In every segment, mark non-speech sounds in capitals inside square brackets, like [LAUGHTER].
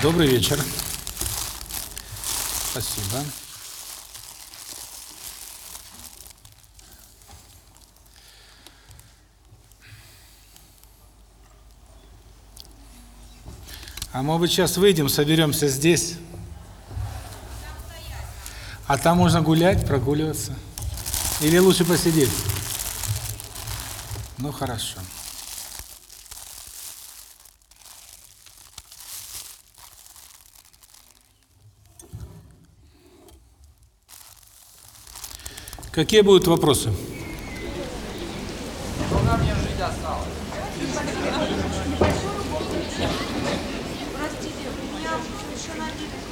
Добрый вечер. Спасибо. А мы вот сейчас выйдем, соберемся здесь. А там можно гулять, прогуливаться. Или лучше посидеть? Ну, хорошо. Какие будут вопросы? Сколько мне жить осталось? Простите, у меня совершенно один к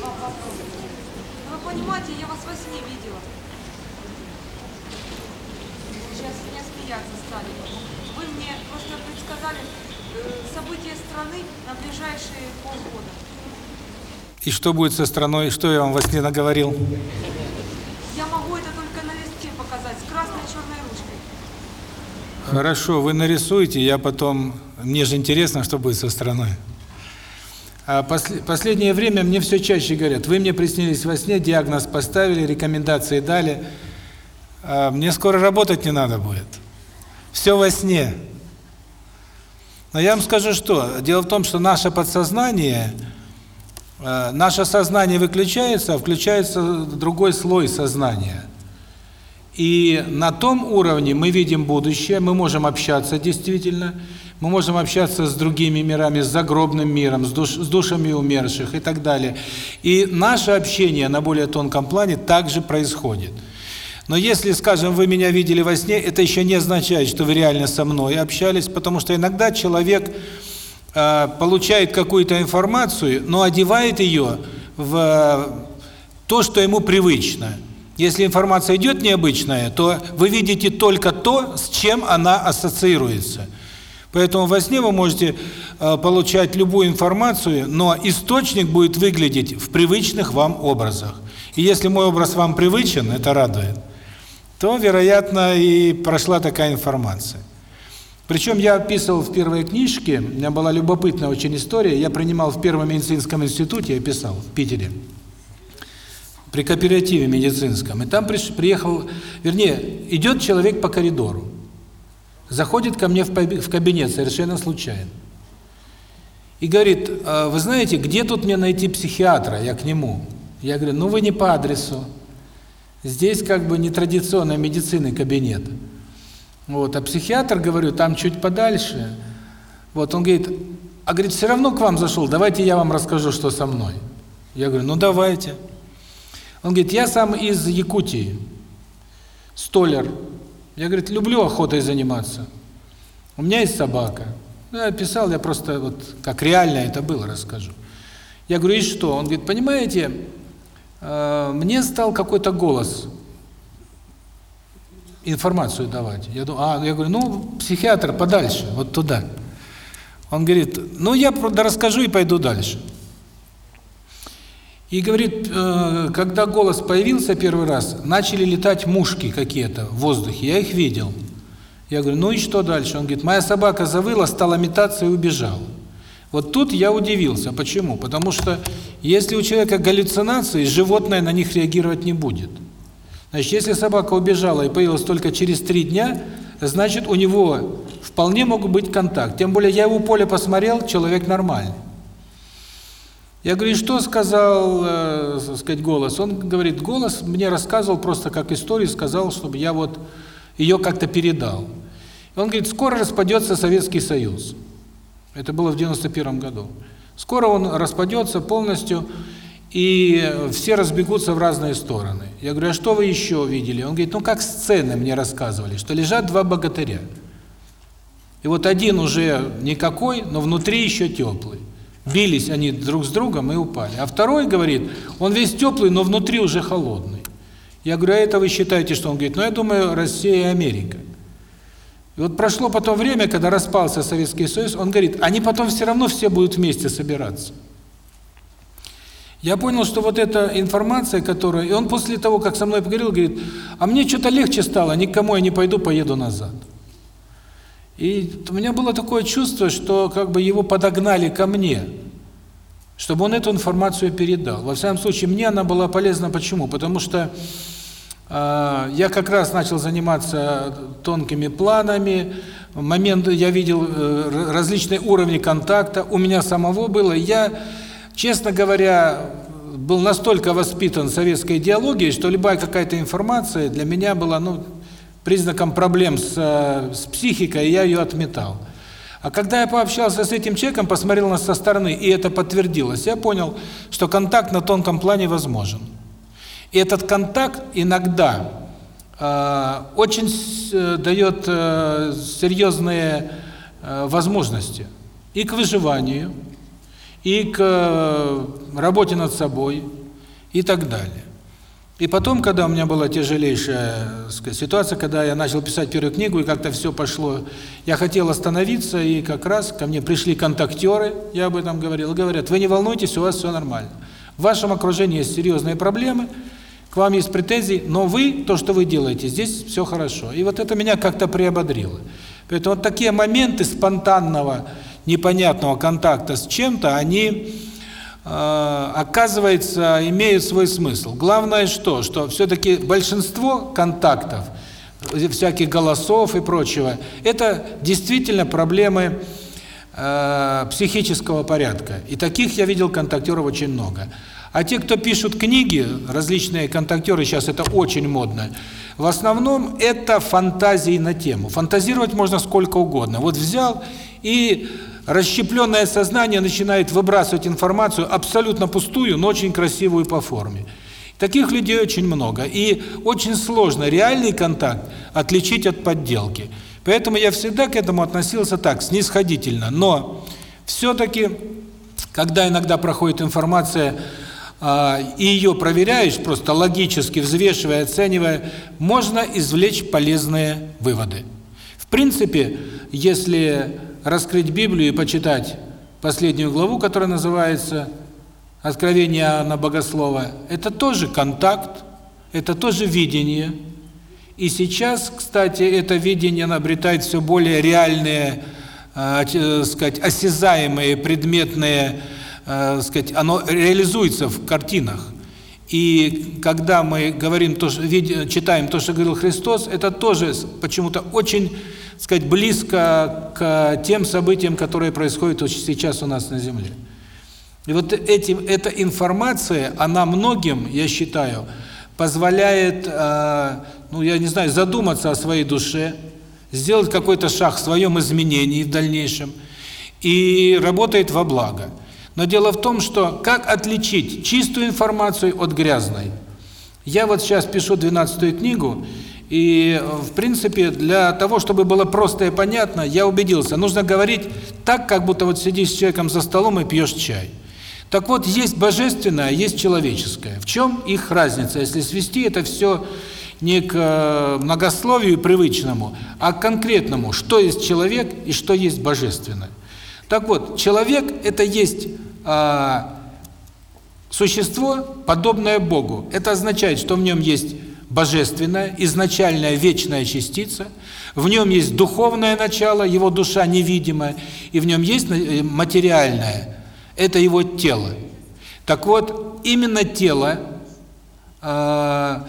вам вопрос. Вы понимаете, я вас во сне видела. Сейчас меня смеяться стали. Вы мне просто предсказали э, события страны на ближайшие полгода. И что будет со страной? Что я вам во сне наговорил? Я могу это только на листке показать, с красной черной ручкой. Хорошо, вы нарисуете, я потом... Мне же интересно, что будет со страной. А после, последнее время мне все чаще говорят, вы мне приснились во сне, диагноз поставили, рекомендации дали, а мне скоро работать не надо будет. Все во сне. Но я вам скажу что. Дело в том, что наше подсознание, э, наше сознание выключается, а включается другой слой сознания. И на том уровне мы видим будущее, мы можем общаться действительно, мы можем общаться с другими мирами, с загробным миром, с, душ, с душами умерших и так далее. И наше общение на более тонком плане также происходит. Но если, скажем, вы меня видели во сне, это еще не означает, что вы реально со мной общались, потому что иногда человек э, получает какую-то информацию, но одевает ее в то, что ему привычно. Если информация идет необычная, то вы видите только то, с чем она ассоциируется. Поэтому во сне вы можете э, получать любую информацию, но источник будет выглядеть в привычных вам образах. И если мой образ вам привычен, это радует, то, вероятно, и прошла такая информация. Причем я описывал в первой книжке, у меня была любопытная очень история, я принимал в Первом медицинском институте, я писал в Питере, при кооперативе медицинском, и там приехал, вернее, идет человек по коридору, заходит ко мне в кабинет совершенно случайно, и говорит, «А вы знаете, где тут мне найти психиатра, я к нему. Я говорю, ну вы не по адресу, здесь как бы нетрадиционная медицина кабинет. Вот, а психиатр, говорю, там чуть подальше. Вот, он говорит, а говорит, все равно к вам зашел, давайте я вам расскажу, что со мной. Я говорю, ну давайте. Он говорит, я сам из Якутии, столер. Я, говорит, люблю охотой заниматься. У меня есть собака. Ну, я писал, я просто вот как реально это было расскажу. Я говорю, и что? Он говорит, понимаете, э, мне стал какой-то голос информацию давать. Я думаю, а, я говорю, ну, психиатр подальше, вот туда. Он говорит, ну, я расскажу и пойду дальше. И говорит, э, когда голос появился первый раз, начали летать мушки какие-то в воздухе, я их видел. Я говорю, ну и что дальше? Он говорит, моя собака завыла, стала метаться и убежала. Вот тут я удивился. Почему? Потому что если у человека галлюцинации, животное на них реагировать не будет. Значит, если собака убежала и появилась только через три дня, значит, у него вполне могут быть контакт. Тем более я его поле посмотрел, человек нормальный. Я говорю, что сказал, э, сказать, голос? Он говорит, голос мне рассказывал просто как историю, сказал, чтобы я вот ее как-то передал. Он говорит, скоро распадется Советский Союз. Это было в 91 году. Скоро он распадется полностью, и все разбегутся в разные стороны. Я говорю, а что вы еще видели? Он говорит, ну как сцены мне рассказывали, что лежат два богатыря. И вот один уже никакой, но внутри еще теплый. Бились они друг с другом и упали. А второй говорит, он весь теплый, но внутри уже холодный. Я говорю, а это вы считаете, что? Он говорит, ну я думаю, Россия и Америка. И вот прошло потом время, когда распался Советский Союз, он говорит, они потом все равно все будут вместе собираться. Я понял, что вот эта информация, которая... И он после того, как со мной поговорил, говорит, а мне что-то легче стало, никому я не пойду, поеду назад. И у меня было такое чувство, что как бы его подогнали ко мне. чтобы он эту информацию передал. Во всяком случае, мне она была полезна. Почему? Потому что э, я как раз начал заниматься тонкими планами, момент я видел э, различные уровни контакта, у меня самого было, я, честно говоря, был настолько воспитан советской идеологией, что любая какая-то информация для меня была, ну, признаком проблем с, э, с психикой, я ее отметал. А когда я пообщался с этим человеком, посмотрел на со стороны, и это подтвердилось, я понял, что контакт на тонком плане возможен. И этот контакт иногда э, очень э, дает э, серьезные э, возможности и к выживанию, и к э, работе над собой, и так далее. И потом, когда у меня была тяжелейшая сказать, ситуация, когда я начал писать первую книгу, и как-то все пошло, я хотел остановиться, и как раз ко мне пришли контактеры, я об этом говорил, говорят, вы не волнуйтесь, у вас все нормально. В вашем окружении есть серьезные проблемы, к вам есть претензии, но вы, то, что вы делаете, здесь все хорошо. И вот это меня как-то приободрило. Поэтому вот такие моменты спонтанного, непонятного контакта с чем-то, они Э, оказывается, имеют свой смысл. Главное что? Что все-таки большинство контактов, всяких голосов и прочего, это действительно проблемы э, психического порядка. И таких я видел контактеров очень много. А те, кто пишут книги, различные контактеры, сейчас это очень модно, в основном это фантазии на тему. Фантазировать можно сколько угодно. Вот взял и расщепленное сознание начинает выбрасывать информацию абсолютно пустую, но очень красивую по форме. Таких людей очень много, и очень сложно реальный контакт отличить от подделки. Поэтому я всегда к этому относился так, снисходительно. Но все-таки, когда иногда проходит информация, э, и ее проверяешь, просто логически взвешивая, оценивая, можно извлечь полезные выводы. В принципе, если раскрыть Библию и почитать последнюю главу, которая называется «Откровение на Богослова», это тоже контакт, это тоже видение. И сейчас, кстати, это видение обретает все более реальные, э, сказать, осязаемые, предметные, э, сказать, оно реализуется в картинах. И когда мы говорим то, что читаем то, что говорил Христос, это тоже почему-то очень сказать, близко к тем событиям, которые происходят сейчас у нас на Земле. И вот этим, эта информация, она многим, я считаю, позволяет, э, ну, я не знаю, задуматься о своей душе, сделать какой-то шаг в своем изменении в дальнейшем, и работает во благо. Но дело в том, что как отличить чистую информацию от грязной? Я вот сейчас пишу 12 книгу, и, в принципе, для того, чтобы было просто и понятно, я убедился, нужно говорить так, как будто вот сидишь с человеком за столом и пьешь чай. Так вот, есть божественное, есть человеческое. В чем их разница, если свести это все не к э, многословию привычному, а к конкретному, что есть человек и что есть божественное. Так вот, человек – это есть э, существо, подобное Богу. Это означает, что в нем есть божественная, изначальная вечная частица, в нем есть духовное начало, его душа невидимая, и в нем есть э, материальное, это его тело. Так вот, именно тело э,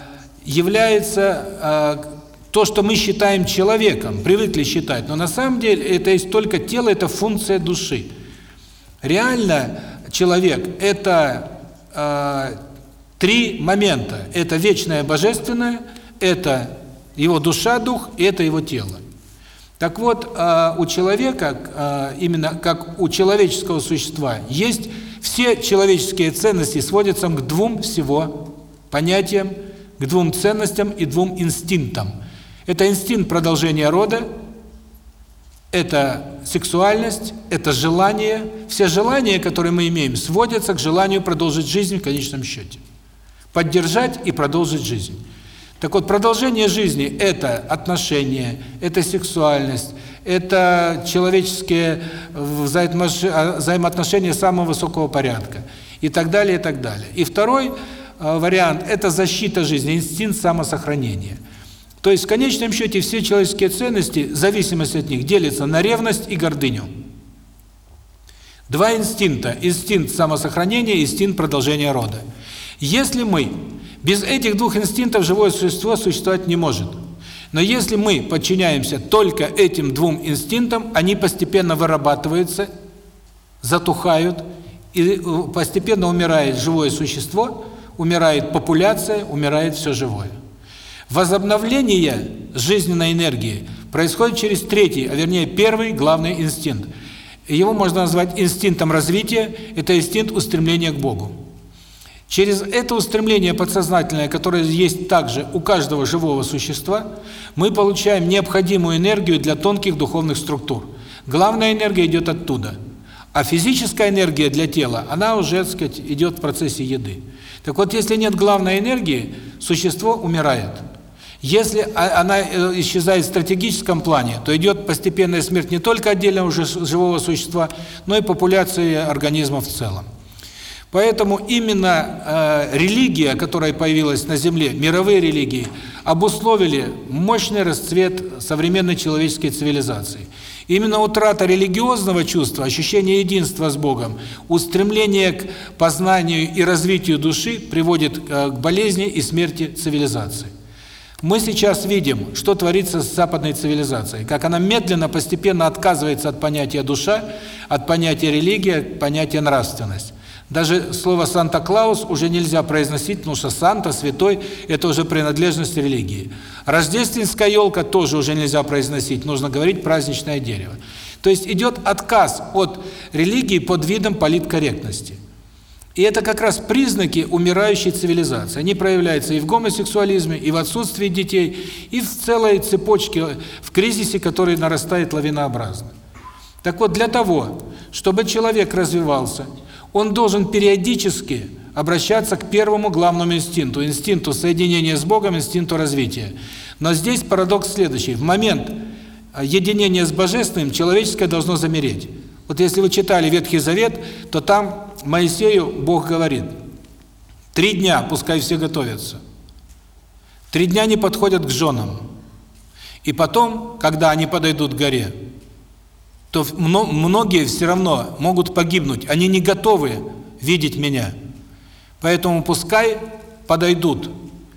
является э, то, что мы считаем человеком, привыкли считать, но на самом деле это есть только тело, это функция души. Реально человек – это э, Три момента. Это вечное божественное, это его душа, дух, и это его тело. Так вот, а, у человека, а, именно как у человеческого существа, есть все человеческие ценности сводятся к двум всего понятиям, к двум ценностям и двум инстинктам. Это инстинкт продолжения рода, это сексуальность, это желание. Все желания, которые мы имеем, сводятся к желанию продолжить жизнь в конечном счете поддержать и продолжить жизнь. Так вот, продолжение жизни – это отношения, это сексуальность, это человеческие взаимоотношения самого высокого порядка и так далее, и так далее. И второй э, вариант – это защита жизни, инстинкт самосохранения. То есть, в конечном счете, все человеческие ценности, зависимость от них, делятся на ревность и гордыню. Два инстинкта. Инстинкт самосохранения, инстинкт продолжения рода. Если мы... Без этих двух инстинктов живое существо существовать не может. Но если мы подчиняемся только этим двум инстинктам, они постепенно вырабатываются, затухают, и э, постепенно умирает живое существо, умирает популяция, умирает все живое. Возобновление жизненной энергии происходит через третий, а вернее первый главный инстинкт. Его можно назвать инстинктом развития, это инстинкт устремления к Богу. Через это устремление подсознательное, которое есть также у каждого живого существа, мы получаем необходимую энергию для тонких духовных структур. Главная энергия идет оттуда. А физическая энергия для тела, она уже, так сказать, идет в процессе еды. Так вот, если нет главной энергии, существо умирает. Если она э, исчезает в стратегическом плане, то идет постепенная смерть не только отдельного живого существа, но и популяции организма в целом. Поэтому именно э, религия, которая появилась на Земле, мировые религии, обусловили мощный расцвет современной человеческой цивилизации. Именно утрата религиозного чувства, ощущение единства с Богом, устремление к познанию и развитию души приводит э, к болезни и смерти цивилизации. Мы сейчас видим, что творится с западной цивилизацией, как она медленно, постепенно отказывается от понятия душа, от понятия религия, от понятия нравственность. Даже слово «Санта-Клаус» уже нельзя произносить, потому что «Санта», «Святой» – это уже принадлежность религии. Рождественская елка тоже уже нельзя произносить, нужно говорить «праздничное дерево». То есть идет отказ от религии под видом политкорректности. И это как раз признаки умирающей цивилизации. Они проявляются и в гомосексуализме, и в отсутствии детей, и в целой цепочке, в кризисе, который нарастает лавинообразно. Так вот, для того, чтобы человек развивался, он должен периодически обращаться к первому главному инстинкту, инстинкту соединения с Богом, инстинкту развития. Но здесь парадокс следующий. В момент единения с Божественным человеческое должно замереть. Вот если вы читали Ветхий Завет, то там Моисею Бог говорит, три дня пускай все готовятся. Три дня не подходят к женам. И потом, когда они подойдут к горе, то многие все равно могут погибнуть. Они не готовы видеть меня. Поэтому пускай подойдут.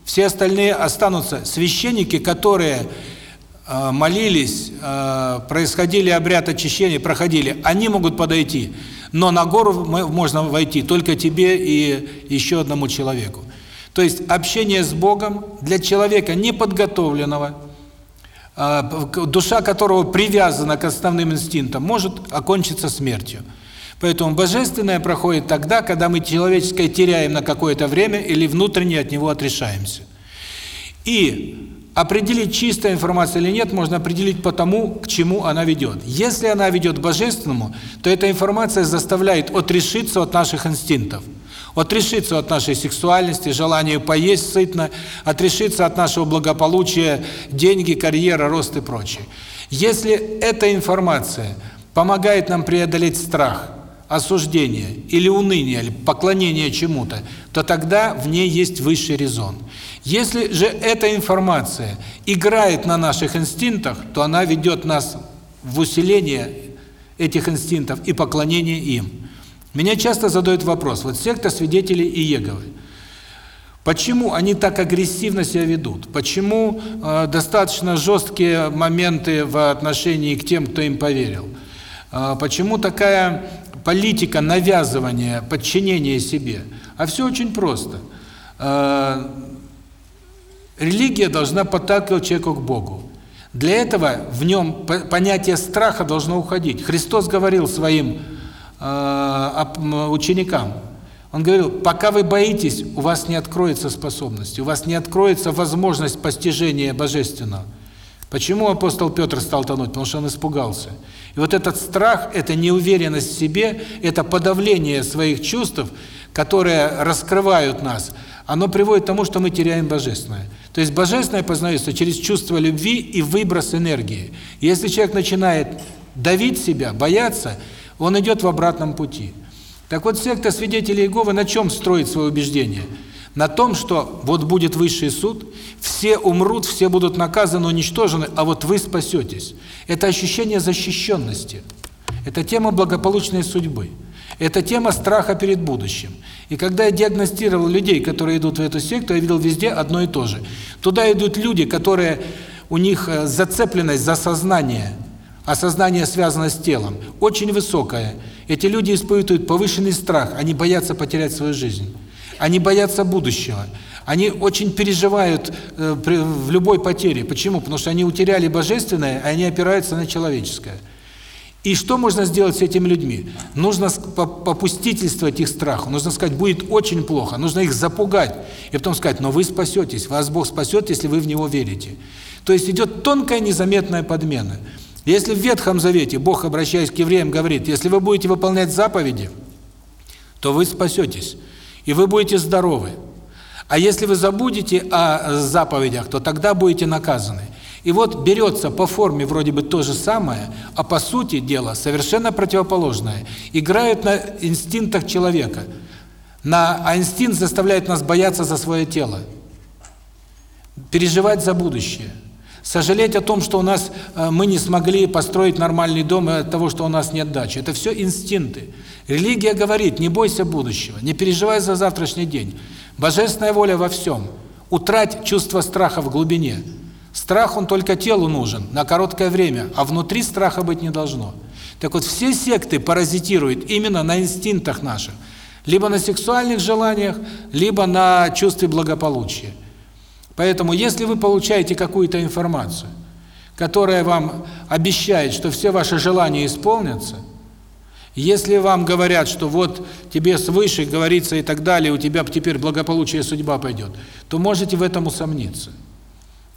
Все остальные останутся. Священники, которые молились, э, происходили обряд очищения, проходили, они могут подойти. Но на гору можно войти только тебе и еще одному человеку. То есть общение с Богом для человека неподготовленного, э, душа которого привязана к основным инстинктам, может окончиться смертью. Поэтому божественное проходит тогда, когда мы человеческое теряем на какое-то время или внутренне от него отрешаемся. И Определить, чистая информация или нет, можно определить по тому, к чему она ведет. Если она ведет к божественному, то эта информация заставляет отрешиться от наших инстинктов, отрешиться от нашей сексуальности, желания поесть сытно, отрешиться от нашего благополучия, деньги, карьера, рост и прочее. Если эта информация помогает нам преодолеть страх, осуждение или уныние, или поклонение чему-то, то тогда в ней есть высший резон – если же эта информация играет на наших инстинктах, то она ведет нас в усиление этих инстинктов и поклонение им. Меня часто задают вопрос, вот секта свидетелей Иеговы, почему они так агрессивно себя ведут? Почему э, достаточно жесткие моменты в отношении к тем, кто им поверил? Э, почему такая политика навязывания, подчинения себе? А все очень просто. Э, Религия должна подталкивать человека к Богу. Для этого в нем понятие страха должно уходить. Христос говорил своим э, ученикам, Он говорил, пока вы боитесь, у вас не откроется способность, у вас не откроется возможность постижения Божественного. Почему апостол Петр стал тонуть? Потому что он испугался. И вот этот страх, эта неуверенность в себе, это подавление своих чувств, которые раскрывают нас, оно приводит к тому, что мы теряем Божественное. То есть Божественное познается через чувство любви и выброс энергии. Если человек начинает давить себя, бояться, он идет в обратном пути. Так вот, секта свидетелей Иеговы на чем строит свое убеждение? На том, что вот будет высший суд, все умрут, все будут наказаны, уничтожены, а вот вы спасетесь. Это ощущение защищенности. Это тема благополучной судьбы. Это тема страха перед будущим. И когда я диагностировал людей, которые идут в эту секту, я видел везде одно и то же. Туда идут люди, которые у них э, зацепленность за сознание, а сознание связано с телом, очень высокая. Эти люди испытывают повышенный страх, они боятся потерять свою жизнь. Они боятся будущего. Они очень переживают э, при, в любой потере. Почему? Потому что они утеряли божественное, а они опираются на человеческое. И что можно сделать с этими людьми? Нужно попустительствовать их страху. Нужно сказать, будет очень плохо. Нужно их запугать. И потом сказать, но вы спасетесь. Вас Бог спасет, если вы в Него верите. То есть идет тонкая незаметная подмена. Если в Ветхом Завете Бог, обращаясь к евреям, говорит, если вы будете выполнять заповеди, то вы спасетесь. И вы будете здоровы. А если вы забудете о заповедях, то тогда будете наказаны. И вот берется по форме вроде бы то же самое, а по сути дела совершенно противоположное. Играют на инстинктах человека. На, а инстинкт заставляет нас бояться за свое тело. Переживать за будущее. Сожалеть о том, что у нас э, мы не смогли построить нормальный дом от того, что у нас нет дачи. Это все инстинкты. Религия говорит, не бойся будущего, не переживай за завтрашний день. Божественная воля во всем. Утрать чувство страха в глубине. Страх, он только телу нужен, на короткое время, а внутри страха быть не должно. Так вот, все секты паразитируют именно на инстинктах наших. Либо на сексуальных желаниях, либо на чувстве благополучия. Поэтому, если вы получаете какую-то информацию, которая вам обещает, что все ваши желания исполнятся, если вам говорят, что вот тебе свыше говорится и так далее, у тебя теперь благополучие судьба пойдет, то можете в этом усомниться.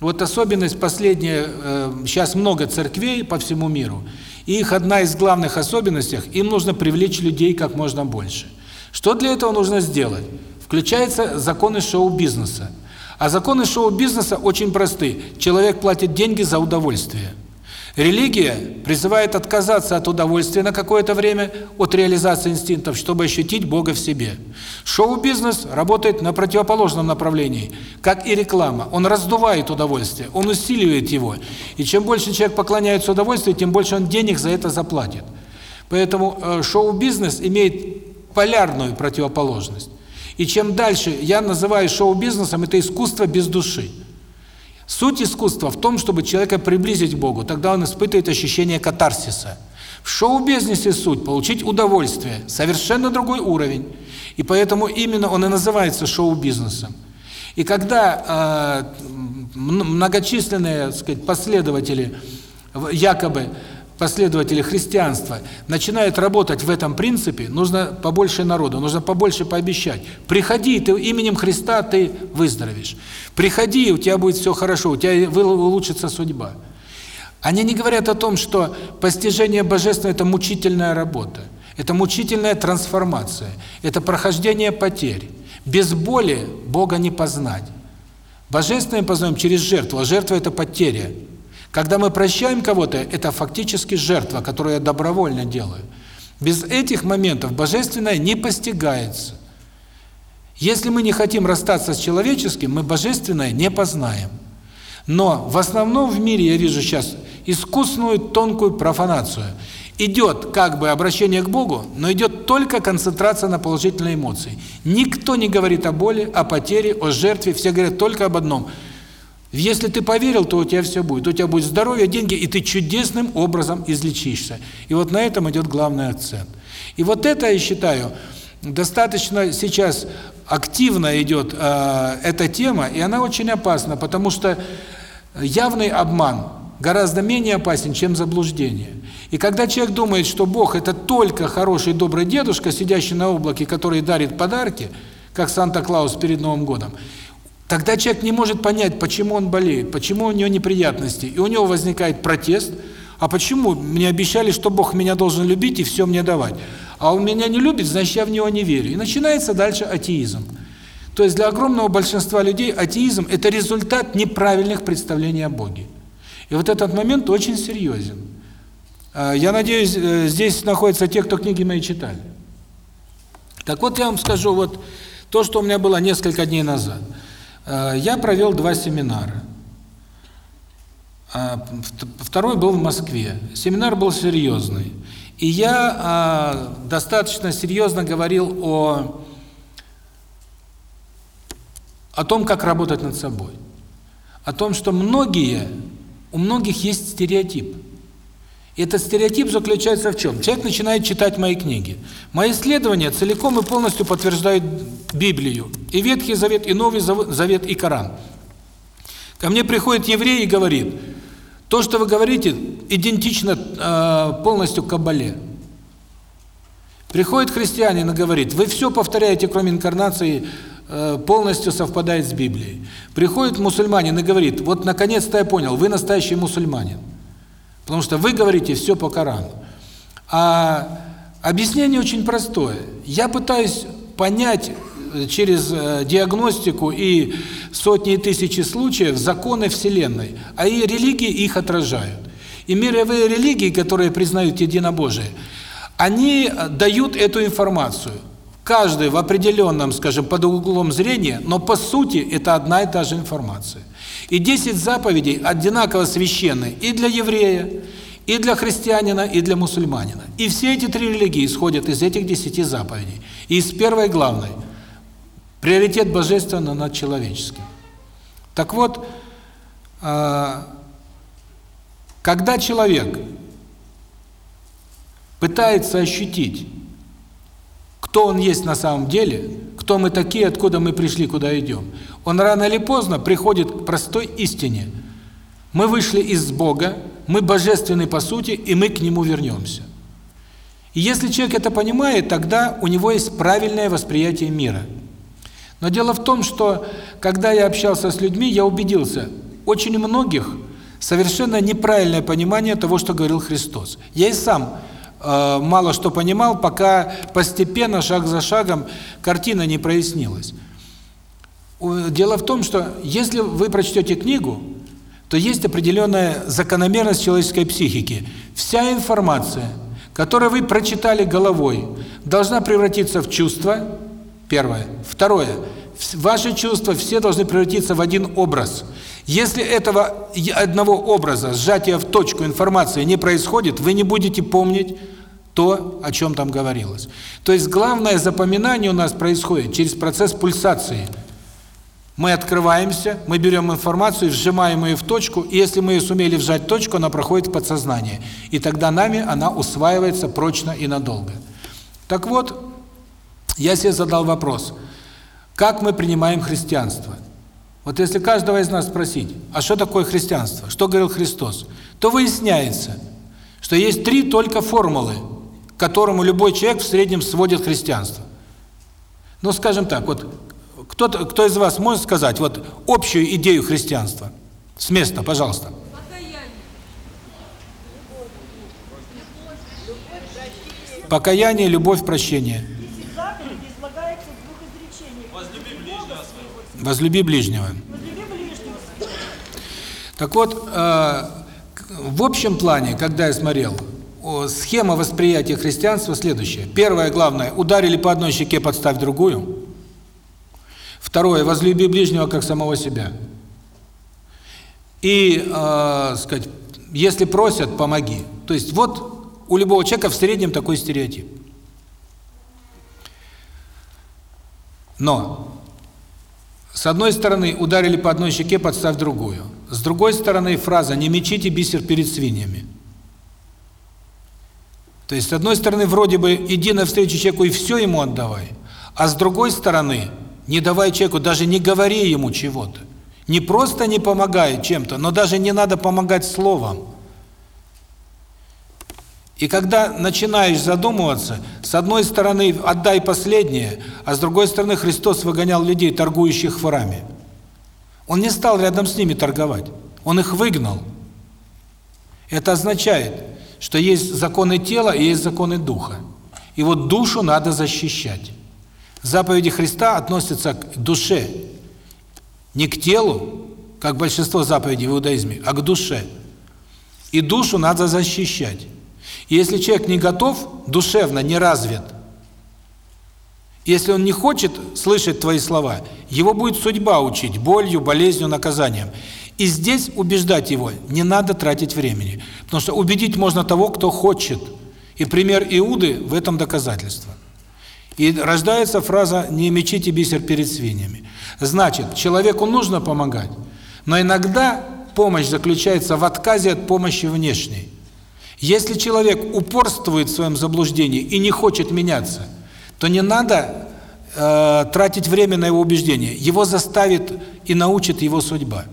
Вот особенность последняя, э, сейчас много церквей по всему миру, и их одна из главных особенностей, им нужно привлечь людей как можно больше. Что для этого нужно сделать? Включаются законы шоу-бизнеса. А законы шоу-бизнеса очень просты. Человек платит деньги за удовольствие. Религия призывает отказаться от удовольствия на какое-то время, от реализации инстинктов, чтобы ощутить Бога в себе. Шоу-бизнес работает на противоположном направлении, как и реклама. Он раздувает удовольствие, он усиливает его. И чем больше человек поклоняется удовольствию, тем больше он денег за это заплатит. Поэтому э, шоу-бизнес имеет полярную противоположность. И чем дальше, я называю шоу-бизнесом, это искусство без души. Суть искусства в том, чтобы человека приблизить к Богу, тогда он испытывает ощущение катарсиса. В шоу-бизнесе суть – получить удовольствие, совершенно другой уровень. И поэтому именно он и называется шоу-бизнесом. И когда э, многочисленные, так сказать, последователи якобы последователи христианства начинают работать в этом принципе, нужно побольше народу, нужно побольше пообещать. Приходи, ты именем Христа ты выздоровеешь. Приходи, у тебя будет все хорошо, у тебя улучшится судьба. Они не говорят о том, что постижение божественного – это мучительная работа, это мучительная трансформация, это прохождение потерь. Без боли Бога не познать. Божественное познаем через жертву, а жертва – это потеря. Когда мы прощаем кого-то, это фактически жертва, которую я добровольно делаю. Без этих моментов божественное не постигается. Если мы не хотим расстаться с человеческим, мы божественное не познаем. Но в основном в мире я вижу сейчас искусную тонкую профанацию. Идет как бы обращение к Богу, но идет только концентрация на положительной эмоции. Никто не говорит о боли, о потере, о жертве, все говорят только об одном – если ты поверил, то у тебя все будет. У тебя будет здоровье, деньги, и ты чудесным образом излечишься. И вот на этом идет главный акцент. И вот это, я считаю, достаточно сейчас активно идет э, эта тема, и она очень опасна, потому что явный обман гораздо менее опасен, чем заблуждение. И когда человек думает, что Бог – это только хороший, добрый дедушка, сидящий на облаке, который дарит подарки, как Санта-Клаус перед Новым годом – Тогда человек не может понять, почему он болеет, почему у него неприятности. И у него возникает протест. А почему? Мне обещали, что Бог меня должен любить и все мне давать. А он меня не любит, значит, я в него не верю. И начинается дальше атеизм. То есть для огромного большинства людей атеизм – это результат неправильных представлений о Боге. И вот этот момент очень серьезен. А, я надеюсь, э, здесь находятся те, кто книги мои читали. Так вот, я вам скажу, вот то, что у меня было несколько дней назад – я провел два семинара. А, второй был в Москве. Семинар был серьезный. И я а, достаточно серьезно говорил о о том, как работать над собой. О том, что многие, у многих есть стереотип. Этот стереотип заключается в чем? Человек начинает читать мои книги. Мои исследования целиком и полностью подтверждают Библию. И Ветхий Завет, и Новый Завет, и Коран. Ко мне приходит еврей и говорит, то, что вы говорите, идентично э, полностью Каббале. Приходит христианин и говорит, вы все повторяете, кроме инкарнации, э, полностью совпадает с Библией. Приходит мусульманин и говорит, вот наконец-то я понял, вы настоящий мусульманин. Потому что вы говорите все по Корану. А объяснение очень простое. Я пытаюсь понять э, через э, диагностику и сотни и тысячи случаев законы Вселенной, а и религии их отражают. И мировые религии, которые признают единобожие, они э, дают эту информацию. Каждый в определенном, скажем, под углом зрения, но по сути это одна и та же информация. И 10 заповедей одинаково священны и для еврея, и для христианина, и для мусульманина. И все эти три религии исходят из этих 10 заповедей. И из первой главной – приоритет божественного над человеческим. Так вот, а, когда человек пытается ощутить, кто он есть на самом деле, кто мы такие, откуда мы пришли, куда идем, он рано или поздно приходит к простой истине. Мы вышли из Бога, мы божественны по сути, и мы к Нему вернемся. И если человек это понимает, тогда у него есть правильное восприятие мира. Но дело в том, что когда я общался с людьми, я убедился, очень многих совершенно неправильное понимание того, что говорил Христос. Я и сам мало что понимал, пока постепенно, шаг за шагом, картина не прояснилась. Дело в том, что если вы прочтете книгу, то есть определенная закономерность человеческой психики. Вся информация, которую вы прочитали головой, должна превратиться в чувство, первое. Второе. Ваши чувства все должны превратиться в один образ. Если этого одного образа, сжатия в точку информации не происходит, вы не будете помнить то, о чем там говорилось. То есть главное запоминание у нас происходит через процесс пульсации – мы открываемся, мы берем информацию, сжимаем ее в точку, и если мы ее сумели вжать в точку, она проходит в подсознание. И тогда нами она усваивается прочно и надолго. Так вот, я себе задал вопрос, как мы принимаем христианство? Вот если каждого из нас спросить, а что такое христианство, что говорил Христос, то выясняется, что есть три только формулы, к которому любой человек в среднем сводит христианство. Ну, скажем так, вот кто, кто из вас может сказать вот общую идею христианства? С места, пожалуйста. Покаяние, любовь, прощение. Возлюби ближнего. Так вот, э, в общем плане, когда я смотрел, схема восприятия христианства следующая. Первое, главное, ударили по одной щеке, подставь другую. Второе, возлюби ближнего как самого себя. И, э, сказать, если просят, помоги. То есть вот у любого человека в среднем такой стереотип. Но с одной стороны ударили по одной щеке, подставь другую. С другой стороны фраза «не мечите бисер перед свиньями». То есть с одной стороны вроде бы иди навстречу человеку и все ему отдавай, а с другой стороны – не давай человеку, даже не говори ему чего-то. Не просто не помогай чем-то, но даже не надо помогать словом. И когда начинаешь задумываться, с одной стороны отдай последнее, а с другой стороны Христос выгонял людей, торгующих ворами. Он не стал рядом с ними торговать, он их выгнал. Это означает, что есть законы тела и есть законы духа. И вот душу надо защищать. Заповеди Христа относятся к душе, не к телу, как большинство заповедей в иудаизме, а к душе. И душу надо защищать. Если человек не готов, душевно не развит, если он не хочет слышать твои слова, его будет судьба учить болью, болезнью, наказанием. И здесь убеждать его не надо тратить времени, потому что убедить можно того, кто хочет. И пример Иуды в этом доказательство. И рождается фраза «не мечите бисер перед свиньями». Значит, человеку нужно помогать, но иногда помощь заключается в отказе от помощи внешней. Если человек упорствует в своем заблуждении и не хочет меняться, то не надо э, тратить время на его убеждение. Его заставит и научит его судьба.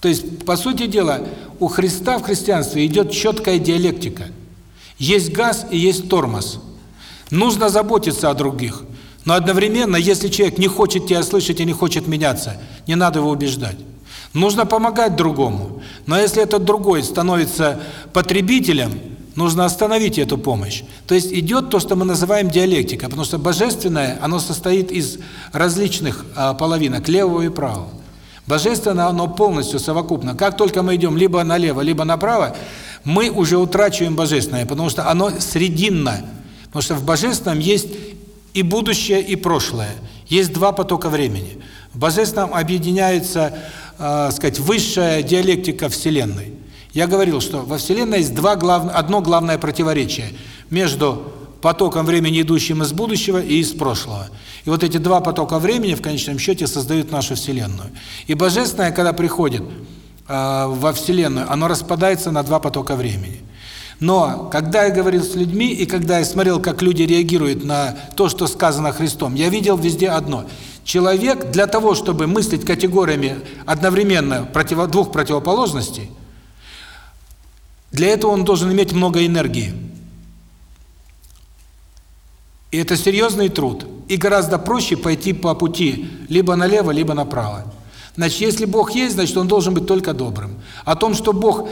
То есть, по сути дела, у Христа в христианстве идет четкая диалектика. Есть газ и есть тормоз. Нужно заботиться о других. Но одновременно, если человек не хочет тебя слышать и не хочет меняться, не надо его убеждать. Нужно помогать другому. Но если этот другой становится потребителем, нужно остановить эту помощь. То есть идет то, что мы называем диалектика, потому что божественное, оно состоит из различных а, половинок, левого и правого. Божественное, оно полностью совокупно. Как только мы идем либо налево, либо направо, мы уже утрачиваем божественное, потому что оно срединно. Потому что в божественном есть и будущее, и прошлое. Есть два потока времени. В божественном объединяется э, сказать, высшая диалектика Вселенной. Я говорил, что во Вселенной есть два глав... одно главное противоречие между потоком времени, идущим из будущего и из прошлого. И вот эти два потока времени в конечном счете создают нашу Вселенную. И Божественное, когда приходит э, во Вселенную, оно распадается на два потока времени. Но когда я говорил с людьми, и когда я смотрел, как люди реагируют на то, что сказано Христом, я видел везде одно – Человек для того, чтобы мыслить категориями одновременно против, двух противоположностей, для этого он должен иметь много энергии. И это серьезный труд. И гораздо проще пойти по пути либо налево, либо направо. Значит, если Бог есть, значит, Он должен быть только добрым. О том, что Бог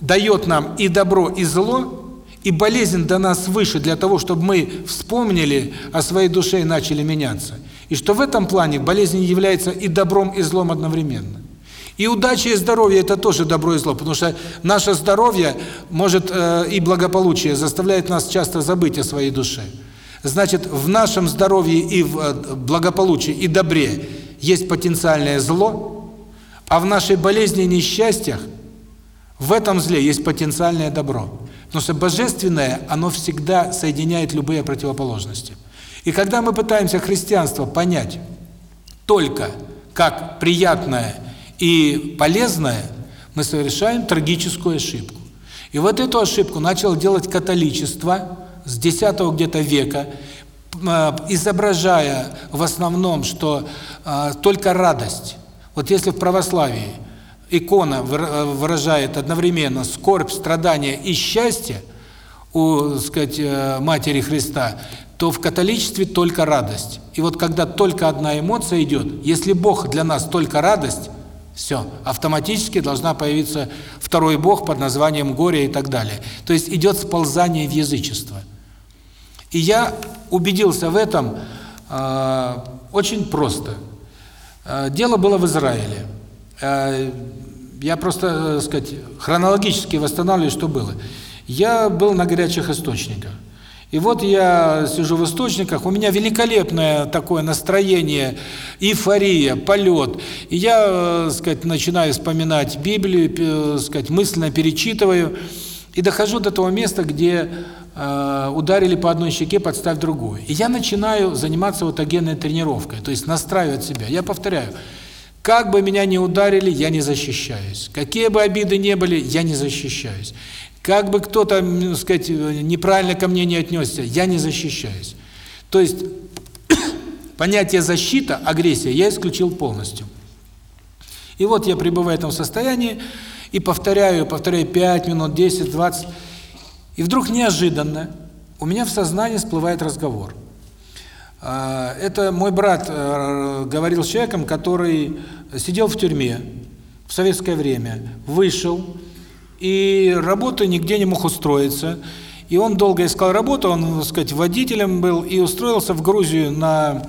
дает нам и добро, и зло, и болезнь до нас выше для того, чтобы мы вспомнили о своей душе и начали меняться. И что в этом плане болезнь является и добром, и злом одновременно. И удача, и здоровье – это тоже добро и зло, потому что наше здоровье может э, и благополучие заставляет нас часто забыть о своей душе. Значит, в нашем здоровье и в э, благополучии, и добре есть потенциальное зло, а в нашей болезни и несчастьях в этом зле есть потенциальное добро. Потому что божественное, оно всегда соединяет любые противоположности. И когда мы пытаемся христианство понять только как приятное и полезное, мы совершаем трагическую ошибку. И вот эту ошибку начало делать католичество с X где-то века, э, изображая в основном, что э, только радость. Вот если в православии икона выражает одновременно скорбь, страдания и счастье у, сказать, э, Матери Христа, то в католичестве только радость. И вот когда только одна эмоция идет, если Бог для нас только радость, все, автоматически должна появиться второй Бог под названием горе и так далее. То есть идет сползание в язычество. И я убедился в этом э, очень просто. Э, дело было в Израиле. Э, я просто, так сказать, хронологически восстанавливаю, что было. Я был на горячих источниках. И вот я сижу в источниках, у меня великолепное такое настроение, эйфория, полет. И я, так сказать, начинаю вспоминать Библию, так сказать, мысленно перечитываю, и дохожу до того места, где э, ударили по одной щеке, подставь другую. И я начинаю заниматься аутогенной тренировкой, то есть настраивать себя. Я повторяю, как бы меня ни ударили, я не защищаюсь. Какие бы обиды не были, я не защищаюсь. Как бы кто-то, сказать, неправильно ко мне не отнесся, я не защищаюсь. То есть [COUGHS] понятие защита, агрессия я исключил полностью. И вот я пребываю в этом состоянии и повторяю, повторяю 5 минут, 10, 20. И вдруг неожиданно у меня в сознании всплывает разговор. А, это мой брат э, говорил с человеком, который сидел в тюрьме в советское время, вышел, и работы нигде не мог устроиться. И он долго искал работу, он, так сказать, водителем был и устроился в Грузию на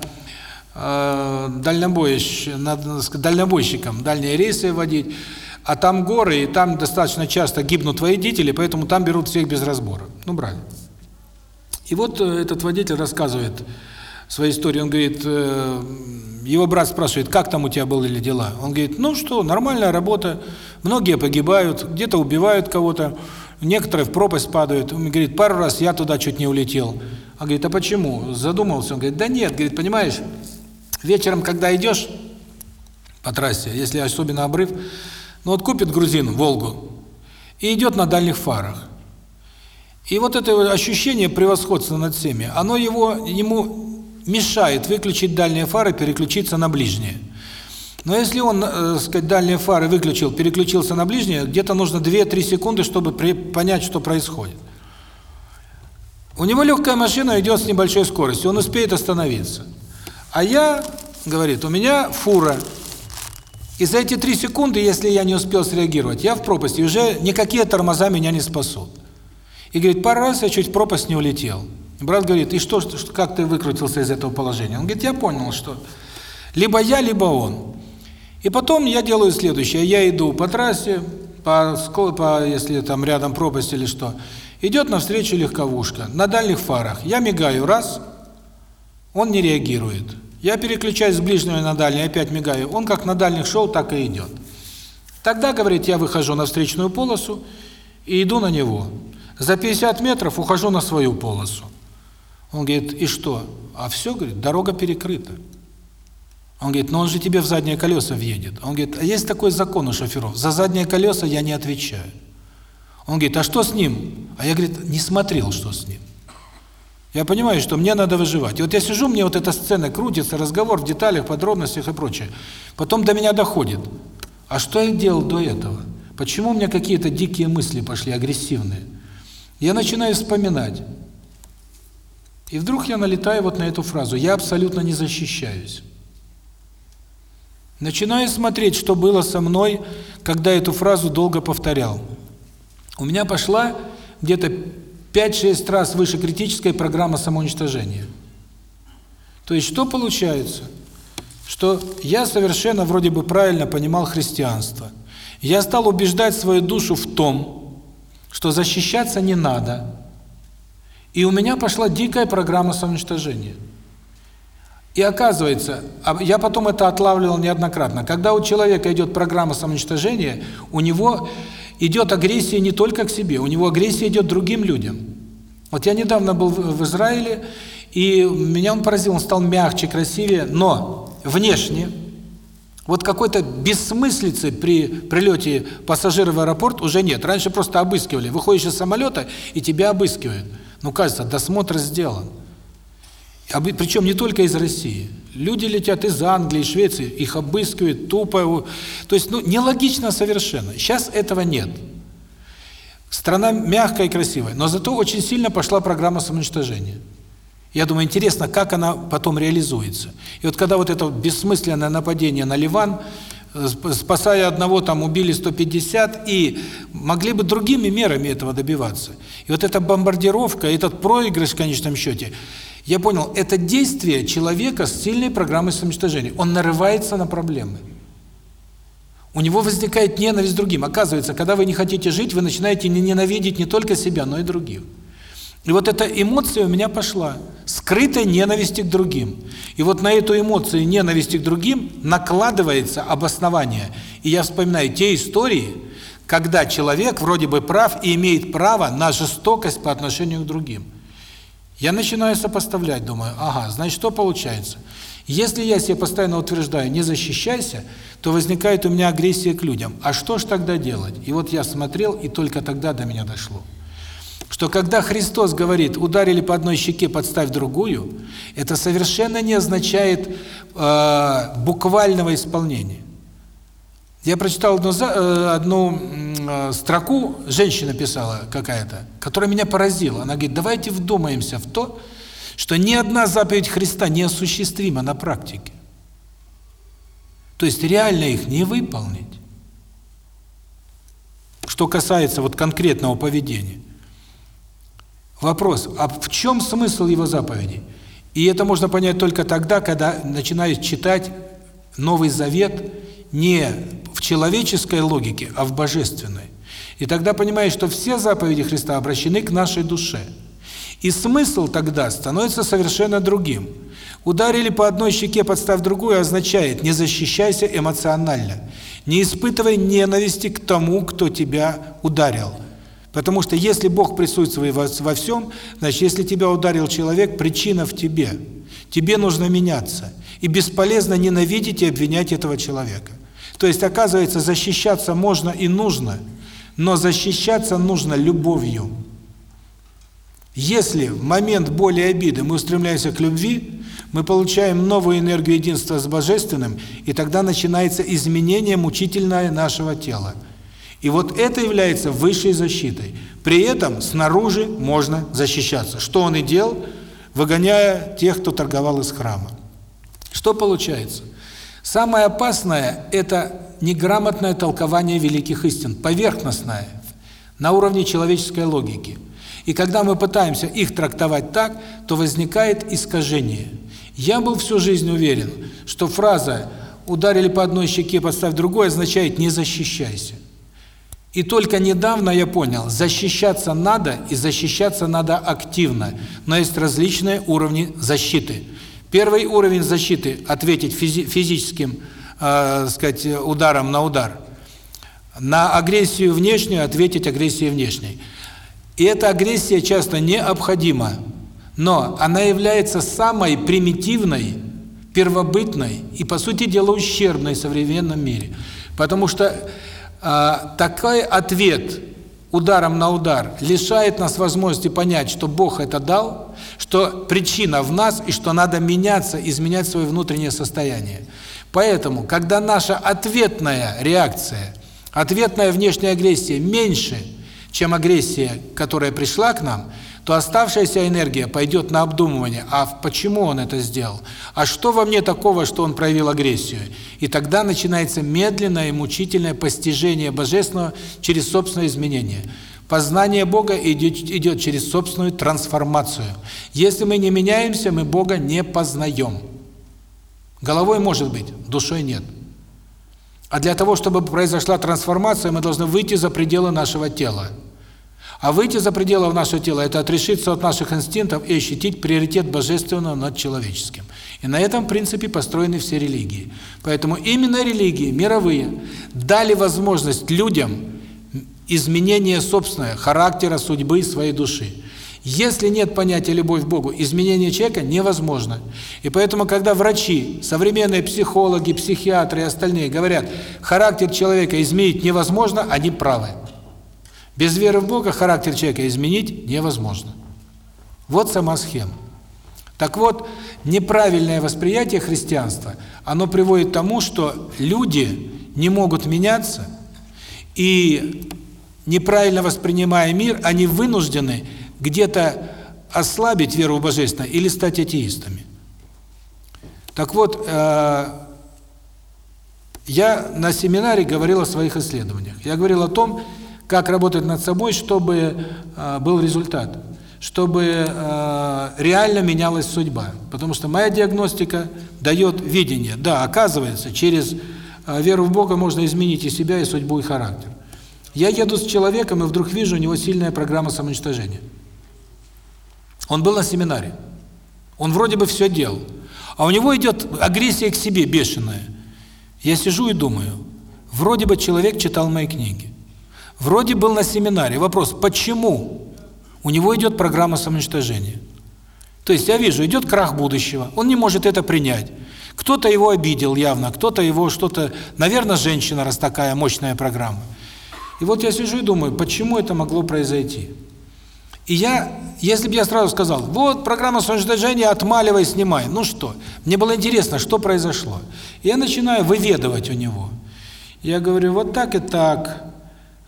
э, дальнобойщ, на, дальнобойщиком, дальние рейсы водить. А там горы, и там достаточно часто гибнут водители, поэтому там берут всех без разбора. Ну, брали. И вот э, этот водитель рассказывает, своей истории, он говорит, э, его брат спрашивает, как там у тебя были дела? Он говорит, ну что, нормальная работа, многие погибают, где-то убивают кого-то, некоторые в пропасть падают. Он говорит, пару раз я туда чуть не улетел. А говорит, а почему? Задумался. Он говорит, да нет, говорит, понимаешь, вечером, когда идешь по трассе, если особенно обрыв, ну вот купит грузин Волгу и идет на дальних фарах. И вот это ощущение превосходства над всеми, оно его ему мешает выключить дальние фары, переключиться на ближние. Но если он, э, сказать, дальние фары выключил, переключился на ближние, где-то нужно 2-3 секунды, чтобы понять, что происходит. У него легкая машина идет с небольшой скоростью, он успеет остановиться. А я, говорит, у меня фура. И за эти 3 секунды, если я не успел среагировать, я в пропасти, уже никакие тормоза меня не спасут. И говорит, пару раз я чуть в пропасть не улетел. Брат говорит, и что, что, как ты выкрутился из этого положения? Он говорит, я понял, что либо я, либо он. И потом я делаю следующее. Я иду по трассе, по, по если там рядом пропасть или что, идет навстречу легковушка, на дальних фарах. Я мигаю раз, он не реагирует. Я переключаюсь с ближнего на дальний, опять мигаю. Он как на дальних шел, так и идет. Тогда, говорит, я выхожу на встречную полосу и иду на него. За 50 метров ухожу на свою полосу. Он говорит, и что? А все, говорит, дорога перекрыта. Он говорит, но он же тебе в задние колеса въедет. Он говорит, а есть такой закон у шоферов, за задние колеса я не отвечаю. Он говорит, а что с ним? А я, говорит, не смотрел, что с ним. Я понимаю, что мне надо выживать. И вот я сижу, мне вот эта сцена крутится, разговор в деталях, подробностях и прочее. Потом до меня доходит. А что я делал до этого? Почему у меня какие-то дикие мысли пошли, агрессивные? Я начинаю вспоминать. И вдруг я налетаю вот на эту фразу «я абсолютно не защищаюсь». Начинаю смотреть, что было со мной, когда эту фразу долго повторял. У меня пошла где-то 5-6 раз выше критическая программа самоуничтожения. То есть что получается? Что я совершенно вроде бы правильно понимал христианство. Я стал убеждать свою душу в том, что защищаться не надо, и у меня пошла дикая программа самоуничтожения. И оказывается, а я потом это отлавливал неоднократно, когда у человека идет программа самоуничтожения, у него идет агрессия не только к себе, у него агрессия идет другим людям. Вот я недавно был в Израиле, и меня он поразил, он стал мягче, красивее, но внешне, вот какой-то бессмыслицы при прилете пассажира в аэропорт уже нет. Раньше просто обыскивали. Выходишь из самолета, и тебя обыскивают. Ну, кажется, досмотр сделан. Причем не только из России. Люди летят из Англии, Швеции, их обыскивают тупо. То есть, ну, нелогично совершенно. Сейчас этого нет. Страна мягкая и красивая, но зато очень сильно пошла программа самоуничтожения. Я думаю, интересно, как она потом реализуется. И вот когда вот это бессмысленное нападение на Ливан, спасая одного, там убили 150, и могли бы другими мерами этого добиваться. И вот эта бомбардировка, этот проигрыш в конечном счете, я понял, это действие человека с сильной программой самоуничтожения. Он нарывается на проблемы. У него возникает ненависть к другим. Оказывается, когда вы не хотите жить, вы начинаете не ненавидеть не только себя, но и других. И вот эта эмоция у меня пошла, скрытая ненависть к другим. И вот на эту эмоцию ненависти к другим накладывается обоснование. И я вспоминаю те истории, когда человек вроде бы прав и имеет право на жестокость по отношению к другим. Я начинаю сопоставлять, думаю, ага, значит, что получается? Если я себе постоянно утверждаю «не защищайся», то возникает у меня агрессия к людям. А что ж тогда делать? И вот я смотрел, и только тогда до меня дошло что когда Христос говорит «ударили по одной щеке, подставь другую», это совершенно не означает э, буквального исполнения. Я прочитал одну, э, одну э, строку, женщина писала какая-то, которая меня поразила. Она говорит, давайте вдумаемся в то, что ни одна заповедь Христа не осуществима на практике. То есть реально их не выполнить. Что касается вот конкретного поведения. Вопрос, а в чем смысл его заповедей? И это можно понять только тогда, когда начинаешь читать Новый Завет не в человеческой логике, а в божественной. И тогда понимаешь, что все заповеди Христа обращены к нашей душе. И смысл тогда становится совершенно другим. Ударили по одной щеке, подставь другую, означает не защищайся эмоционально. Не испытывай ненависти к тому, кто тебя ударил. Потому что если Бог присутствует во, всем, значит, если тебя ударил человек, причина в тебе. Тебе нужно меняться. И бесполезно ненавидеть и обвинять этого человека. То есть, оказывается, защищаться можно и нужно, но защищаться нужно любовью. Если в момент боли и обиды мы устремляемся к любви, мы получаем новую энергию единства с Божественным, и тогда начинается изменение мучительное нашего тела. И вот это является высшей защитой. При этом снаружи можно защищаться. Что он и делал, выгоняя тех, кто торговал из храма. Что получается? Самое опасное – это неграмотное толкование великих истин, поверхностное, на уровне человеческой логики. И когда мы пытаемся их трактовать так, то возникает искажение. Я был всю жизнь уверен, что фраза «ударили по одной щеке, подставь другой» означает «не защищайся». И только недавно я понял, защищаться надо, и защищаться надо активно, но есть различные уровни защиты. Первый уровень защиты – ответить физи физическим, э, сказать, ударом на удар. На агрессию внешнюю ответить агрессией внешней. И эта агрессия часто необходима, но она является самой примитивной, первобытной и, по сути дела, ущербной в современном мире. Потому что а, такой ответ ударом на удар лишает нас возможности понять, что Бог это дал, что причина в нас и что надо меняться, изменять свое внутреннее состояние. Поэтому, когда наша ответная реакция, ответная внешняя агрессия меньше, чем агрессия, которая пришла к нам – то оставшаяся энергия пойдет на обдумывание, а почему он это сделал, а что во мне такого, что он проявил агрессию. И тогда начинается медленное и мучительное постижение Божественного через собственное изменение. Познание Бога идет, идет через собственную трансформацию. Если мы не меняемся, мы Бога не познаем. Головой может быть, душой нет. А для того, чтобы произошла трансформация, мы должны выйти за пределы нашего тела. А выйти за пределы нашего тела – это отрешиться от наших инстинктов и ощутить приоритет божественного над человеческим. И на этом принципе построены все религии. Поэтому именно религии, мировые, дали возможность людям изменения собственного характера, судьбы своей души. Если нет понятия «любовь к Богу», изменение человека невозможно. И поэтому, когда врачи, современные психологи, психиатры и остальные говорят, характер человека изменить невозможно, они правы. Без веры в Бога характер человека изменить невозможно. Вот сама схема. Так вот, неправильное восприятие христианства, оно приводит к тому, что люди не могут меняться, и неправильно воспринимая мир, они вынуждены где-то ослабить веру в Божественное или стать атеистами. Так вот, э, я на семинаре говорил о своих исследованиях. Я говорил о том, как работать над собой, чтобы э, был результат, чтобы э, реально менялась судьба. Потому что моя диагностика дает видение. Да, оказывается, через э, веру в Бога можно изменить и себя, и судьбу, и характер. Я еду с человеком, и вдруг вижу у него сильная программа самоуничтожения. Он был на семинаре. Он вроде бы все делал. А у него идет агрессия к себе бешеная. Я сижу и думаю, вроде бы человек читал мои книги. Вроде был на семинаре. Вопрос, почему у него идет программа самоуничтожения? То есть я вижу, идет крах будущего, он не может это принять. Кто-то его обидел явно, кто-то его что-то... Наверное, женщина, раз такая мощная программа. И вот я сижу и думаю, почему это могло произойти? И я, если бы я сразу сказал, вот программа самоуничтожения, отмаливай, снимай. Ну что? Мне было интересно, что произошло. И я начинаю выведывать у него. Я говорю, вот так и так.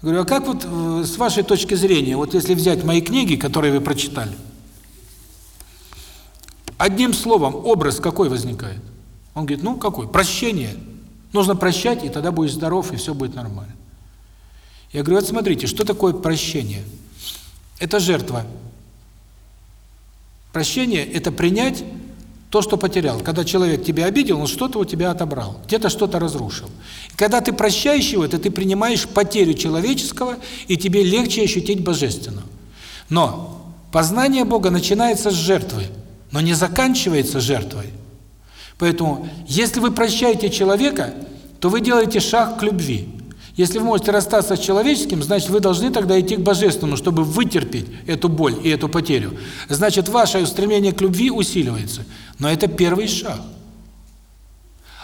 Говорю, а как вот э, с вашей точки зрения, вот если взять мои книги, которые вы прочитали, одним словом, образ какой возникает? Он говорит, ну какой? Прощение. Нужно прощать, и тогда будешь здоров, и все будет нормально. Я говорю, вот смотрите, что такое прощение? Это жертва. Прощение – это принять то, что потерял. Когда человек тебя обидел, он что-то у тебя отобрал, где-то что-то разрушил. Когда ты прощаешь его, это ты принимаешь потерю человеческого, и тебе легче ощутить божественного. Но познание Бога начинается с жертвы, но не заканчивается жертвой. Поэтому, если вы прощаете человека, то вы делаете шаг к любви. Если вы можете расстаться с человеческим, значит, вы должны тогда идти к божественному, чтобы вытерпеть эту боль и эту потерю. Значит, ваше стремление к любви усиливается. Но это первый шаг.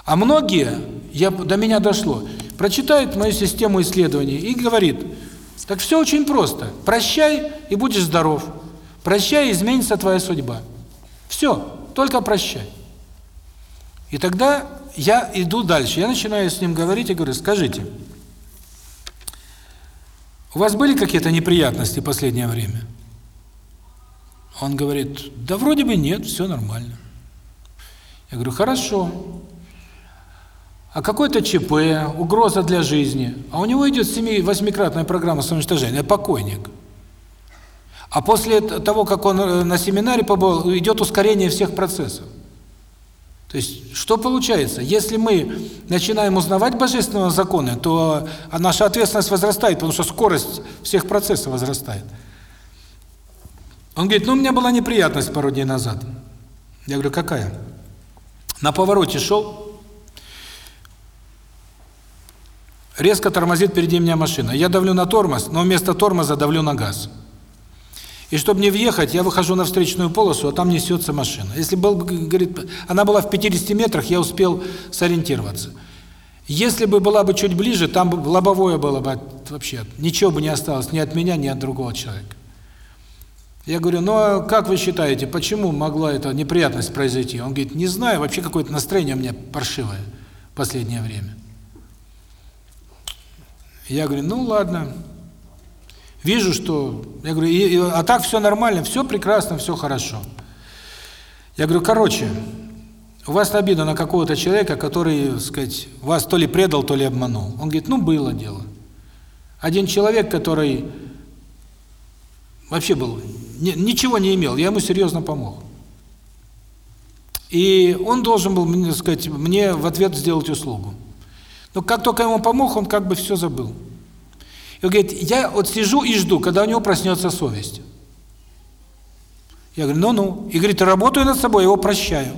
А многие, я, до меня дошло, прочитают мою систему исследований и говорит, так все очень просто. Прощай, и будешь здоров. Прощай, и изменится твоя судьба. Все, только прощай. И тогда я иду дальше. Я начинаю с ним говорить и говорю, скажите, у вас были какие-то неприятности в последнее время? Он говорит, да вроде бы нет, все нормально. Я говорю, хорошо. А какой-то ЧП, угроза для жизни. А у него идет 7-8-кратная программа самоуничтожения, покойник. А после того, как он э, на семинаре побыл, идет ускорение всех процессов. То есть, что получается? Если мы начинаем узнавать божественные законы, то наша ответственность возрастает, потому что скорость всех процессов возрастает. Он говорит, ну, у меня была неприятность пару дней назад. Я говорю, какая? На повороте шел, резко тормозит перед меня машина. Я давлю на тормоз, но вместо тормоза давлю на газ. И чтобы не въехать, я выхожу на встречную полосу, а там несется машина. Если был, говорит, она была в 50 метрах, я успел сориентироваться. Если бы была бы чуть ближе, там бы лобовое было бы вообще, ничего бы не осталось ни от меня, ни от другого человека. Я говорю, ну а как вы считаете, почему могла эта неприятность произойти? Он говорит, не знаю, вообще какое-то настроение у меня паршивое в последнее время. Я говорю, ну ладно, Вижу, что... Я говорю, и, и, а так все нормально, все прекрасно, все хорошо. Я говорю, короче, у вас обида на какого-то человека, который, сказать, вас то ли предал, то ли обманул. Он говорит, ну, было дело. Один человек, который вообще был, ни, ничего не имел, я ему серьезно помог. И он должен был, мне сказать, мне в ответ сделать услугу. Но как только ему помог, он как бы все забыл. И он говорит, я вот сижу и жду, когда у него проснется совесть. Я говорю, ну-ну. И говорит, работаю над собой, его прощаю.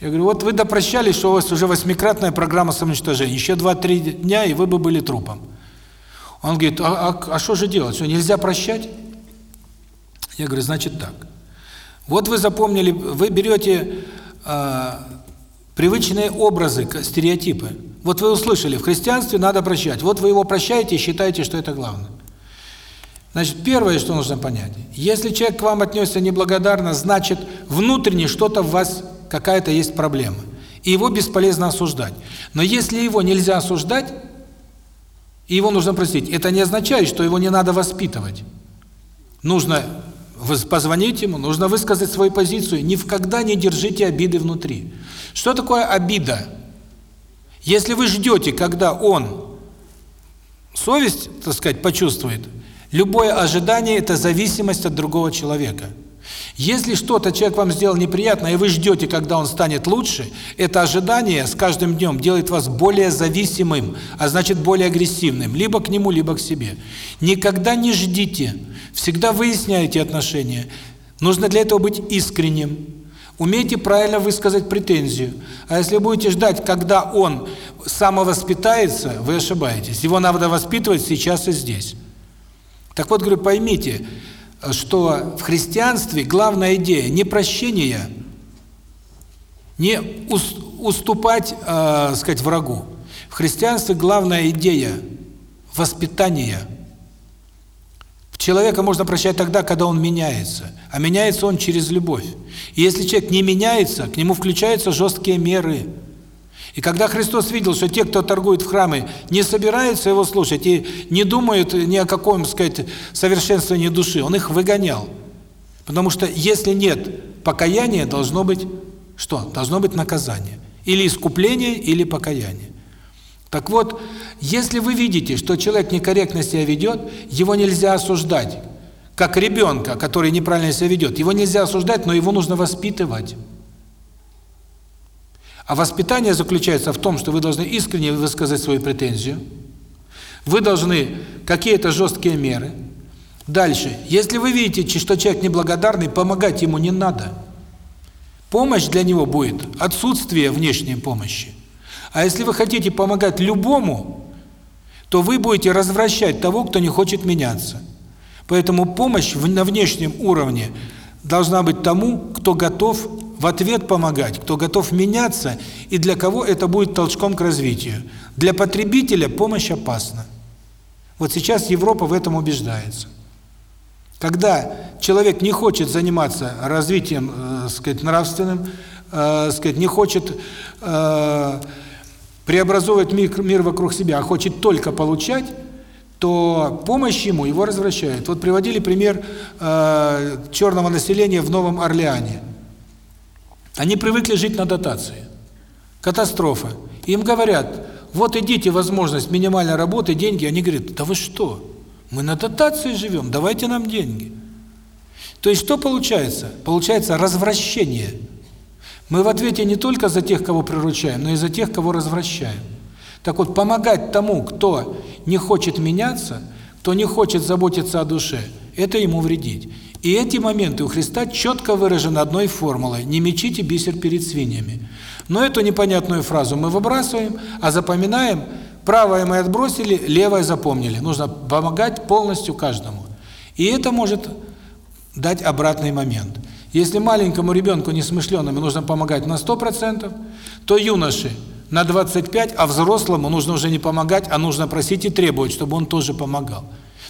Я говорю, вот вы допрощались, что у вас уже восьмикратная программа самоуничтожения. Еще два-три дня, и вы бы были трупом. Он говорит, а, а, а что же делать? Что, нельзя прощать? Я говорю, значит так. Вот вы запомнили, вы берете э, привычные образы, стереотипы. Вот вы услышали, в христианстве надо прощать. Вот вы его прощаете и считаете, что это главное. Значит, первое, что нужно понять. Если человек к вам отнесся неблагодарно, значит, внутренне что-то в вас, какая-то есть проблема. И его бесполезно осуждать. Но если его нельзя осуждать, и его нужно простить, это не означает, что его не надо воспитывать. Нужно позвонить ему, нужно высказать свою позицию. Никогда не держите обиды внутри. Что такое обида? Если вы ждете, когда он совесть, так сказать, почувствует, любое ожидание – это зависимость от другого человека. Если что-то человек вам сделал неприятно, и вы ждете, когда он станет лучше, это ожидание с каждым днем делает вас более зависимым, а значит более агрессивным, либо к нему, либо к себе. Никогда не ждите, всегда выясняйте отношения. Нужно для этого быть искренним. Умейте правильно высказать претензию. А если будете ждать, когда он самовоспитается, вы ошибаетесь. Его надо воспитывать сейчас и здесь. Так вот, говорю, поймите, что в христианстве главная идея не прощение, не уступать, э, сказать, врагу. В христианстве главная идея воспитания – Человека можно прощать тогда, когда он меняется. А меняется он через любовь. И если человек не меняется, к нему включаются жесткие меры. И когда Христос видел, что те, кто торгует в храме, не собираются его слушать и не думают ни о каком, сказать, совершенствовании души, он их выгонял. Потому что если нет покаяния, должно быть что? Должно быть наказание. Или искупление, или покаяние. Так вот, если вы видите, что человек некорректно себя ведет, его нельзя осуждать. Как ребенка, который неправильно себя ведет. Его нельзя осуждать, но его нужно воспитывать. А воспитание заключается в том, что вы должны искренне высказать свою претензию. Вы должны какие-то жесткие меры. Дальше. Если вы видите, что человек неблагодарный, помогать ему не надо. Помощь для него будет отсутствие внешней помощи. А если вы хотите помогать любому, то вы будете развращать того, кто не хочет меняться. Поэтому помощь на внешнем уровне должна быть тому, кто готов в ответ помогать, кто готов меняться и для кого это будет толчком к развитию. Для потребителя помощь опасна. Вот сейчас Европа в этом убеждается. Когда человек не хочет заниматься развитием, э, сказать, нравственным, э, сказать, не хочет э, преобразовывать мир, мир вокруг себя, а хочет только получать, то помощь ему его развращает. Вот приводили пример э, черного населения в Новом Орлеане. Они привыкли жить на дотации. Катастрофа. Им говорят, вот идите, возможность минимальной работы, деньги. Они говорят, да вы что, мы на дотации живем, давайте нам деньги. То есть что получается? Получается развращение. Мы в ответе не только за тех, кого приручаем, но и за тех, кого развращаем. Так вот, помогать тому, кто не хочет меняться, кто не хочет заботиться о душе, это ему вредить. И эти моменты у Христа четко выражены одной формулой «не мечите бисер перед свиньями». Но эту непонятную фразу мы выбрасываем, а запоминаем правое мы отбросили, левое запомнили. Нужно помогать полностью каждому. И это может дать обратный момент. Если маленькому ребенку несмышленному нужно помогать на 100%, то юноше на 25, а взрослому нужно уже не помогать, а нужно просить и требовать, чтобы он тоже помогал.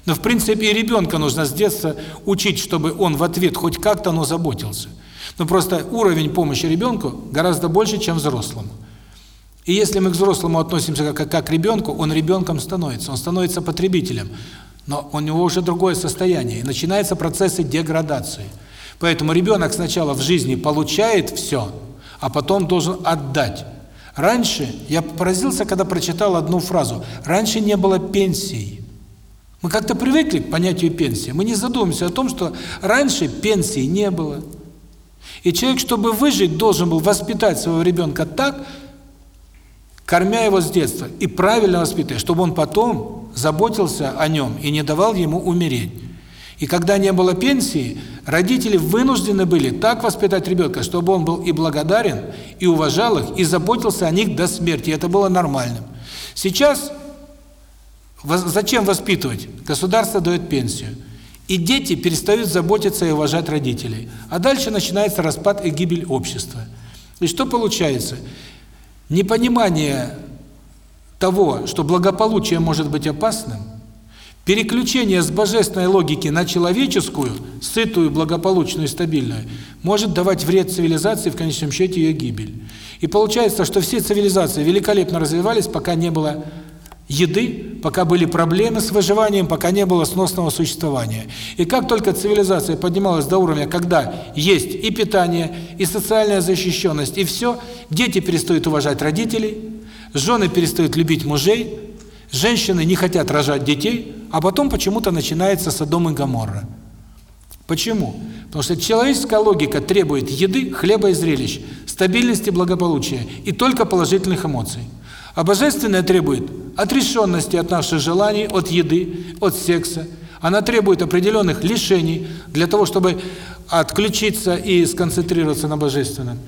Но в принципе и ребенка нужно с детства учить, чтобы он в ответ хоть как-то, но заботился. Но просто уровень помощи ребенку гораздо больше, чем взрослому. И если мы к взрослому относимся как, как к ребенку, он ребенком становится, он становится потребителем. Но у него уже другое состояние, и начинаются процессы деградации. Поэтому ребенок сначала в жизни получает все, а потом должен отдать. Раньше, я поразился, когда прочитал одну фразу, раньше не было пенсий. Мы как-то привыкли к понятию пенсии. Мы не задумываемся о том, что раньше пенсии не было. И человек, чтобы выжить, должен был воспитать своего ребенка так, кормя его с детства, и правильно воспитывая, чтобы он потом заботился о нем и не давал ему умереть. И когда не было пенсии, родители вынуждены были так воспитать ребенка, чтобы он был и благодарен, и уважал их, и заботился о них до смерти. Это было нормальным. Сейчас зачем воспитывать? Государство дает пенсию. И дети перестают заботиться и уважать родителей. А дальше начинается распад и гибель общества. И что получается? Непонимание того, что благополучие может быть опасным – Переключение с божественной логики на человеческую, сытую, благополучную, стабильную, может давать вред цивилизации, в конечном счете ее гибель. И получается, что все цивилизации великолепно развивались, пока не было еды, пока были проблемы с выживанием, пока не было сносного существования. И как только цивилизация поднималась до уровня, когда есть и питание, и социальная защищенность, и все, дети перестают уважать родителей, жены перестают любить мужей, Женщины не хотят рожать детей, а потом почему-то начинается Содом и Гоморра. Почему? Потому что человеческая логика требует еды, хлеба и зрелищ, стабильности, благополучия и только положительных эмоций. А божественное требует отрешенности от наших желаний, от еды, от секса. Она требует определенных лишений для того, чтобы отключиться и сконцентрироваться на божественном.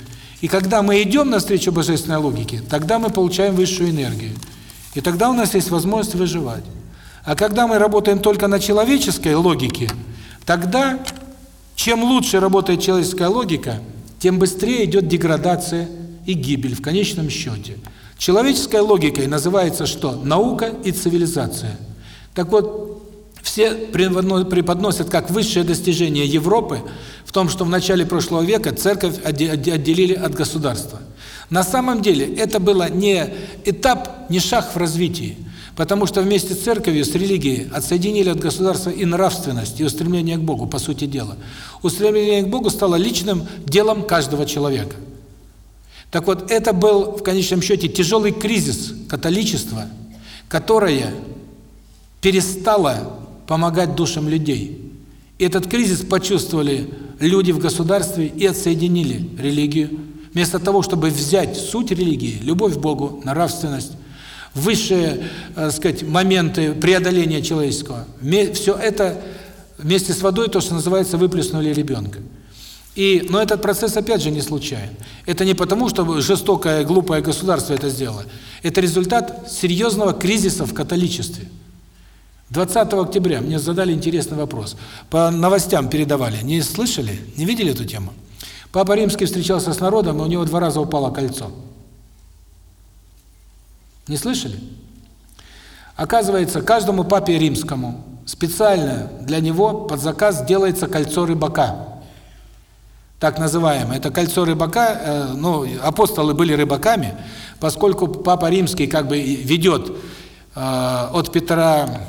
И когда мы идем навстречу божественной логике, тогда мы получаем высшую энергию. И тогда у нас есть возможность выживать. А когда мы работаем только на человеческой логике, тогда чем лучше работает человеческая логика, тем быстрее идет деградация и гибель в конечном счете. Человеческой логикой называется что? Наука и цивилизация. Так вот, все преподносят как высшее достижение Европы в том, что в начале прошлого века церковь отделили от государства. На самом деле это было не этап, не шаг в развитии, потому что вместе с церковью, с религией отсоединили от государства и нравственность, и устремление к Богу, по сути дела. Устремление к Богу стало личным делом каждого человека. Так вот, это был в конечном счете тяжелый кризис католичества, которое перестало помогать душам людей. И этот кризис почувствовали люди в государстве и отсоединили религию Вместо того, чтобы взять суть религии, любовь к Богу, нравственность, высшие, так сказать, моменты преодоления человеческого, все это вместе с водой, то, что называется, выплеснули ребенка. И, но этот процесс, опять же, не случайен. Это не потому, что жестокое, глупое государство это сделало. Это результат серьезного кризиса в католичестве. 20 октября мне задали интересный вопрос. По новостям передавали. Не слышали? Не видели эту тему? Папа Римский встречался с народом, и у него два раза упало кольцо. Не слышали? Оказывается, каждому папе римскому специально для него под заказ делается кольцо рыбака. Так называемое. Это кольцо рыбака, э, ну, апостолы были рыбаками, поскольку папа римский как бы ведет э, от Петра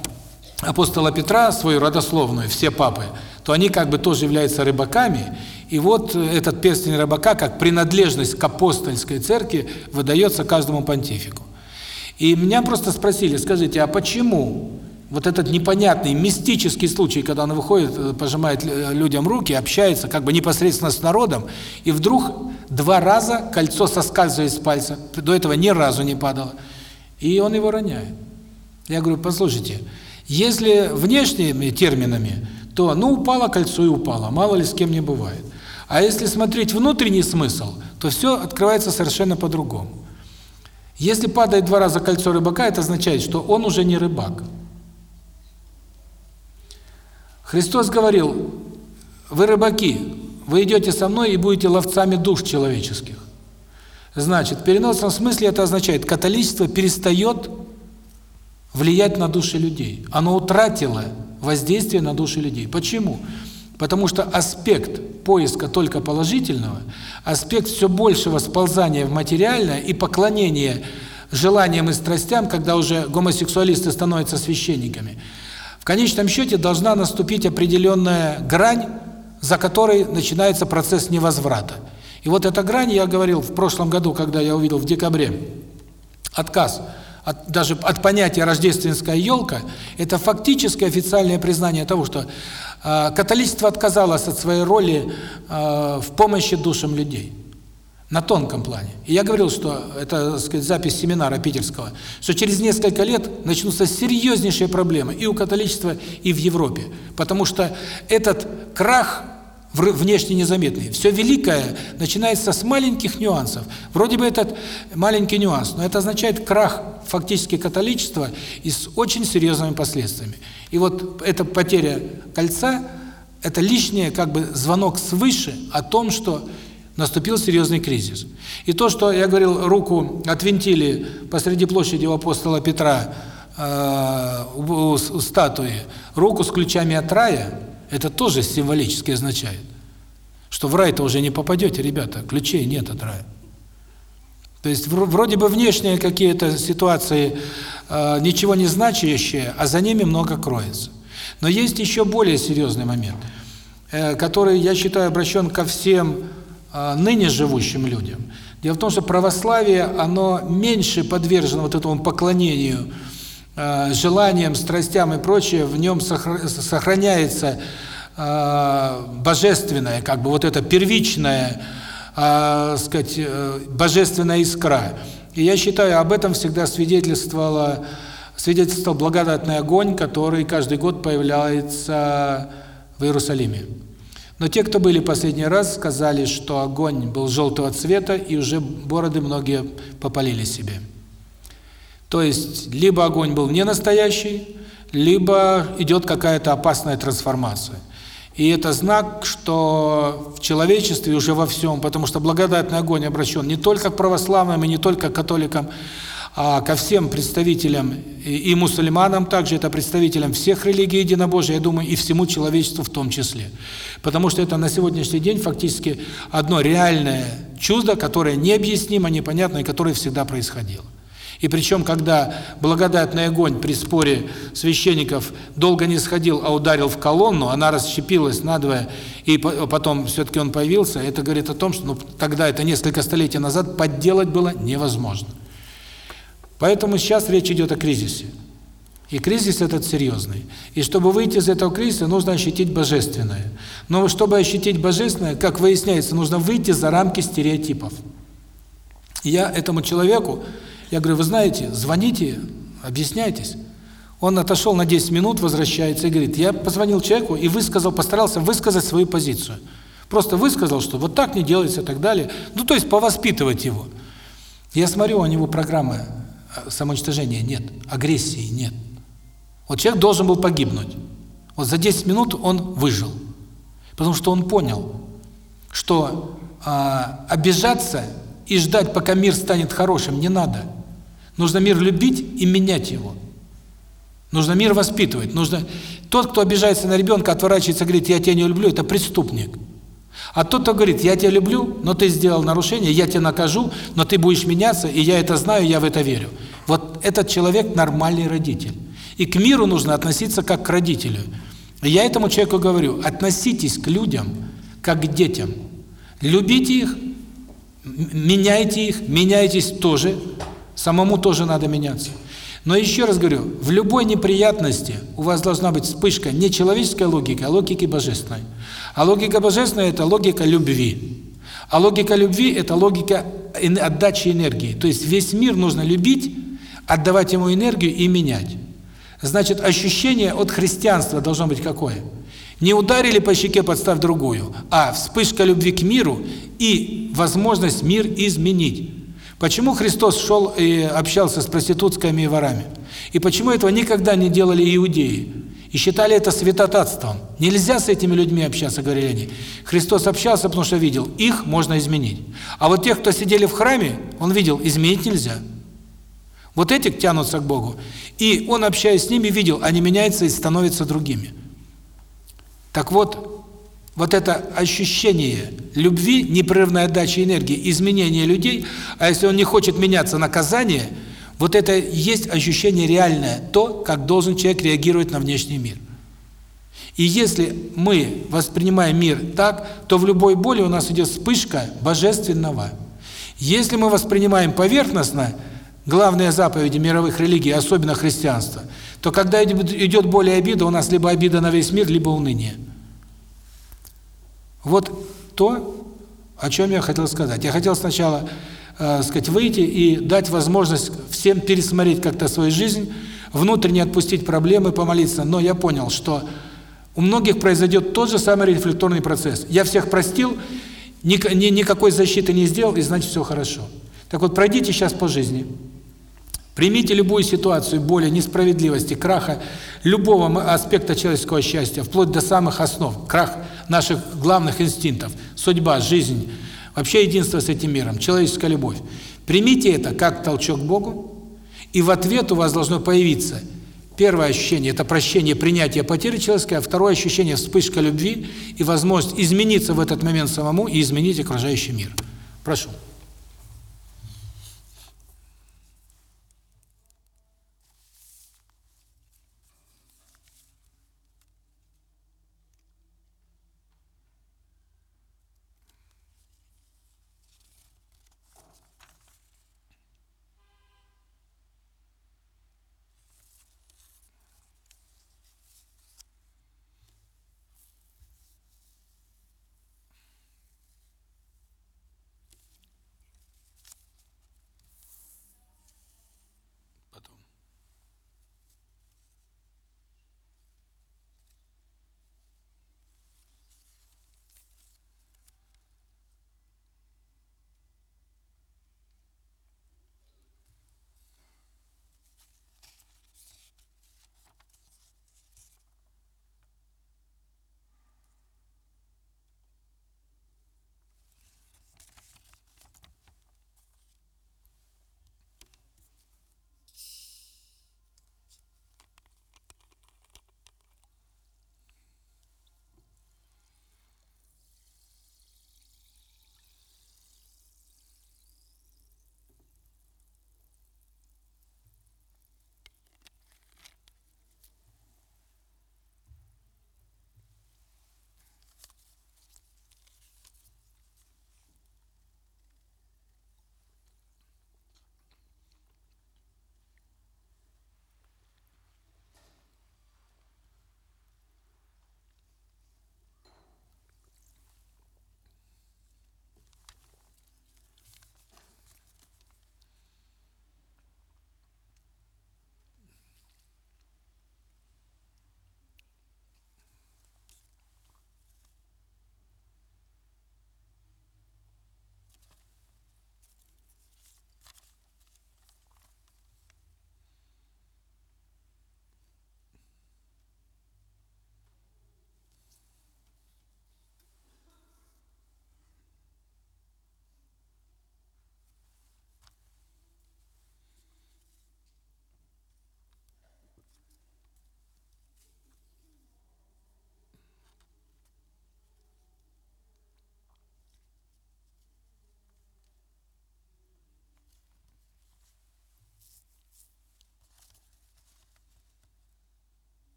апостола Петра свою родословную, все папы, то они как бы тоже являются рыбаками, и вот этот перстень рыбака, как принадлежность к апостольской церкви, выдается каждому понтифику. И меня просто спросили, скажите, а почему вот этот непонятный, мистический случай, когда он выходит, э, пожимает людям руки, общается как бы непосредственно с народом, и вдруг два раза кольцо соскальзывает с пальца, до этого ни разу не падало, и он его роняет. Я говорю, послушайте, если внешними терминами, то ну упало кольцо и упало, мало ли с кем не бывает. А если смотреть внутренний смысл, то все открывается совершенно по-другому. Если падает два раза кольцо рыбака, это означает, что он уже не рыбак. Христос говорил, вы рыбаки, вы идете со мной и будете ловцами душ человеческих. Значит, в переносном смысле это означает, католичество перестает влиять на души людей. Оно утратило воздействие на души людей. Почему? Потому что аспект поиска только положительного, аспект все большего сползания в материальное и поклонения желаниям и страстям, когда уже гомосексуалисты становятся священниками, в конечном счете должна наступить определенная грань, за которой начинается процесс невозврата. И вот эта грань, я говорил в прошлом году, когда я увидел в декабре, отказ – от, даже от понятия рождественская елка, это фактически официальное признание того, что католичество отказалось от своей роли э, в помощи душам людей. На тонком плане. И я говорил, что это, сказать, запись семинара питерского, что через несколько лет начнутся серьезнейшие проблемы и у католичества, и в Европе. Потому что этот крах внешне незаметный. Все великое начинается с маленьких нюансов. Вроде бы этот маленький нюанс, но это означает крах фактически католичества и с очень серьезными последствиями. И вот эта потеря кольца – это лишнее как бы звонок свыше о том, что наступил серьезный кризис. И то, что я говорил, руку отвинтили посреди площади у апостола Петра э, у, у статуи, руку с ключами от рая – это тоже символически означает, что в рай-то уже не попадете, ребята, ключей нет от рая. То есть вроде бы внешние какие-то ситуации э, ничего не значащие, а за ними много кроется. Но есть еще более серьезный момент, э, который, я считаю, обращен ко всем э, ныне живущим людям. Дело в том, что православие, оно меньше подвержено вот этому поклонению желаниям, страстям и прочее, в нем сохраняется э, божественное, как бы вот это первичная, э, сказать, божественная искра. И я считаю, об этом всегда свидетельствовало, свидетельствовал благодатный огонь, который каждый год появляется в Иерусалиме. Но те, кто были последний раз, сказали, что огонь был желтого цвета, и уже бороды многие попалили себе. То есть либо огонь был не настоящий, либо идет какая-то опасная трансформация. И это знак, что в человечестве уже во всем, потому что благодатный огонь обращен не только к православным и не только к католикам, а ко всем представителям и, мусульманам также, это представителям всех религий единобожия, я думаю, и всему человечеству в том числе. Потому что это на сегодняшний день фактически одно реальное чудо, которое необъяснимо, непонятно и которое всегда происходило. И причем, когда благодатный огонь при споре священников долго не сходил, а ударил в колонну, она расщепилась надвое, и потом все-таки он появился, это говорит о том, что ну, тогда, это несколько столетий назад, подделать было невозможно. Поэтому сейчас речь идет о кризисе. И кризис этот серьезный. И чтобы выйти из этого кризиса, нужно ощутить божественное. Но чтобы ощутить божественное, как выясняется, нужно выйти за рамки стереотипов. я этому человеку я говорю, вы знаете, звоните, объясняйтесь. Он отошел на 10 минут, возвращается и говорит, я позвонил человеку и высказал, постарался высказать свою позицию. Просто высказал, что вот так не делается и так далее. Ну, то есть повоспитывать его. Я смотрю, у него программа э, самоуничтожения нет, агрессии нет. Вот человек должен был погибнуть. Вот за 10 минут он выжил. Потому что он понял, что а, обижаться и ждать, пока мир станет хорошим, не надо. Нужно мир любить и менять его. Нужно мир воспитывать. Нужно Тот, кто обижается на ребенка, отворачивается, говорит, я тебя не люблю, это преступник. А тот, кто говорит, я тебя люблю, но ты сделал нарушение, я тебя накажу, но ты будешь меняться, и я это знаю, я в это верю. Вот этот человек нормальный родитель. И к миру нужно относиться как к родителю. И я этому человеку говорю, относитесь к людям как к детям. Любите их, меняйте их, меняйтесь тоже, самому тоже надо меняться. Но еще раз говорю, в любой неприятности у вас должна быть вспышка не человеческой логики, а логики божественной. А логика божественная – это логика любви. А логика любви – это логика отдачи энергии. То есть весь мир нужно любить, отдавать ему энергию и менять. Значит, ощущение от христианства должно быть какое? Не ударили по щеке, подставь другую, а вспышка любви к миру и возможность мир изменить. Почему Христос шел и общался с проститутками и ворами? И почему этого никогда не делали иудеи? И считали это святотатством. Нельзя с этими людьми общаться, говорили они. Христос общался, потому что видел, их можно изменить. А вот тех, кто сидели в храме, он видел, изменить нельзя. Вот эти тянутся к Богу. И он, общаясь с ними, видел, они меняются и становятся другими. Так вот, вот это ощущение любви, непрерывной отдачи энергии, изменения людей, а если он не хочет меняться, наказание, вот это есть ощущение реальное, то, как должен человек реагировать на внешний мир. И если мы воспринимаем мир так, то в любой боли у нас идет вспышка божественного. Если мы воспринимаем поверхностно главные заповеди мировых религий, особенно христианства, то когда идет боль и обида, у нас либо обида на весь мир, либо уныние. Вот то, о чем я хотел сказать. Я хотел сначала, э, сказать, выйти и дать возможность всем пересмотреть как-то свою жизнь, внутренне отпустить проблемы, помолиться. Но я понял, что у многих произойдет тот же самый рефлекторный процесс. Я всех простил, ни, ни, никакой защиты не сделал, и значит все хорошо. Так вот, пройдите сейчас по жизни. Примите любую ситуацию боли, несправедливости, краха, любого аспекта человеческого счастья, вплоть до самых основ, крах наших главных инстинктов, судьба, жизнь, вообще единство с этим миром, человеческая любовь. Примите это как толчок Богу, и в ответ у вас должно появиться первое ощущение – это прощение, принятие потери человеческой, а второе ощущение – вспышка любви и возможность измениться в этот момент самому и изменить окружающий мир. Прошу.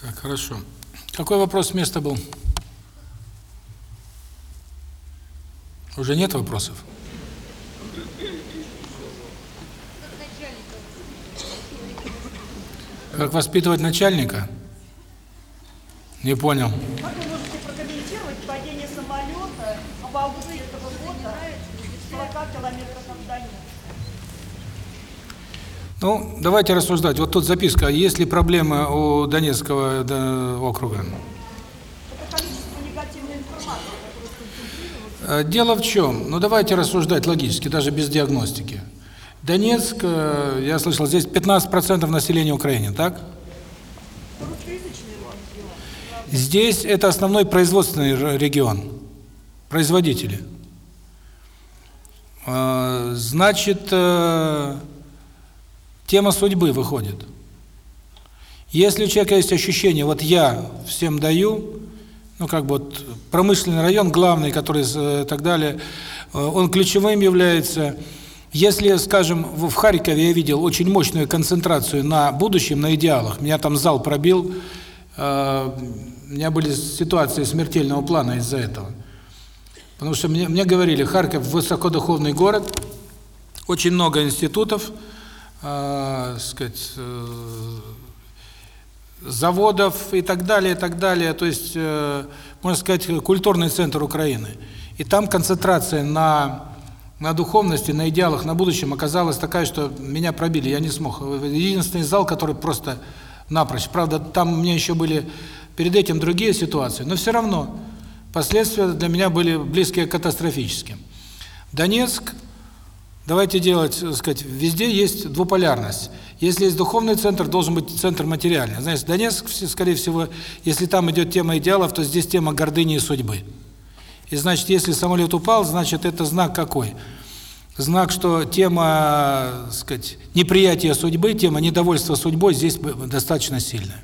Так, хорошо. Какой вопрос с места был? Уже нет вопросов? Как воспитывать начальника? Не понял. Как вы можете прокомментировать падение самолета в августе этого года в 40 километрах от Донецка? Ну, давайте рассуждать. Вот тут записка. Есть ли проблемы у Донецкого да, округа? Э, Дело в чем? Ну, давайте рассуждать логически, даже без диагностики. Донецк, э, я слышал, здесь 15% населения Украины, так? Здесь это основной производственный регион, производители. Э, Значит, э, тема судьбы выходит. Если у человека есть ощущение, вот я всем даю, ну как бы вот промышленный район главный, который и так далее, э, он ключевым является. Если, скажем, в в Харькове я видел очень мощную концентрацию на будущем, на идеалах, меня там зал пробил, э, у меня были ситуации смертельного плана из-за этого. Потому что мне, мне говорили, Харьков высокодуховный город, очень много институтов, э, сказать, э, заводов и так далее, и так далее. То есть, э, можно сказать, культурный центр Украины. И там концентрация на, на духовности, на идеалах, на будущем оказалась такая, что меня пробили, я не смог. Единственный зал, который просто напрочь. Правда, там у меня еще были перед этим другие ситуации, но все равно последствия для меня были близкие к катастрофическим. Донецк Давайте делать, так сказать, везде есть двуполярность. Если есть духовный центр, должен быть центр материальный. Знаете, Донецк, скорее всего, если там идет тема идеалов, то здесь тема гордыни и судьбы. И значит, если самолет упал, значит, это знак какой? Знак, что тема, сказать, неприятия судьбы, тема недовольства судьбой здесь достаточно сильная.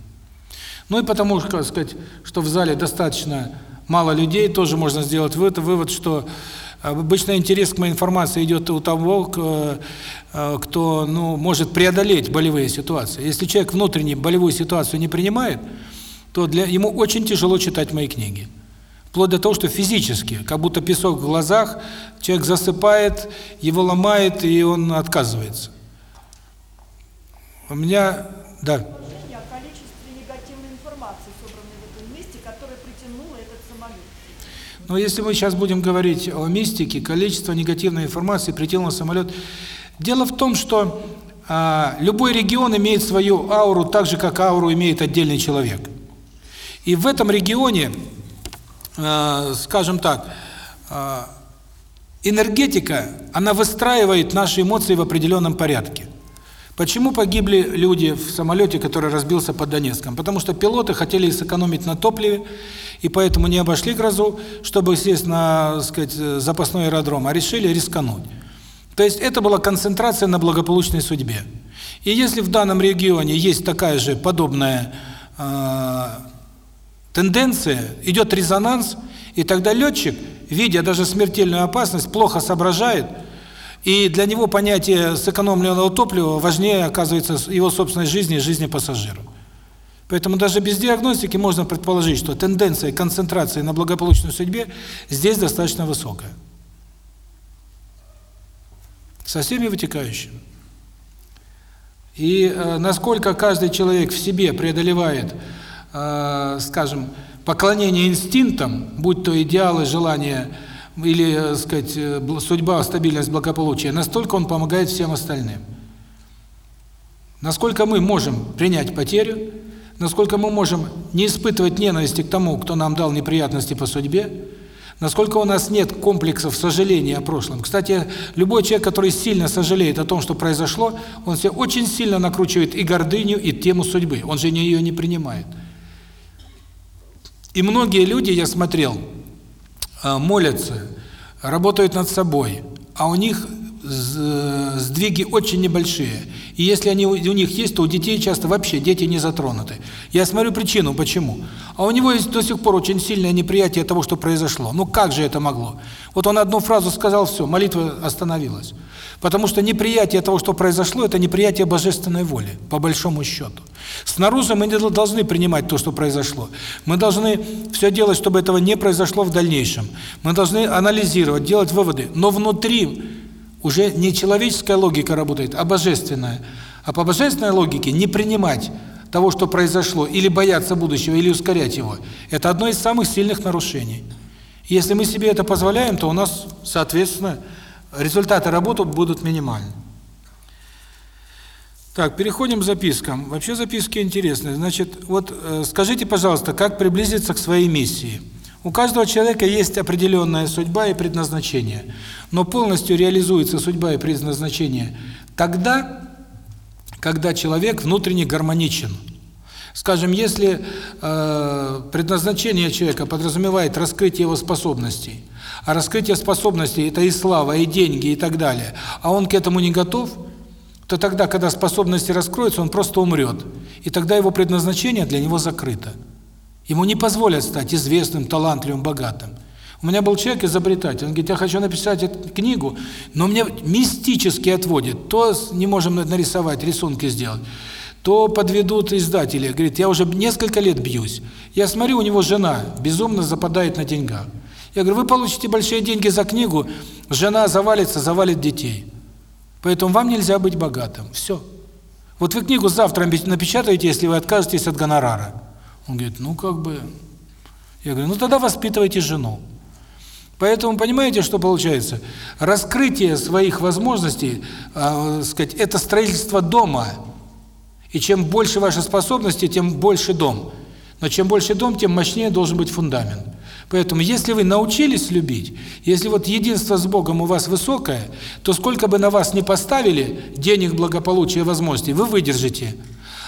Ну и потому, так сказать, что в зале достаточно мало людей, тоже можно сделать вывод, вывод что обычно интерес к моей информации идет у того, к- э, кто ну, может преодолеть болевые ситуации. Если человек внутренне болевую ситуацию не принимает, то для ему очень тяжело читать мои книги. Вплоть до того, что физически, как будто песок в глазах, человек засыпает, его ломает, и он отказывается. У меня, да. Положение о количестве негативной информации, собранной в этом месте, которая притянула этот самолет. Но если мы сейчас будем говорить о мистике, количество негативной информации притянуло самолет. Дело в том, что а, любой регион имеет свою ауру так же, как ауру имеет отдельный человек. И в этом регионе, а, скажем так, а, энергетика, она выстраивает наши эмоции в определенном порядке. Почему погибли люди в самолете, который разбился под Донецком? Потому что пилоты хотели сэкономить на топливе, и поэтому не обошли грозу, чтобы сесть на, сказать, запасной аэродром, а решили рискануть. То есть это была концентрация на благополучной судьбе. И если в данном регионе есть такая же подобная э, тенденция, идет резонанс, и тогда летчик, видя даже смертельную опасность, плохо соображает, и для него понятие сэкономленного топлива важнее, оказывается, его собственной жизни и жизни пассажиров. Поэтому даже без диагностики можно предположить, что тенденция концентрации на благополучной судьбе здесь достаточно высокая. Со всеми вытекающими. И э, насколько каждый человек в себе преодолевает, э, скажем, поклонение инстинктам, будь то идеалы, желания или, э, сказать, э, судьба, стабильность, благополучие, настолько он помогает всем остальным. Насколько мы можем принять потерю, насколько мы можем не испытывать ненависти к тому, кто нам дал неприятности по судьбе, насколько у нас нет комплексов сожаления о прошлом. Кстати, любой человек, который сильно сожалеет о том, что произошло, он себе очень сильно накручивает и гордыню, и тему судьбы. Он же ее не принимает. И многие люди, я смотрел, молятся, работают над собой, а у них сдвиги очень небольшие. И если они у них есть, то у детей часто вообще дети не затронуты. Я смотрю причину, почему. А у него есть до сих пор очень сильное неприятие того, что произошло. Ну как же это могло? Вот он одну фразу сказал, все, молитва остановилась. Потому что неприятие того, что произошло, это неприятие божественной воли, по большому счету. Снаружи мы не должны принимать то, что произошло. Мы должны все делать, чтобы этого не произошло в дальнейшем. Мы должны анализировать, делать выводы. Но внутри уже не человеческая логика работает, а божественная. А по божественной логике не принимать того, что произошло, или бояться будущего, или ускорять его, это одно из самых сильных нарушений. Если мы себе это позволяем, то у нас, соответственно, результаты работы будут минимальны. Так, переходим к запискам. Вообще записки интересные. Значит, вот э, скажите, пожалуйста, как приблизиться к своей миссии? У каждого человека есть определенная судьба и предназначение, но полностью реализуется судьба и предназначение тогда, когда человек внутренне гармоничен. Скажем, если э, предназначение человека подразумевает раскрытие его способностей, а раскрытие способностей – это и слава, и деньги, и так далее, а он к этому не готов, то тогда, когда способности раскроются, он просто умрет. И тогда его предназначение для него закрыто. Ему не позволят стать известным, талантливым, богатым. У меня был человек изобретатель, он говорит, я хочу написать эту книгу, но мне мистически отводит, то не можем нарисовать, рисунки сделать, то подведут издатели. Говорит, я уже несколько лет бьюсь. Я смотрю, у него жена безумно западает на деньгах. Я говорю, вы получите большие деньги за книгу, жена завалится, завалит детей. Поэтому вам нельзя быть богатым. Все. Вот вы книгу завтра напечатаете, если вы откажетесь от гонорара. Он говорит, ну как бы... Я говорю, ну тогда воспитывайте жену. Поэтому понимаете, что получается? Раскрытие своих возможностей, э, сказать, это строительство дома. И чем больше ваши способности, тем больше дом. Но чем больше дом, тем мощнее должен быть фундамент. Поэтому, если вы научились любить, если вот единство с Богом у вас высокое, то сколько бы на вас не поставили денег, благополучия, возможностей, вы выдержите.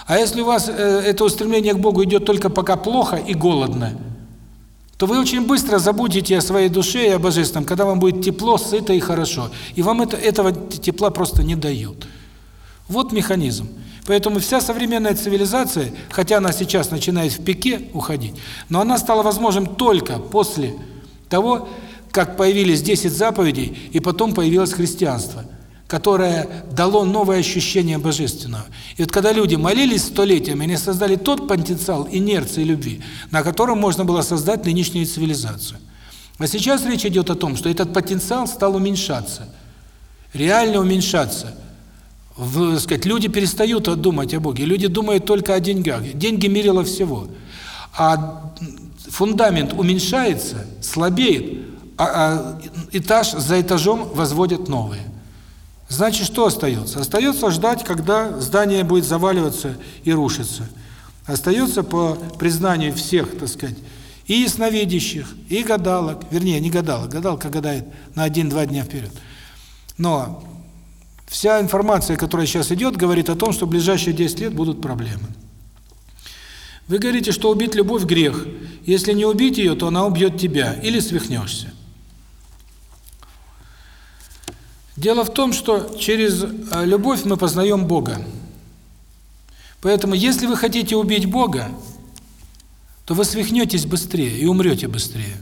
А если у вас э, это устремление к Богу идет только пока плохо и голодно, то вы очень быстро забудете о своей душе и о Божественном, когда вам будет тепло, сыто и хорошо. И вам это, этого тепла просто не дают. Вот механизм. Поэтому вся современная цивилизация, хотя она сейчас начинает в пике уходить, но она стала возможным только после того, как появились 10 заповедей, и потом появилось христианство, которое дало новое ощущение божественного. И вот когда люди молились столетиями, они создали тот потенциал инерции любви, на котором можно было создать нынешнюю цивилизацию. А сейчас речь идет о том, что этот потенциал стал уменьшаться, реально уменьшаться – в, сказать, люди перестают думать о Боге, люди думают только о деньгах. Деньги мерило всего. А фундамент уменьшается, слабеет, а, а этаж за этажом возводят новые. Значит, что остается? Остается ждать, когда здание будет заваливаться и рушиться. Остается по признанию всех, так сказать, и ясновидящих, и гадалок, вернее, не гадалок, гадалка гадает на один-два дня вперед. Но Вся информация, которая сейчас идет, говорит о том, что в ближайшие 10 лет будут проблемы. Вы говорите, что убить любовь – грех. Если не убить ее, то она убьет тебя или свихнешься. Дело в том, что через э, любовь мы познаем Бога. Поэтому, если вы хотите убить Бога, то вы свихнетесь быстрее и умрете быстрее.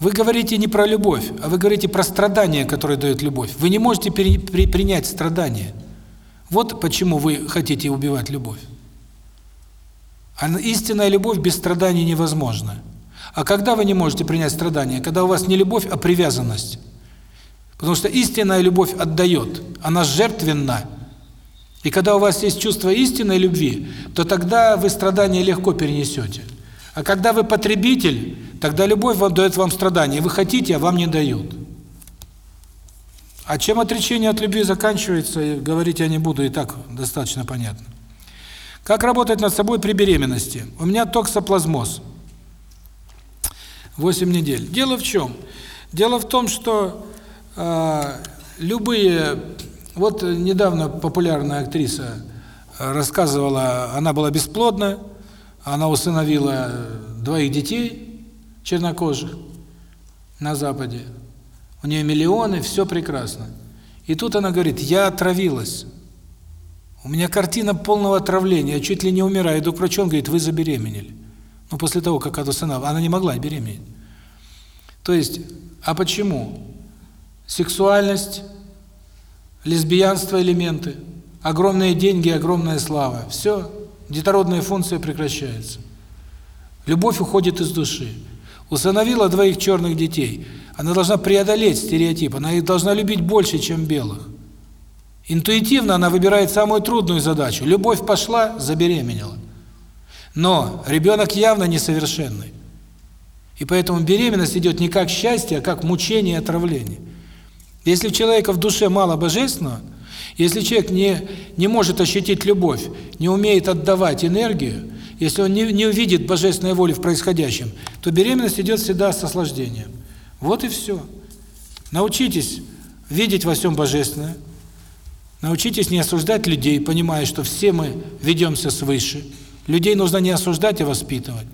Вы говорите не про любовь, а вы говорите про страдания, которые дает любовь. Вы не можете при, при, принять страдания. Вот почему вы хотите убивать любовь. А истинная любовь без страданий невозможна. А когда вы не можете принять страдания? Когда у вас не любовь, а привязанность. Потому что истинная любовь отдает, она жертвенна. И когда у вас есть чувство истинной любви, то тогда вы страдания легко перенесете. А когда вы потребитель, тогда любовь вам дает вам страдания. Вы хотите, а вам не дают. А чем отречение от любви заканчивается, говорить я не буду, и так достаточно понятно. Как работать над собой при беременности? У меня токсоплазмоз. 8 недель. Дело в чем? Дело в том, что э, любые... Вот недавно популярная актриса рассказывала, она была бесплодна, она усыновила двоих детей чернокожих на Западе. У нее миллионы, все прекрасно. И тут она говорит, я отравилась. У меня картина полного отравления, я чуть ли не умираю. Иду к врачу, он говорит, вы забеременели. Ну, после того, как она усыновила, она не могла беременеть. То есть, а почему? Сексуальность лесбиянство элементы, огромные деньги, огромная слава. Все, детородная функция прекращается. Любовь уходит из души. Усыновила двоих черных детей. Она должна преодолеть стереотип, она их должна любить больше, чем белых. Интуитивно она выбирает самую трудную задачу. Любовь пошла, забеременела. Но ребенок явно несовершенный. И поэтому беременность идет не как счастье, а как мучение и отравление. Если у человека в душе мало божественного, если человек не, не может ощутить любовь, не умеет отдавать энергию, если он не, не увидит божественной воли в происходящем, то беременность идет всегда с наслаждением. Вот и все. Научитесь видеть во всем божественное, научитесь не осуждать людей, понимая, что все мы ведемся свыше. Людей нужно не осуждать, а воспитывать.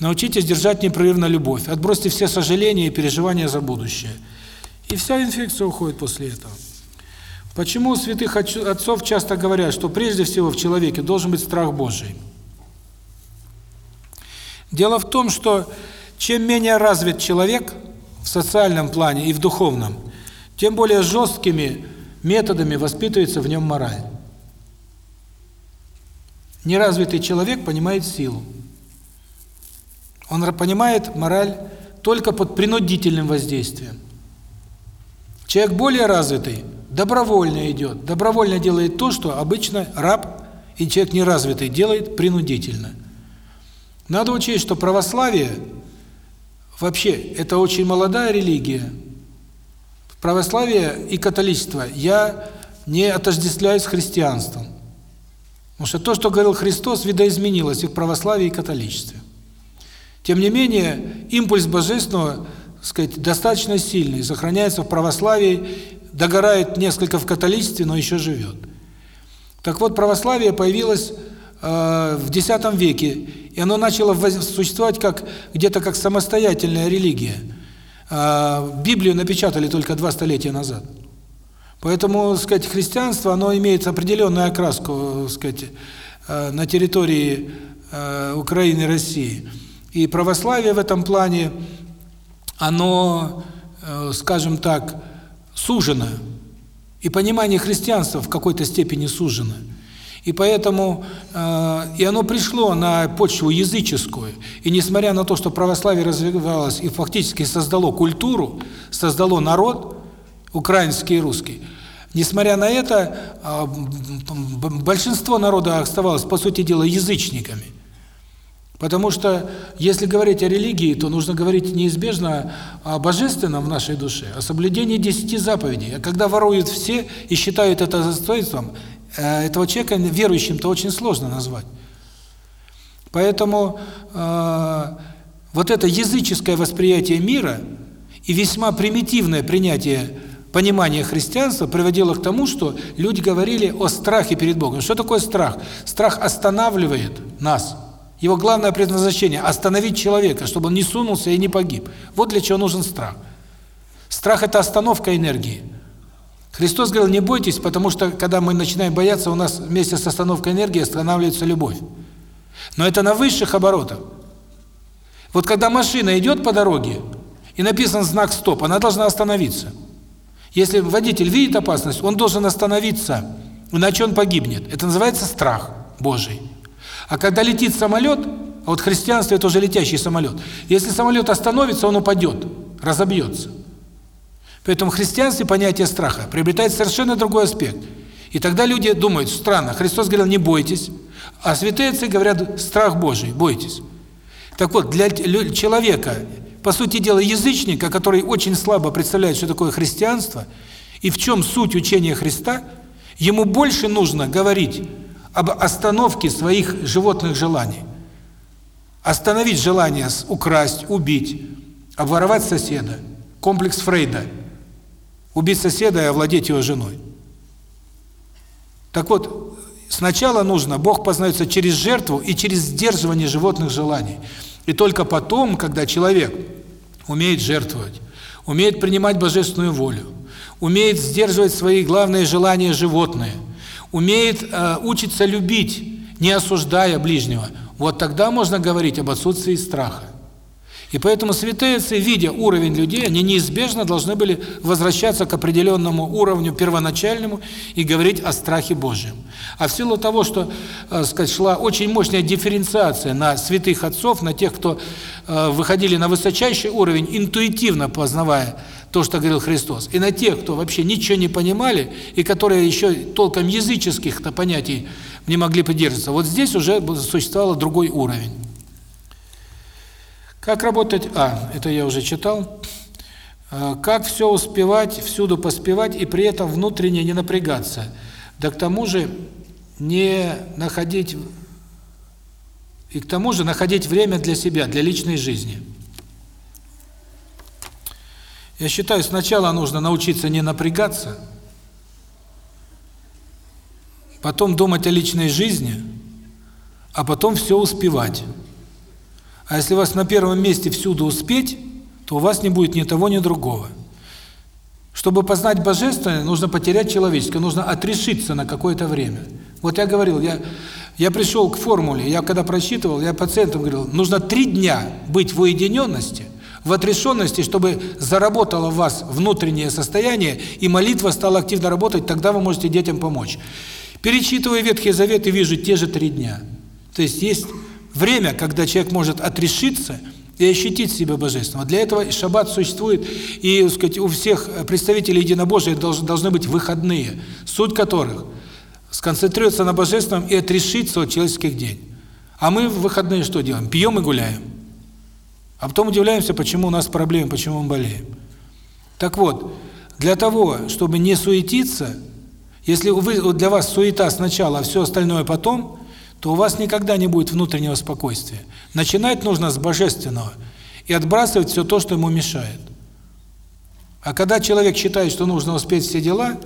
Научитесь держать непрерывно любовь, отбросьте все сожаления и переживания за будущее. И вся инфекция уходит после этого. Почему у святых отцов часто говорят, что прежде всего в человеке должен быть страх Божий? Дело в том, что чем менее развит человек в социальном плане и в духовном, тем более жесткими методами воспитывается в нем мораль. Неразвитый человек понимает силу. Он понимает мораль только под принудительным воздействием. Человек более развитый добровольно идет, добровольно делает то, что обычно раб и человек неразвитый делает принудительно. Надо учесть, что православие вообще это очень молодая религия. Православие и католичество я не отождествляю с христианством. Потому что то, что говорил Христос, видоизменилось и в православии, и католичестве. Тем не менее, импульс божественного, сказать, достаточно сильный, сохраняется в православии, догорает несколько в католичестве, но еще живет. Так вот, православие появилось э, в X веке, и оно начало существовать как где-то как самостоятельная религия. Э, Библию напечатали только два столетия назад. Поэтому, сказать, христианство, оно имеет определенную окраску, сказать, э, на территории э, Украины и России. И православие в этом плане, оно, э, скажем так, сужено. И понимание христианства в какой-то степени сужено. И поэтому э, и оно пришло на почву языческую. И несмотря на то, что православие развивалось и фактически создало культуру, создало народ, украинский и русский, несмотря на это, э, большинство народа оставалось, по сути дела, язычниками. Потому что, если говорить о религии, то нужно говорить неизбежно о божественном в нашей душе, о соблюдении десяти заповедей. А когда воруют все и считают это достоинством, э, этого человека верующим-то очень сложно назвать. Поэтому э, вот это языческое восприятие мира и весьма примитивное принятие понимания христианства приводило к тому, что люди говорили о страхе перед Богом. Что такое страх? Страх останавливает нас. Его главное предназначение – остановить человека, чтобы он не сунулся и не погиб. Вот для чего нужен страх. Страх – это остановка энергии. Христос говорил, не бойтесь, потому что, когда мы начинаем бояться, у нас вместе с остановкой энергии останавливается любовь. Но это на высших оборотах. Вот когда машина идет по дороге, и написан знак «стоп», она должна остановиться. Если водитель видит опасность, он должен остановиться, иначе он погибнет. Это называется страх Божий. А когда летит самолет, а вот христианство это уже летящий самолет. Если самолет остановится, он упадет, разобьется. Поэтому в христианстве понятие страха приобретает совершенно другой аспект. И тогда люди думают, странно, Христос говорил, не бойтесь, а святые отцы говорят, страх Божий, бойтесь. Так вот, для человека, по сути дела, язычника, который очень слабо представляет, что такое христианство, и в чем суть учения Христа, ему больше нужно говорить об остановке своих животных желаний. Остановить желание украсть, убить, обворовать соседа. Комплекс Фрейда. Убить соседа и овладеть его женой. Так вот, сначала нужно, Бог познается через жертву и через сдерживание животных желаний. И только потом, когда человек умеет жертвовать, умеет принимать божественную волю, умеет сдерживать свои главные желания животные – умеет э, учиться любить, не осуждая ближнего, вот тогда можно говорить об отсутствии страха. И поэтому святые отцы, видя уровень людей, они неизбежно должны были возвращаться к определенному уровню первоначальному и говорить о страхе Божьем. А в силу того, что, э, сказать, шла очень мощная дифференциация на святых отцов, на тех, кто э, выходили на высочайший уровень, интуитивно познавая то, что говорил Христос, и на тех, кто вообще ничего не понимали и которые еще толком языческих-то понятий не могли придерживаться, вот здесь уже существовал другой уровень. Как работать? А, это я уже читал. А, как все успевать, всюду поспевать и при этом внутренне не напрягаться. Да к тому же не находить и к тому же находить время для себя, для личной жизни. Я считаю, сначала нужно научиться не напрягаться, потом думать о личной жизни, а потом все успевать. А если вас на первом месте всюду успеть, то у вас не будет ни того, ни другого. Чтобы познать божественное, нужно потерять человеческое, нужно отрешиться на какое-то время. Вот я говорил, я я пришел к формуле, я когда просчитывал, я пациентам говорил, нужно три дня быть в уединенности, в отрешенности, чтобы заработало в вас внутреннее состояние, и молитва стала активно работать, тогда вы можете детям помочь. Перечитывая Ветхий Завет и вижу те же три дня. То есть есть время, когда человек может отрешиться и ощутить себя божественного. Для этого шаббат существует, и, сказать, у всех представителей единобожия должны быть выходные, суть которых сконцентрироваться на божественном и отрешиться от человеческих дней. А мы в выходные что делаем? Пьем и гуляем. А потом удивляемся, почему у нас проблемы, почему мы болеем. Так вот, для того, чтобы не суетиться, если вы, для вас суета сначала, а все остальное потом, то у вас никогда не будет внутреннего спокойствия. Начинать нужно с божественного и отбрасывать все то, что ему мешает. А когда человек считает, что нужно успеть все дела,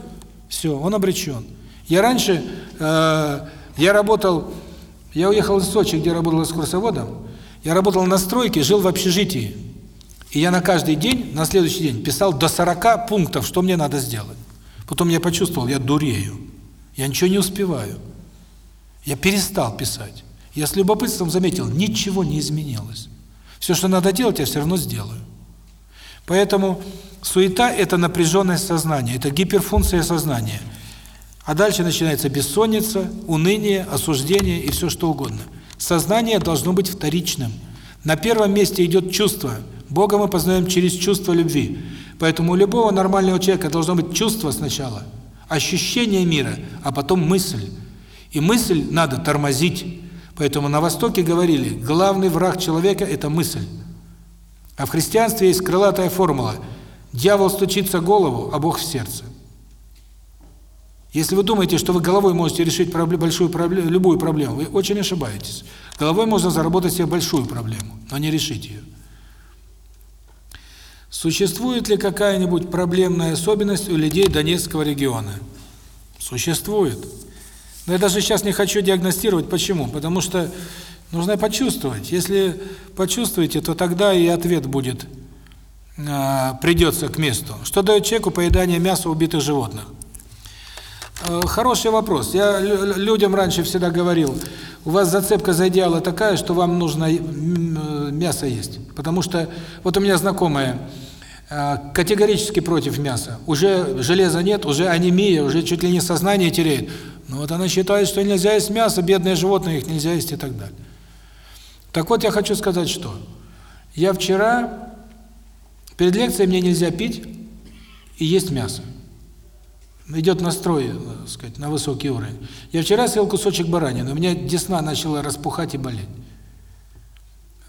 все, он обречен. Я раньше, э, я работал, я уехал из Сочи, где работал экскурсоводом, я работал на стройке, жил в общежитии. И я на каждый день, на следующий день писал до 40 пунктов, что мне надо сделать. Потом я почувствовал, я дурею. Я ничего не успеваю. Я перестал писать. Я с любопытством заметил, ничего не изменилось. Все, что надо делать, я все равно сделаю. Поэтому суета – это напряженность сознания, это гиперфункция сознания. А дальше начинается бессонница, уныние, осуждение и все что угодно. Сознание должно быть вторичным. На первом месте идет чувство. Бога мы познаем через чувство любви. Поэтому у любого нормального человека должно быть чувство сначала, ощущение мира, а потом мысль. И мысль надо тормозить. Поэтому на Востоке говорили, главный враг человека – это мысль. А в христианстве есть крылатая формула – дьявол стучится голову, а Бог в сердце. Если вы думаете, что вы головой можете решить проблему, большую проблему, любую проблему, вы очень ошибаетесь. Головой можно заработать себе большую проблему, но не решить ее. Существует ли какая-нибудь проблемная особенность у людей Донецкого региона? Существует. Но я даже сейчас не хочу диагностировать. Почему? Потому что нужно почувствовать. Если почувствуете, то тогда и ответ будет, э, придется к месту. Что дает человеку поедание мяса убитых животных? Э, хороший вопрос. Я людям раньше всегда говорил, у вас зацепка за идеалы такая, что вам нужно мясо есть. Потому что, вот у меня знакомая, э, категорически против мяса. Уже железа нет, уже анемия, уже чуть ли не сознание теряет. Ну вот она считает, что нельзя есть мясо, бедные животные, их нельзя есть и так далее. Так вот, я хочу сказать, что я вчера, перед лекцией мне нельзя пить и есть мясо. Идет настрой, так сказать, на высокий уровень. Я вчера съел кусочек баранины, у меня десна начала распухать и болеть.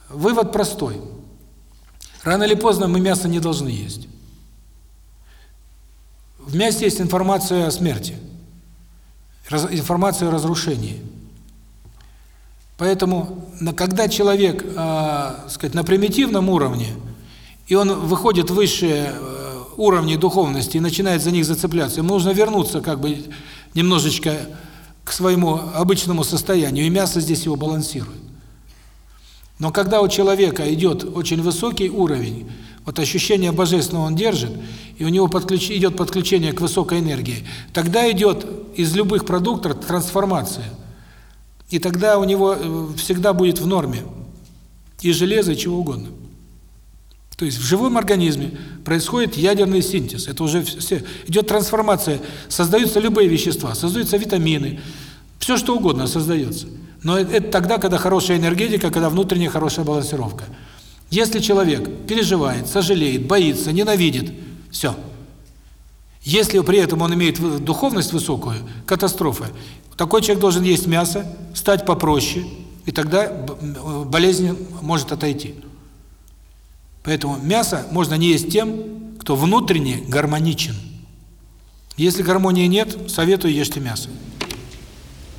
Вывод простой. Рано или поздно мы мясо не должны есть. В мясе есть информация о смерти информацию о разрушении. Поэтому, когда человек, э, сказать, на примитивном уровне, и он выходит выше э, уровней духовности и начинает за них зацепляться, ему нужно вернуться как бы немножечко к своему обычному состоянию, и мясо здесь его балансирует. Но когда у человека идет очень высокий уровень, вот ощущение божественного он держит, и у него подключ... идет подключение к высокой энергии, тогда идет из любых продуктов трансформация. И тогда у него э, всегда будет в норме и железо, и чего угодно. То есть в живом организме происходит ядерный синтез. Это уже все идет трансформация, создаются любые вещества, создаются витамины, все что угодно создается. Но это тогда, когда хорошая энергетика, когда внутренняя хорошая балансировка. Если человек переживает, сожалеет, боится, ненавидит, все. Если при этом он имеет духовность высокую, катастрофа. Такой человек должен есть мясо, стать попроще, и тогда болезнь может отойти. Поэтому мясо можно не есть тем, кто внутренне гармоничен. Если гармонии нет, советую ешьте мясо.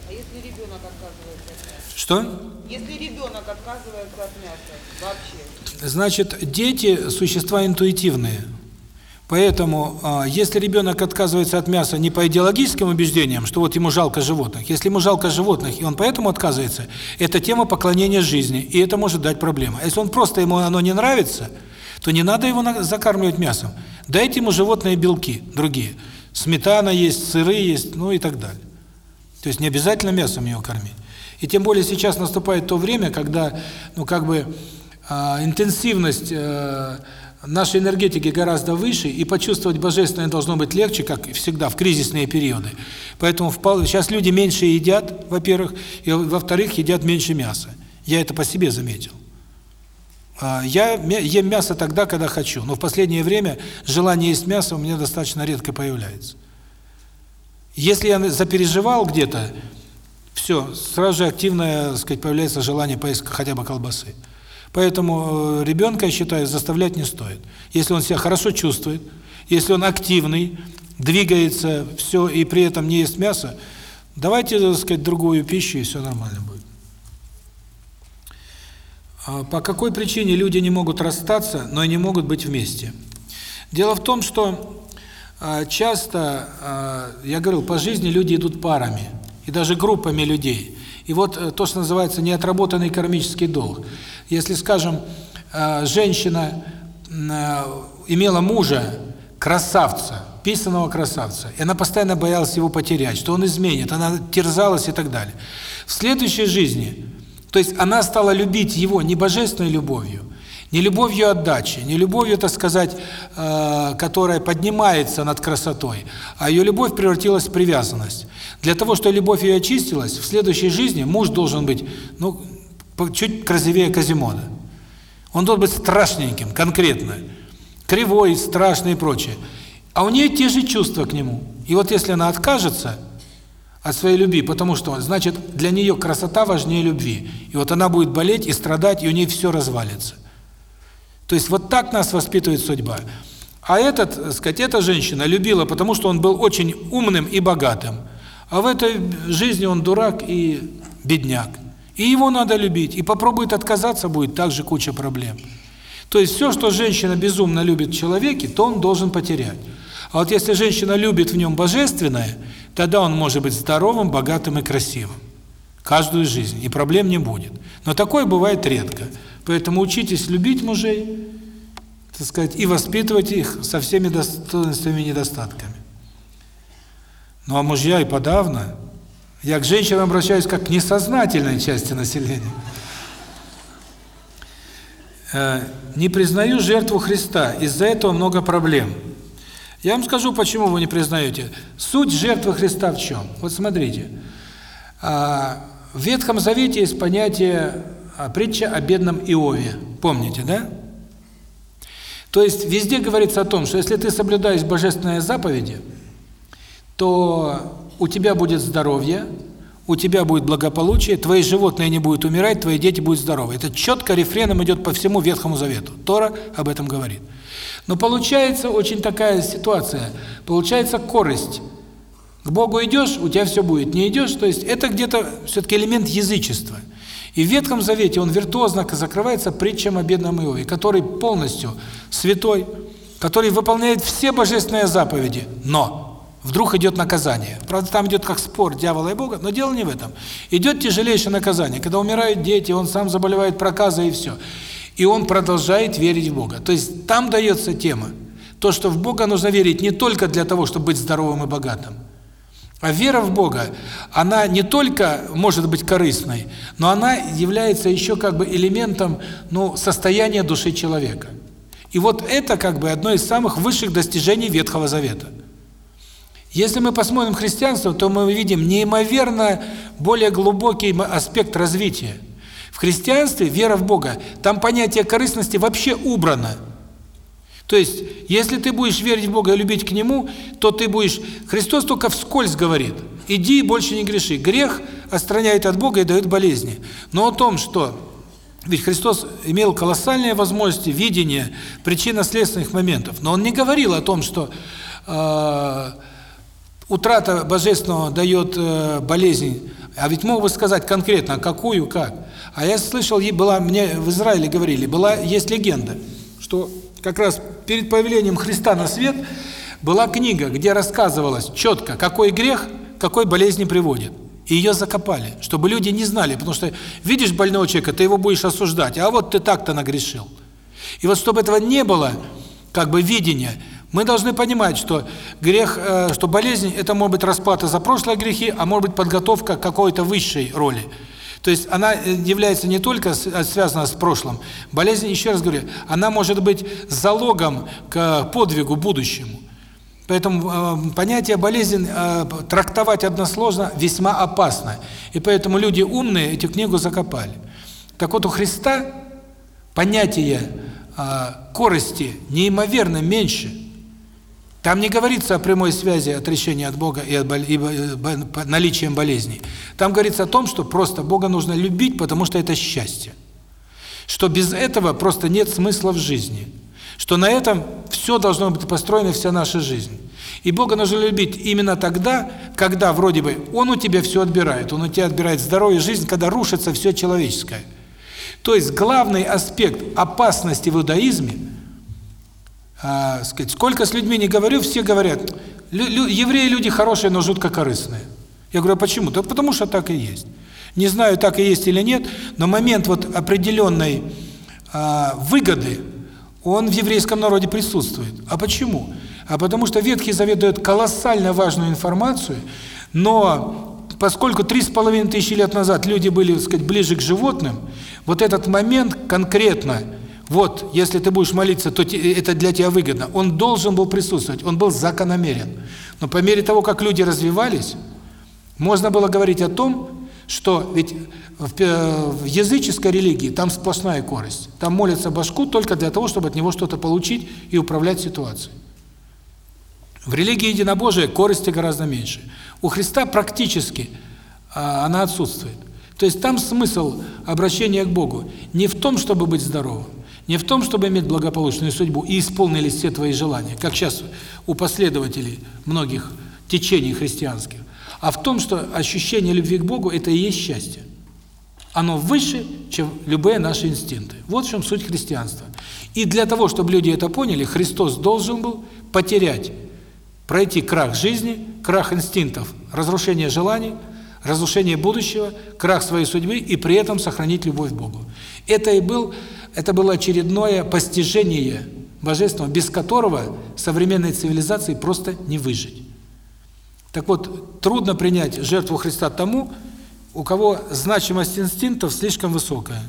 А если ребенок отказывается от мяса? Что? Если ребенок отказывается от мяса вообще? Значит, дети – существа интуитивные. Поэтому, а, если ребенок отказывается от мяса не по идеологическим убеждениям, что вот ему жалко животных, если ему жалко животных, и он поэтому отказывается, это тема поклонения жизни, и это может дать проблемы. А если он просто, ему оно не нравится, то не надо его закармливать мясом. Дайте ему животные белки, другие. Сметана есть, сыры есть, ну и так далее. То есть не обязательно мясом его кормить. И тем более сейчас наступает то время, когда, ну как бы, э, интенсивность... Нашей энергетики гораздо выше, и почувствовать божественное должно быть легче, как всегда, в кризисные периоды. Поэтому сейчас люди меньше едят, во-первых, и во-вторых, едят меньше мяса. Я это по себе заметил. А, я ем мясо тогда, когда хочу, но в последнее время желание есть мясо у меня достаточно редко появляется. Если я запереживал где-то, все, сразу же активное, так сказать, появляется желание поесть хотя бы колбасы. Поэтому э, ребенка, я считаю, заставлять не стоит. Если он себя хорошо чувствует, если он активный, двигается, все, и при этом не ест мясо, давайте, так сказать, другую пищу, и все нормально будет. А по какой причине люди не могут расстаться, но и не могут быть вместе? Дело в том, что а, часто, а, я говорил, по жизни люди идут парами, и даже группами людей. И вот э, то, что называется неотработанный кармический долг. Если, скажем, э, женщина э, имела мужа, красавца, писаного красавца, и она постоянно боялась его потерять, что он изменит, она терзалась и так далее. В следующей жизни, то есть она стала любить его не божественной любовью, не любовью отдачи, не любовью, так сказать, э, которая поднимается над красотой, а ее любовь превратилась в привязанность. Для того, чтобы любовь ее очистилась, в следующей жизни муж должен быть, ну, чуть красивее Казимода. Он должен быть страшненьким, конкретно. Кривой, страшный и прочее. А у нее те же чувства к нему. И вот если она откажется от своей любви, потому что, значит, для нее красота важнее любви. И вот она будет болеть и страдать, и у нее все развалится. То есть вот так нас воспитывает судьба. А этот, так сказать, эта женщина любила, потому что он был очень умным и богатым. А в этой жизни он дурак и бедняк. И его надо любить. И попробует отказаться, будет также куча проблем. То есть все, что женщина безумно любит в человеке, то он должен потерять. А вот если женщина любит в нем божественное, тогда он может быть здоровым, богатым и красивым. Каждую жизнь. И проблем не будет. Но такое бывает редко. Поэтому учитесь любить мужей, так сказать, и воспитывать их со всеми достоинствами и недостатками. Ну а мужья и подавно. Я к женщинам обращаюсь как к несознательной части населения. Э, не признаю жертву Христа, из-за этого много проблем. Я вам скажу, почему вы не признаете. Суть жертвы Христа в чем? Вот смотрите. А, в Ветхом Завете есть понятие притча о бедном Иове. Помните, да? То есть везде говорится о том, что если ты соблюдаешь божественные заповеди, то у тебя будет здоровье, у тебя будет благополучие, твои животные не будут умирать, твои дети будут здоровы. Это четко рефреном идет по всему Ветхому Завету. Тора об этом говорит. Но получается очень такая ситуация, получается корость. К Богу идешь, у тебя все будет, не идешь, то есть это где-то все-таки элемент язычества. И в Ветхом Завете он виртуозно закрывается притчем о бедном Иове, который полностью святой, который выполняет все божественные заповеди, но Вдруг идет наказание. Правда, там идет как спор дьявола и Бога, но дело не в этом. Идет тяжелейшее наказание, когда умирают дети, он сам заболевает проказой и все. И он продолжает верить в Бога. То есть там дается тема. То, что в Бога нужно верить не только для того, чтобы быть здоровым и богатым. А вера в Бога, она не только может быть корыстной, но она является еще как бы элементом ну, состояния души человека. И вот это как бы одно из самых высших достижений Ветхого Завета. Если мы посмотрим христианство, то мы увидим неимоверно более глубокий аспект развития. В христианстве вера в Бога, там понятие корыстности вообще убрано. То есть, если ты будешь верить в Бога и любить к Нему, то ты будешь... Христос только вскользь говорит, иди и больше не греши. Грех отстраняет от Бога и дает болезни. Но о том, что... Ведь Христос имел колоссальные возможности видения причинно-следственных моментов. Но Он не говорил о том, что э, утрата Божественного дает э, болезнь. А ведь мог бы сказать конкретно, какую, как. А я слышал, была мне в Израиле говорили, была есть легенда, что как раз перед появлением Христа на свет была книга, где рассказывалось четко, какой грех, какой болезни приводит. И ее закопали, чтобы люди не знали, потому что видишь больного человека, ты его будешь осуждать, а вот ты так-то нагрешил. И вот чтобы этого не было, как бы видения, мы должны понимать, что грех, э, что болезнь это может быть расплата за прошлые грехи, а может быть подготовка к какой-то высшей роли. То есть она э, является не только э, связана с прошлым. Болезнь, еще раз говорю, она может быть залогом к подвигу будущему. Поэтому э, понятие болезнь э, трактовать односложно весьма опасно. И поэтому люди умные эту книгу закопали. Так вот у Христа понятие э, корости неимоверно меньше. Там не говорится о прямой связи отречения от Бога и, от, и наличием болезней. Там говорится о том, что просто Бога нужно любить, потому что это счастье. Что без этого просто нет смысла в жизни. Что на этом все должно быть построено, вся наша жизнь. И Бога нужно любить именно тогда, когда вроде бы Он у тебя все отбирает. Он у тебя отбирает здоровье, жизнь, когда рушится все человеческое. То есть главный аспект опасности в иудаизме – а, сказать, сколько с людьми не говорю, все говорят, евреи люди хорошие, но жутко корыстные. Я говорю, а почему? Да потому что так и есть. Не знаю, так и есть или нет, но момент вот определенной а, выгоды, он в еврейском народе присутствует. А почему? А потому что Ветхий Завет дает колоссально важную информацию, но поскольку три с половиной тысячи лет назад люди были, так сказать, ближе к животным, вот этот момент конкретно – вот, если ты будешь молиться, то это для тебя выгодно. Он должен был присутствовать, он был закономерен. Но по мере того, как люди развивались, можно было говорить о том, что ведь в языческой религии там сплошная корость. Там молятся башку только для того, чтобы от него что-то получить и управлять ситуацией. В религии единобожия корости гораздо меньше. У Христа практически а, она отсутствует. То есть там смысл обращения к Богу не в том, чтобы быть здоровым, не в том, чтобы иметь благополучную судьбу и исполнились все твои желания, как сейчас у последователей многих течений христианских, а в том, что ощущение любви к Богу – это и есть счастье. Оно выше, чем любые наши инстинкты. Вот в чем суть христианства. И для того, чтобы люди это поняли, Христос должен был потерять, пройти крах жизни, крах инстинктов, разрушение желаний, разрушение будущего, крах своей судьбы и при этом сохранить любовь к Богу. Это и был это было очередное постижение Божественного, без которого современной цивилизации просто не выжить. Так вот, трудно принять жертву Христа тому, у кого значимость инстинктов слишком высокая.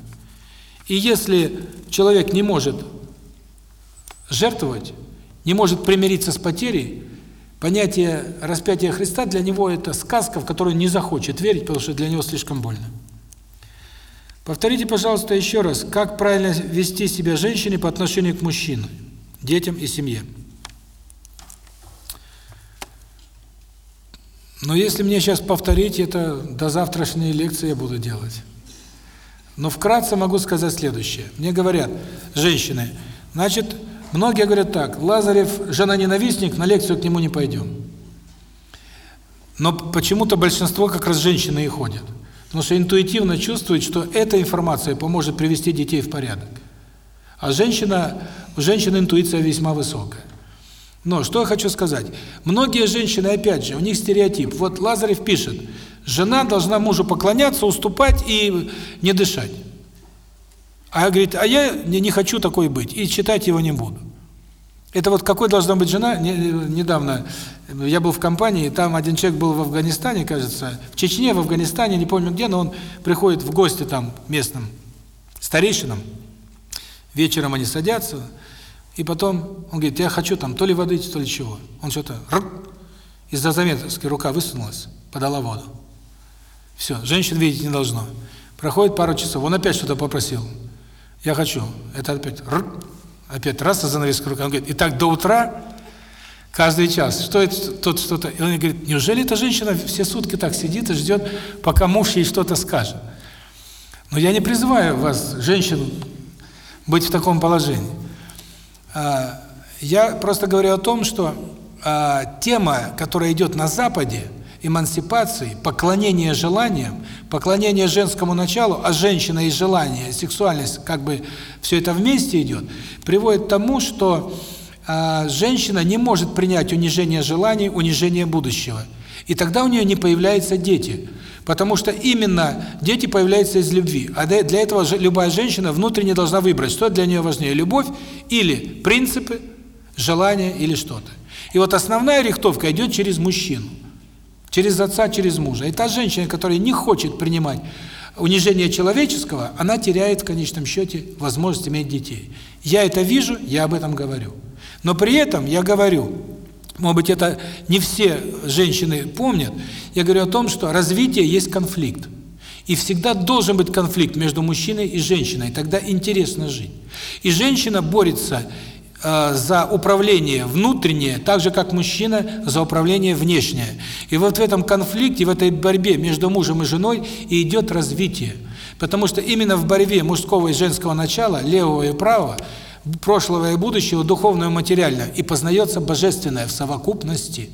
И если человек не может жертвовать, не может примириться с потерей, понятие распятия Христа для него это сказка, в которую не захочет верить, потому что для него слишком больно. Повторите, пожалуйста, еще раз, как правильно вести себя женщине по отношению к мужчинам, детям и семье. Но если мне сейчас повторить это, до завтрашней лекции я буду делать. Но вкратце могу сказать следующее. Мне говорят, женщины, значит, многие говорят так, Лазарев жена-ненавистник, на лекцию к нему не пойдем. Но почему-то большинство как раз женщины и ходят. Потому что интуитивно чувствует, что эта информация поможет привести детей в порядок. А женщина, у женщины интуиция весьма высокая. Но что я хочу сказать. Многие женщины, опять же, у них стереотип. Вот Лазарев пишет, жена должна мужу поклоняться, уступать и не дышать. А говорит, а я не, не хочу такой быть, и читать его не буду. Это вот какой должна быть жена? Недавно я был в компании, там один человек был в Афганистане, кажется, в Чечне, в Афганистане, не помню где, но он приходит в гости там местным старейшинам. Вечером они садятся, И потом он говорит, я хочу там то ли воды, то ли чего. Он что-то... Из-за заметки рука высунулась, подала воду. Все, женщин видеть не должно. Проходит пару часов, он опять что-то попросил. Я хочу. Это опять... Опять раз, занавеска рука. Он говорит, и так до утра, каждый час. Что это, тот что-то... И он говорит, неужели эта женщина все сутки так сидит и ждет, пока муж ей что-то скажет? Но я не призываю вас, женщин, быть в таком положении. А, я просто говорю о том, что а, тема, которая идет на Западе, эмансипации, поклонение желаниям, поклонение женскому началу, а женщина и желание, сексуальность, как бы все это вместе идет, приводит к тому, что э, женщина не может принять унижение желаний, унижение будущего. И тогда у нее не появляются дети. Потому что именно дети появляются из любви. А для этого любая женщина внутренне должна выбрать, что для нее важнее, любовь или принципы, желания или что-то. И вот основная рихтовка идет через мужчину. Через отца, через мужа. И та женщина, которая не хочет принимать унижение человеческого, она теряет в конечном счете возможность иметь детей. Я это вижу, я об этом говорю. Но при этом я говорю, может быть, это не все женщины помнят, я говорю о том, что развитие есть конфликт. И всегда должен быть конфликт между мужчиной и женщиной, тогда интересно жить. И женщина борется за управление внутреннее, так же как мужчина за управление внешнее. И вот в этом конфликте, в этой борьбе между мужем и женой и идет развитие. Потому что именно в борьбе мужского и женского начала, левого и правого, прошлого и будущего, духовного и материального, и познается божественное в совокупности.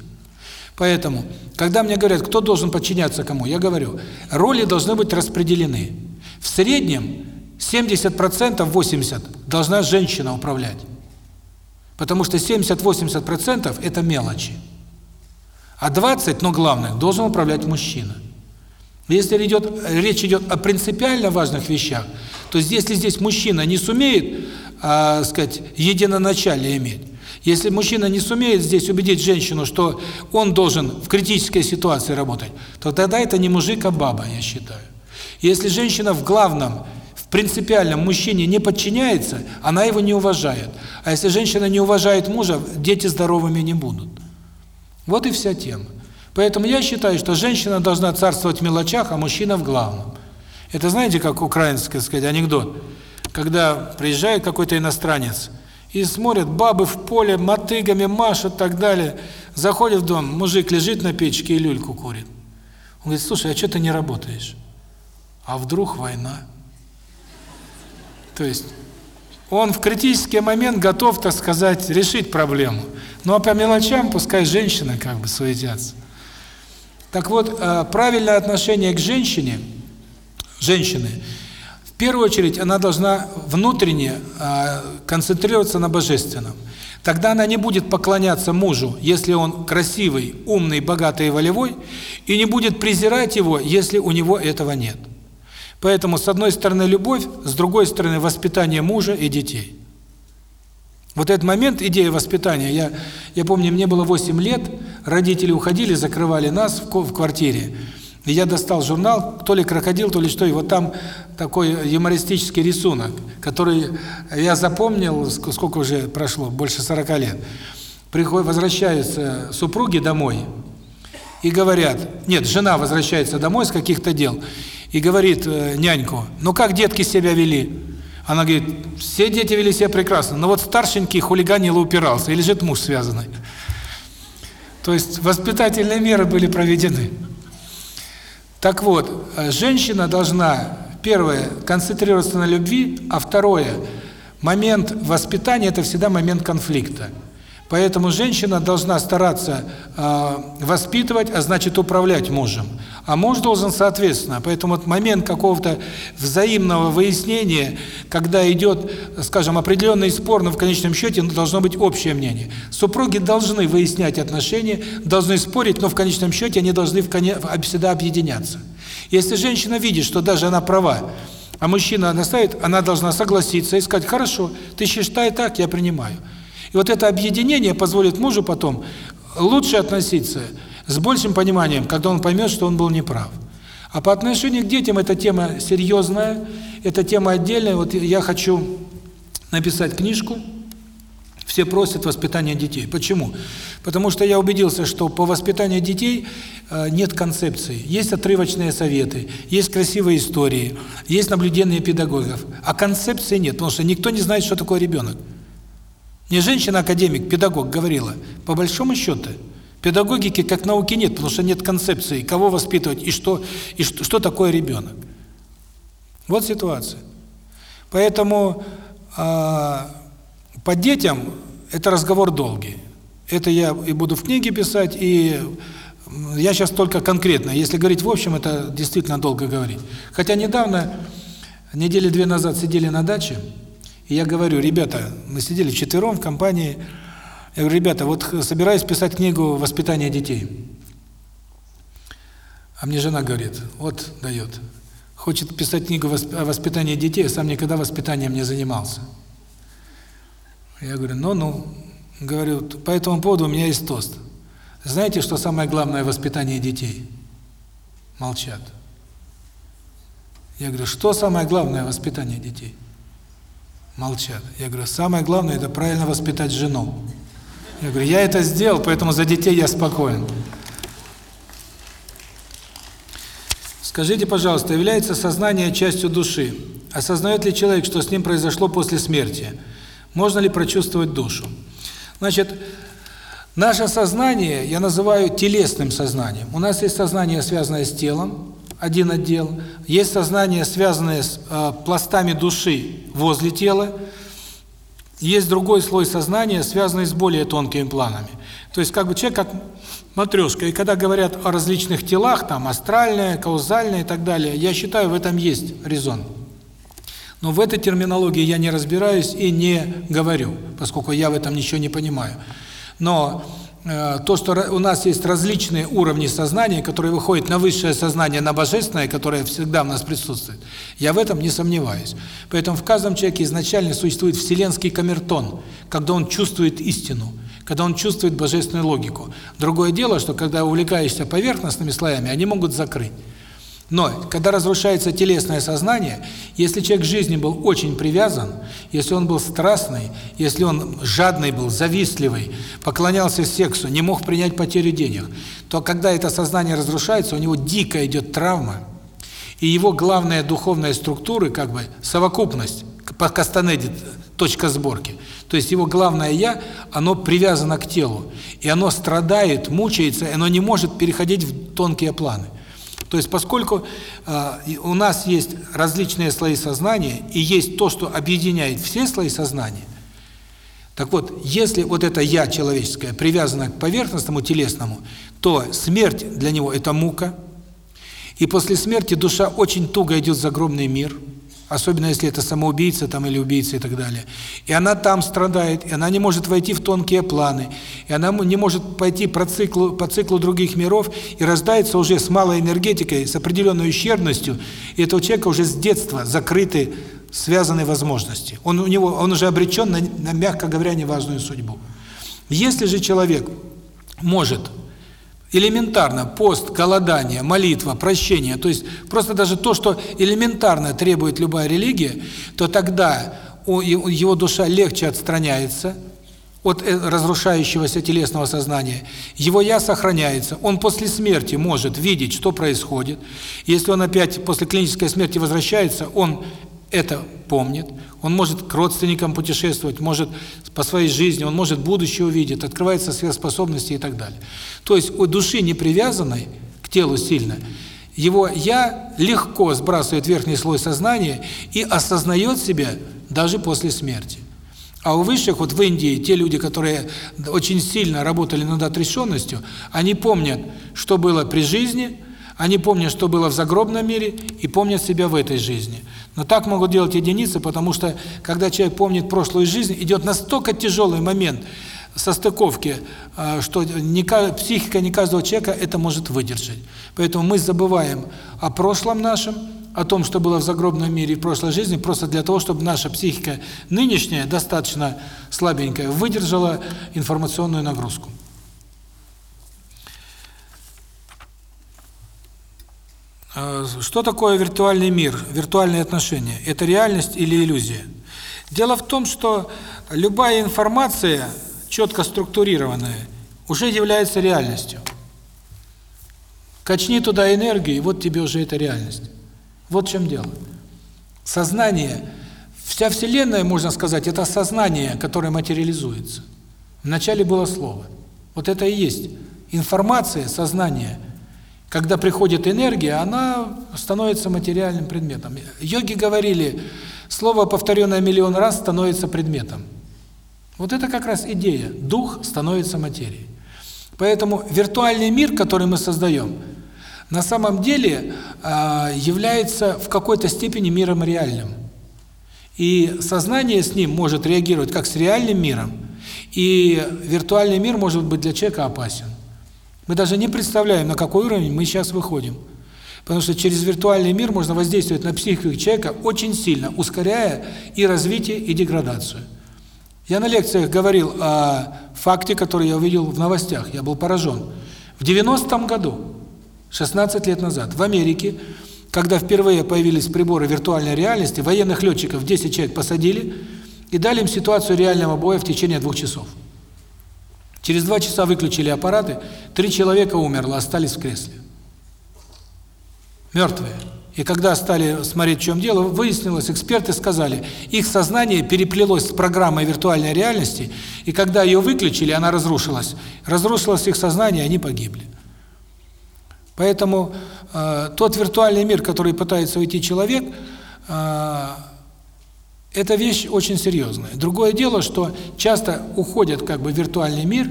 Поэтому, когда мне говорят, кто должен подчиняться кому, я говорю, роли должны быть распределены. В среднем 70%, 80% должна женщина управлять. Потому что 70-80% это мелочи. А 20, но главное, должен управлять мужчина. Если идет, речь идет о принципиально важных вещах, то если здесь мужчина не сумеет, а, сказать, единоначалие иметь, если мужчина не сумеет здесь убедить женщину, что он должен в критической ситуации работать, то тогда это не мужик, а баба, я считаю. Если женщина в главном принципиально мужчине не подчиняется, она его не уважает. А если женщина не уважает мужа, дети здоровыми не будут. Вот и вся тема. Поэтому я считаю, что женщина должна царствовать в мелочах, а мужчина в главном. Это знаете, как украинский, сказать, анекдот. Когда приезжает какой-то иностранец и смотрит, бабы в поле мотыгами машут и так далее. Заходит в дом, мужик лежит на печке и люльку курит. Он говорит, слушай, а что ты не работаешь? А вдруг война? То есть он в критический момент готов, так сказать, решить проблему. Ну а по мелочам пускай женщины как бы суетятся. Так вот, э, правильное отношение к женщине, женщины, в первую очередь она должна внутренне э, концентрироваться на божественном. Тогда она не будет поклоняться мужу, если он красивый, умный, богатый и волевой, и не будет презирать его, если у него этого нет. Поэтому с одной стороны любовь, с другой стороны воспитание мужа и детей. Вот этот момент, идея воспитания, я, я помню, мне было 8 лет, родители уходили, закрывали нас в, в квартире, и я достал журнал, то ли крокодил, то ли что, и вот там такой юмористический рисунок, который я запомнил, сколько уже прошло, больше 40 лет. Приходят, возвращаются супруги домой и говорят, нет, жена возвращается домой с каких-то дел, и говорит э, няньку, ну как детки себя вели? Она говорит, все дети вели себя прекрасно, но вот старшенький хулиганил и упирался, и лежит муж связанный. То есть воспитательные меры были проведены. Так вот, э, женщина должна, первое, концентрироваться на любви, а второе, момент воспитания – это всегда момент конфликта. Поэтому женщина должна стараться э, воспитывать, а значит управлять мужем. А муж должен соответственно. Поэтому вот момент какого-то взаимного выяснения, когда идет, скажем, определенный спор, но в конечном счете должно быть общее мнение. Супруги должны выяснять отношения, должны спорить, но в конечном счете они должны в коне... всегда объединяться. Если женщина видит, что даже она права, а мужчина настаивает, она должна согласиться и сказать, хорошо, ты считай так, я принимаю. И вот это объединение позволит мужу потом лучше относиться, с большим пониманием, когда он поймет, что он был неправ. А по отношению к детям эта тема серьезная, эта тема отдельная. Вот я хочу написать книжку, Все просят воспитания детей. Почему? Потому что я убедился, что по воспитанию детей э, нет концепции. Есть отрывочные советы, есть красивые истории, есть наблюдения педагогов. А концепции нет, потому что никто не знает, что такое ребенок. Мне женщина-академик, педагог говорила, по большому счету, педагогики как науки нет, потому что нет концепции, кого воспитывать и что, и что, что такое ребенок. Вот ситуация. Поэтому э, по детям это разговор долгий. Это я и буду в книге писать, и я сейчас только конкретно. Если говорить в общем, это действительно долго говорить. Хотя недавно, недели две назад сидели на даче, и я говорю, ребята, мы сидели четвером в компании, я говорю, ребята, вот собираюсь писать книгу «Воспитание детей». А мне жена говорит, вот дает, хочет писать книгу о воспитании детей, а сам никогда воспитанием не занимался. Я говорю, ну-ну, говорю, по этому поводу у меня есть тост. Знаете, что самое главное в воспитании детей? Молчат. Я говорю, что самое главное в воспитании детей? Молчат. Я говорю, самое главное – это правильно воспитать жену. Я говорю, я это сделал, поэтому за детей я спокоен. Скажите, пожалуйста, является сознание частью души? Осознает ли человек, что с ним произошло после смерти? Можно ли прочувствовать душу? Значит, наше сознание я называю телесным сознанием. У нас есть сознание, связанное с телом, один отдел. Есть сознание, связанное с э, пластами души возле тела. Есть другой слой сознания, связанный с более тонкими планами. То есть как бы человек как матрешка. И когда говорят о различных телах, там астральное, каузальное и так далее, я считаю, в этом есть резон. Но в этой терминологии я не разбираюсь и не говорю, поскольку я в этом ничего не понимаю. Но то, что у нас есть различные уровни сознания, которые выходят на высшее сознание, на божественное, которое всегда в нас присутствует, я в этом не сомневаюсь. Поэтому в каждом человеке изначально существует вселенский камертон, когда он чувствует истину – когда он чувствует божественную логику. Другое дело, что когда увлекаешься поверхностными слоями, они могут закрыть. Но когда разрушается телесное сознание, если человек к жизни был очень привязан, если он был страстный, если он жадный был, завистливый, поклонялся сексу, не мог принять потерю денег, то когда это сознание разрушается, у него дико идет травма, и его главная духовная структура, как бы совокупность, по Кастанеде точка сборки. То есть его главное «я», оно привязано к телу. И оно страдает, мучается, и оно не может переходить в тонкие планы. То есть поскольку э, у нас есть различные слои сознания, и есть то, что объединяет все слои сознания, так вот, если вот это «я» человеческое привязано к поверхностному, телесному, то смерть для него – это мука, и после смерти душа очень туго идет в загробный мир – особенно если это самоубийца там или убийца и так далее. И она там страдает, и она не может войти в тонкие планы, и она не может пойти по циклу, по циклу других миров и рождается уже с малой энергетикой, с определенной ущербностью, и этого человека уже с детства закрыты связанные возможности. Он у него он уже обречен на, на мягко говоря неважную судьбу. Если же человек может элементарно пост, голодание, молитва, прощение, то есть просто даже то, что элементарно требует любая религия, то тогда его душа легче отстраняется от э, разрушающегося телесного сознания. Его «я» сохраняется. Он после смерти может видеть, что происходит. Если он опять после клинической смерти возвращается, он это помнит, он может к родственникам путешествовать, может по своей жизни, он может будущее увидеть, открывается сверхспособности и так далее. То есть у души не привязанной к телу сильно, его «я» легко сбрасывает верхний слой сознания и осознает себя даже после смерти. А у высших, вот в Индии, те люди, которые очень сильно работали над отрешенностью, они помнят, что было при жизни, они помнят, что было в загробном мире, и помнят себя в этой жизни. Но так могут делать единицы, потому что, когда человек помнит прошлую жизнь, идет настолько тяжелый момент состыковки, а, что не, психика не каждого человека это может выдержать. Поэтому мы забываем о прошлом нашем, о том, что было в загробном мире в прошлой жизни, просто для того, чтобы наша психика нынешняя, достаточно слабенькая, выдержала информационную нагрузку. Что такое виртуальный мир, виртуальные отношения? Это реальность или иллюзия? Дело в том, что любая информация, четко структурированная, уже является реальностью. Качни туда энергию, и вот тебе уже эта реальность. Вот в чем дело. Сознание, вся Вселенная, можно сказать, это сознание, которое материализуется. Вначале было слово. Вот это и есть информация, сознание. Когда приходит энергия, она становится материальным предметом. Йоги говорили, слово, повторенное миллион раз, становится предметом. Вот это как раз идея. Дух становится материей. Поэтому виртуальный мир, который мы создаем, на самом деле э, является в какой-то степени миром реальным. И сознание с ним может реагировать как с реальным миром, и виртуальный мир может быть для человека опасен. Мы даже не представляем, на какой уровень мы сейчас выходим. Потому что через виртуальный мир можно воздействовать на психику человека очень сильно, ускоряя и развитие, и деградацию. Я на лекциях говорил о факте, который я увидел в новостях. Я был поражен. В 90-м году, 16 лет назад, в Америке, когда впервые появились приборы виртуальной реальности, военных летчиков 10 человек посадили и дали им ситуацию реального боя в течение двух часов. Через два часа выключили аппараты, три человека умерло, остались в кресле. Мертвые. И когда стали смотреть, в чем дело, выяснилось, эксперты сказали, их сознание переплелось с программой виртуальной реальности, и когда ее выключили, она разрушилась. Разрушилось их сознание, они погибли. Поэтому э, тот виртуальный мир, который пытается уйти человек, э, это вещь очень серьезная. Другое дело, что часто уходят как бы в виртуальный мир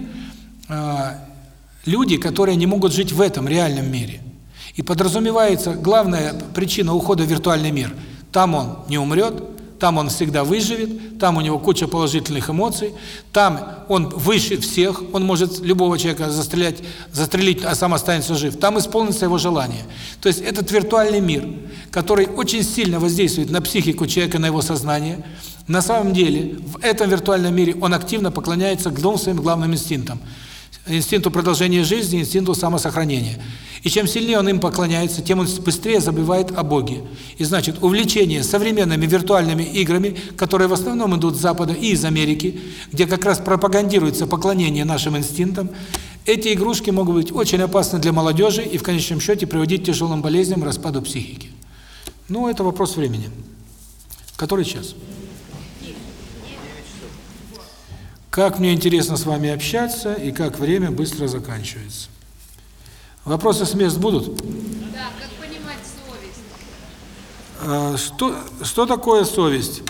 э, люди, которые не могут жить в этом реальном мире. И подразумевается главная причина ухода в виртуальный мир. Там он не умрет, там он всегда выживет, там у него куча положительных эмоций, там он выше всех, он может любого человека застрелять, застрелить, а сам останется жив. Там исполнится его желание. То есть этот виртуальный мир, который очень сильно воздействует на психику человека, на его сознание, на самом деле в этом виртуальном мире он активно поклоняется двум своим главным инстинктам – инстинкту продолжения жизни, инстинкту самосохранения. И чем сильнее он им поклоняется, тем он быстрее забывает о Боге. И значит, увлечение современными виртуальными играми, которые в основном идут с Запада и из Америки, где как раз пропагандируется поклонение нашим инстинктам, эти игрушки могут быть очень опасны для молодежи и в конечном счете приводить к тяжелым болезням, распаду психики. Ну, это вопрос времени. Который час? Как мне интересно с вами общаться и как время быстро заканчивается. Вопросы с мест будут? Да, как понимать совесть? А, что, что такое совесть?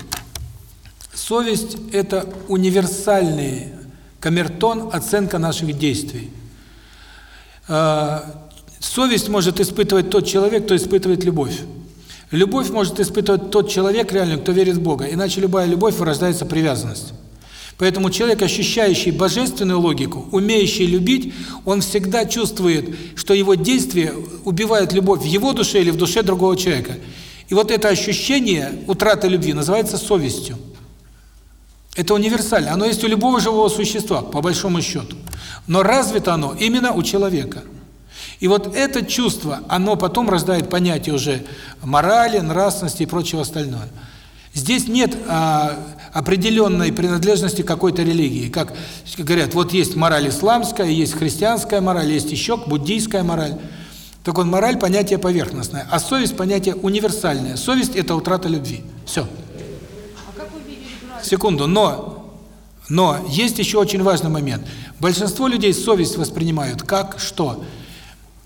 Совесть – это универсальный камертон, оценка наших действий. А, совесть может испытывать тот человек, кто испытывает любовь. Любовь может испытывать тот человек, реально, кто верит в Бога. Иначе любая любовь вырождается привязанность. Поэтому человек, ощущающий божественную логику, умеющий любить, он всегда чувствует, что его действия убивают любовь в его душе или в душе другого человека. И вот это ощущение утраты любви называется совестью. Это универсально. Оно есть у любого живого существа, по большому счету. Но развито оно именно у человека. И вот это чувство, оно потом рождает понятие уже морали, нравственности и прочего остального. Здесь нет а, определенной принадлежности какой-то религии. Как говорят, вот есть мораль исламская, есть христианская мораль, есть еще буддийская мораль. Так вот, мораль – понятие поверхностное, а совесть – понятие универсальное. Совесть – это утрата любви. Все. Секунду, но, но есть еще очень важный момент. Большинство людей совесть воспринимают как что?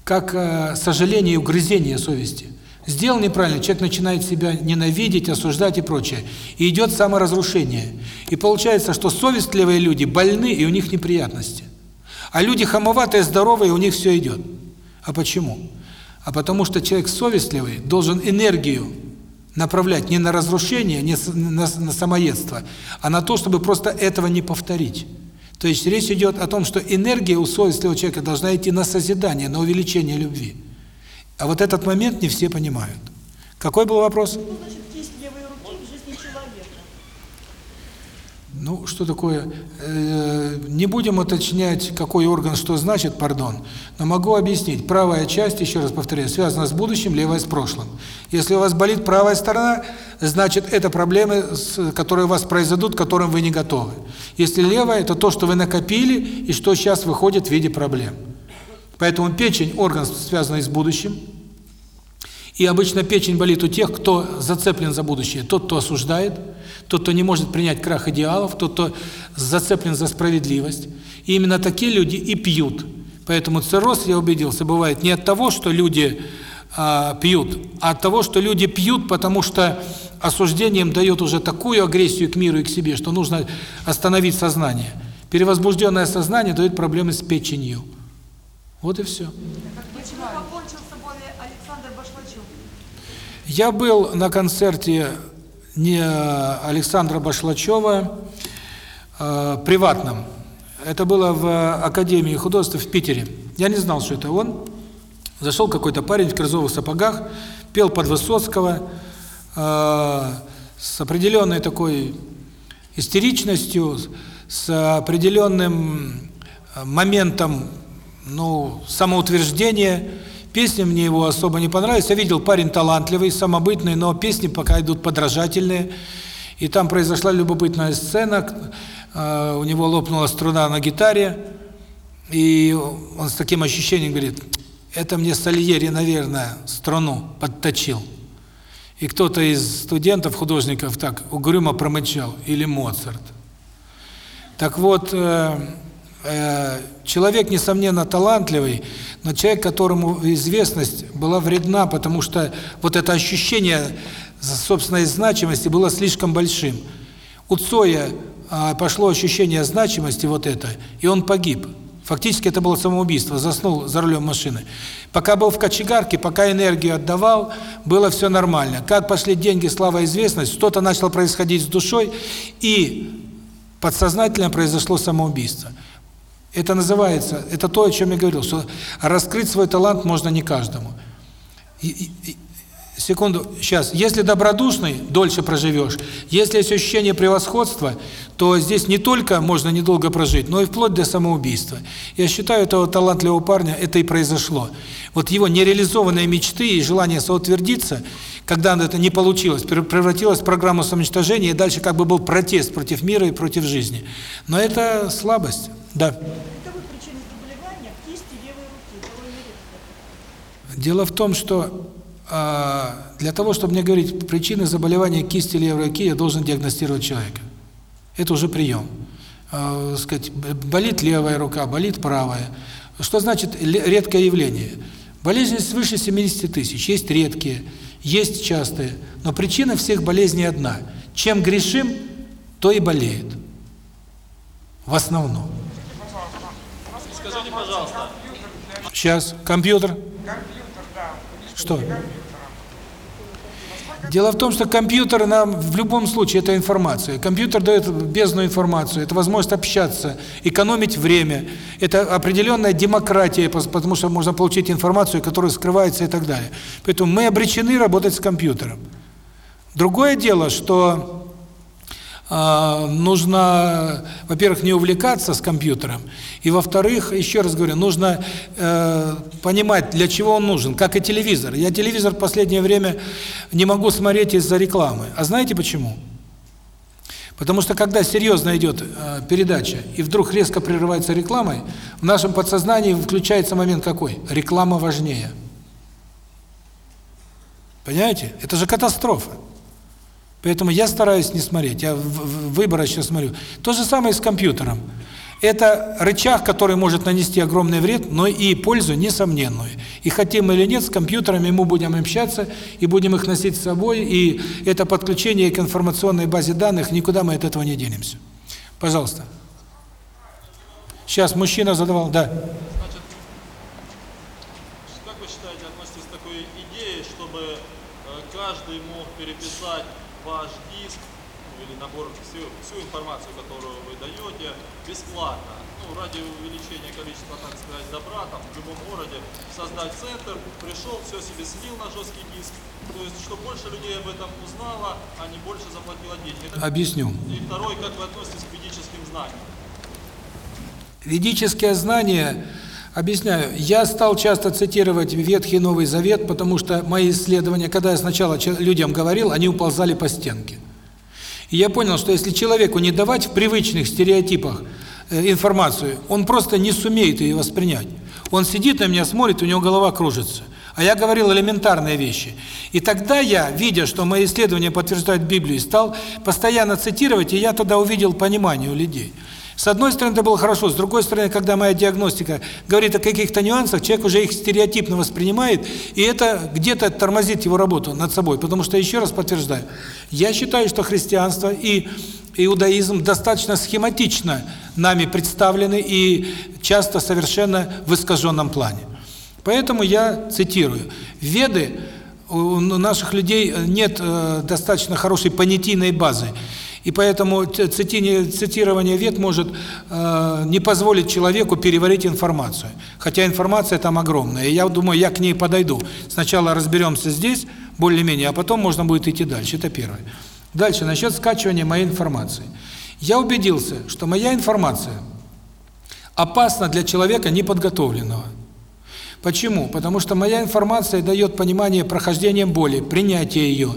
Как э, сожаление и угрызение совести. Сделал неправильно, человек начинает себя ненавидеть, осуждать и прочее. И идет саморазрушение. И получается, что совестливые люди больны, и у них неприятности. А люди хамоватые, здоровые, у них все идет. А почему? А потому что человек совестливый должен энергию направлять не на разрушение, не на, самоедство, а на то, чтобы просто этого не повторить. То есть речь идет о том, что энергия у совестливого человека должна идти на созидание, на увеличение любви. А вот этот момент не все понимают. Какой был вопрос? Что значит кисть левой руки в жизни человека? Ну, что такое? Э, не будем уточнять, какой орган что значит, пардон, но могу объяснить. Правая часть, еще раз повторяю, связана с будущим, левая с прошлым. Если у вас болит правая сторона, значит, это проблемы, которые у вас произойдут, к которым вы не готовы. Если левая, это то, что вы накопили и что сейчас выходит в виде проблем. Поэтому печень – орган, связанный с будущим. И обычно печень болит у тех, кто зацеплен за будущее. Тот, кто осуждает, тот, кто не может принять крах идеалов, тот, кто зацеплен за справедливость. И именно такие люди и пьют. Поэтому цирроз, я убедился, бывает не от того, что люди а, пьют, а от того, что люди пьют, потому что осуждение им дает уже такую агрессию к миру и к себе, что нужно остановить сознание. Перевозбужденное сознание дает проблемы с печенью. Вот и все. Почему покончил с собой Александр Башлачев? Я был на концерте не Александра Башлачева, э, приватном. Это было в Академии художеств в Питере. Я не знал, что это он. Зашел какой-то парень в кирзовых сапогах, пел под Высоцкого, э, с определенной такой истеричностью, с определенным моментом ну, самоутверждения. Песни мне его особо не понравились. Я видел, парень талантливый, самобытный, но песни пока идут подражательные. И там произошла любопытная сцена. Э, у него лопнула струна на гитаре. И он с таким ощущением говорит, это мне Сальери, наверное, струну подточил. И кто-то из студентов, художников так угрюмо промычал, или Моцарт. Так вот, э, человек, несомненно, талантливый, но человек, которому известность была вредна, потому что вот это ощущение собственной значимости было слишком большим. У Цоя э, пошло ощущение значимости вот это, и он погиб. Фактически это было самоубийство, заснул за рулем машины. Пока был в кочегарке, пока энергию отдавал, было все нормально. Как пошли деньги, слава, известность, что-то начало происходить с душой, и подсознательно произошло самоубийство. Это называется, это то, о чем я говорил, что раскрыть свой талант можно не каждому. И, и, секунду, сейчас, если добродушный, дольше проживешь. Если есть ощущение превосходства, то здесь не только можно недолго прожить, но и вплоть до самоубийства. Я считаю, этого талантливого парня это и произошло. Вот его нереализованные мечты и желание соутвердиться, когда это не получилось, превратилось в программу самоуничтожения, и дальше как бы был протест против мира и против жизни. Но это слабость. Да. Дело в том, что для того, чтобы мне говорить причины заболевания кисти левой руки, я должен диагностировать человека. Это уже прием. Э, сказать, болит левая рука, болит правая. Что значит редкое явление? Болезни свыше 70 тысяч. Есть редкие, есть частые. Но причина всех болезней одна. Чем грешим, то и болеет. В основном. Скажите, пожалуйста, Сейчас. Компьютер. Что? Дело в том, что компьютер нам в любом случае это информация. Компьютер дает бездну информацию, это возможность общаться, экономить время, это определенная демократия, потому что можно получить информацию, которая скрывается и так далее. Поэтому мы обречены работать с компьютером. Другое дело, что нужно, во-первых, не увлекаться с компьютером, и, во-вторых, еще раз говорю, нужно э, понимать, для чего он нужен, как и телевизор. Я телевизор в последнее время не могу смотреть из-за рекламы. А знаете почему? Потому что когда серьезно идет э, передача, и вдруг резко прерывается рекламой, в нашем подсознании включается момент какой? Реклама важнее. Понимаете? Это же катастрофа. Поэтому я стараюсь не смотреть, я выборочно смотрю. То же самое с компьютером. Это рычаг, который может нанести огромный вред, но и пользу несомненную. И хотим или нет, с компьютерами мы будем общаться и будем их носить с собой, и это подключение к информационной базе данных, никуда мы от этого не денемся. Пожалуйста. Сейчас мужчина задавал, да. значит, как вы считаете, относитесь к такой идее, чтобы э, каждый мог переписать ваш диск ну, или набор всю, всю информацию, которую вы даете, бесплатно? ну, ради увеличения количества, так сказать, добра, там, в любом городе, создать центр, пришел, все себе слил на жесткий диск, то есть, чтобы больше людей об этом узнало, а не больше заплатило деньги. Это- Объясню. И второй, как вы относитесь к ведическим знаниям? Ведические знания, объясняю, я стал часто цитировать Ветхий Новый Завет, потому что мои исследования, когда я сначала людям говорил, они уползали по стенке. И я понял, что если человеку не давать в привычных стереотипах информацию, он просто не сумеет ее воспринять. Он сидит на меня, смотрит, у него голова кружится. А я говорил элементарные вещи. И тогда я, видя, что мои исследования подтверждают Библию, стал постоянно цитировать, и я тогда увидел понимание у людей. С одной стороны, это было хорошо, с другой стороны, когда моя диагностика говорит о каких-то нюансах, человек уже их стереотипно воспринимает, и это где-то тормозит его работу над собой. Потому что, еще раз подтверждаю, я считаю, что христианство и иудаизм достаточно схематично нами представлены и часто совершенно в искаженном плане. Поэтому я цитирую. Веды у наших людей нет э, достаточно хорошей понятийной базы. И поэтому цитирование вет может э, не позволить человеку переварить информацию. Хотя информация там огромная. И я думаю, я к ней подойду. Сначала разберемся здесь, более-менее, а потом можно будет идти дальше. Это первое. Дальше, насчет скачивания моей информации. Я убедился, что моя информация опасна для человека неподготовленного. Почему? Потому что моя информация дает понимание прохождения боли, принятие ее.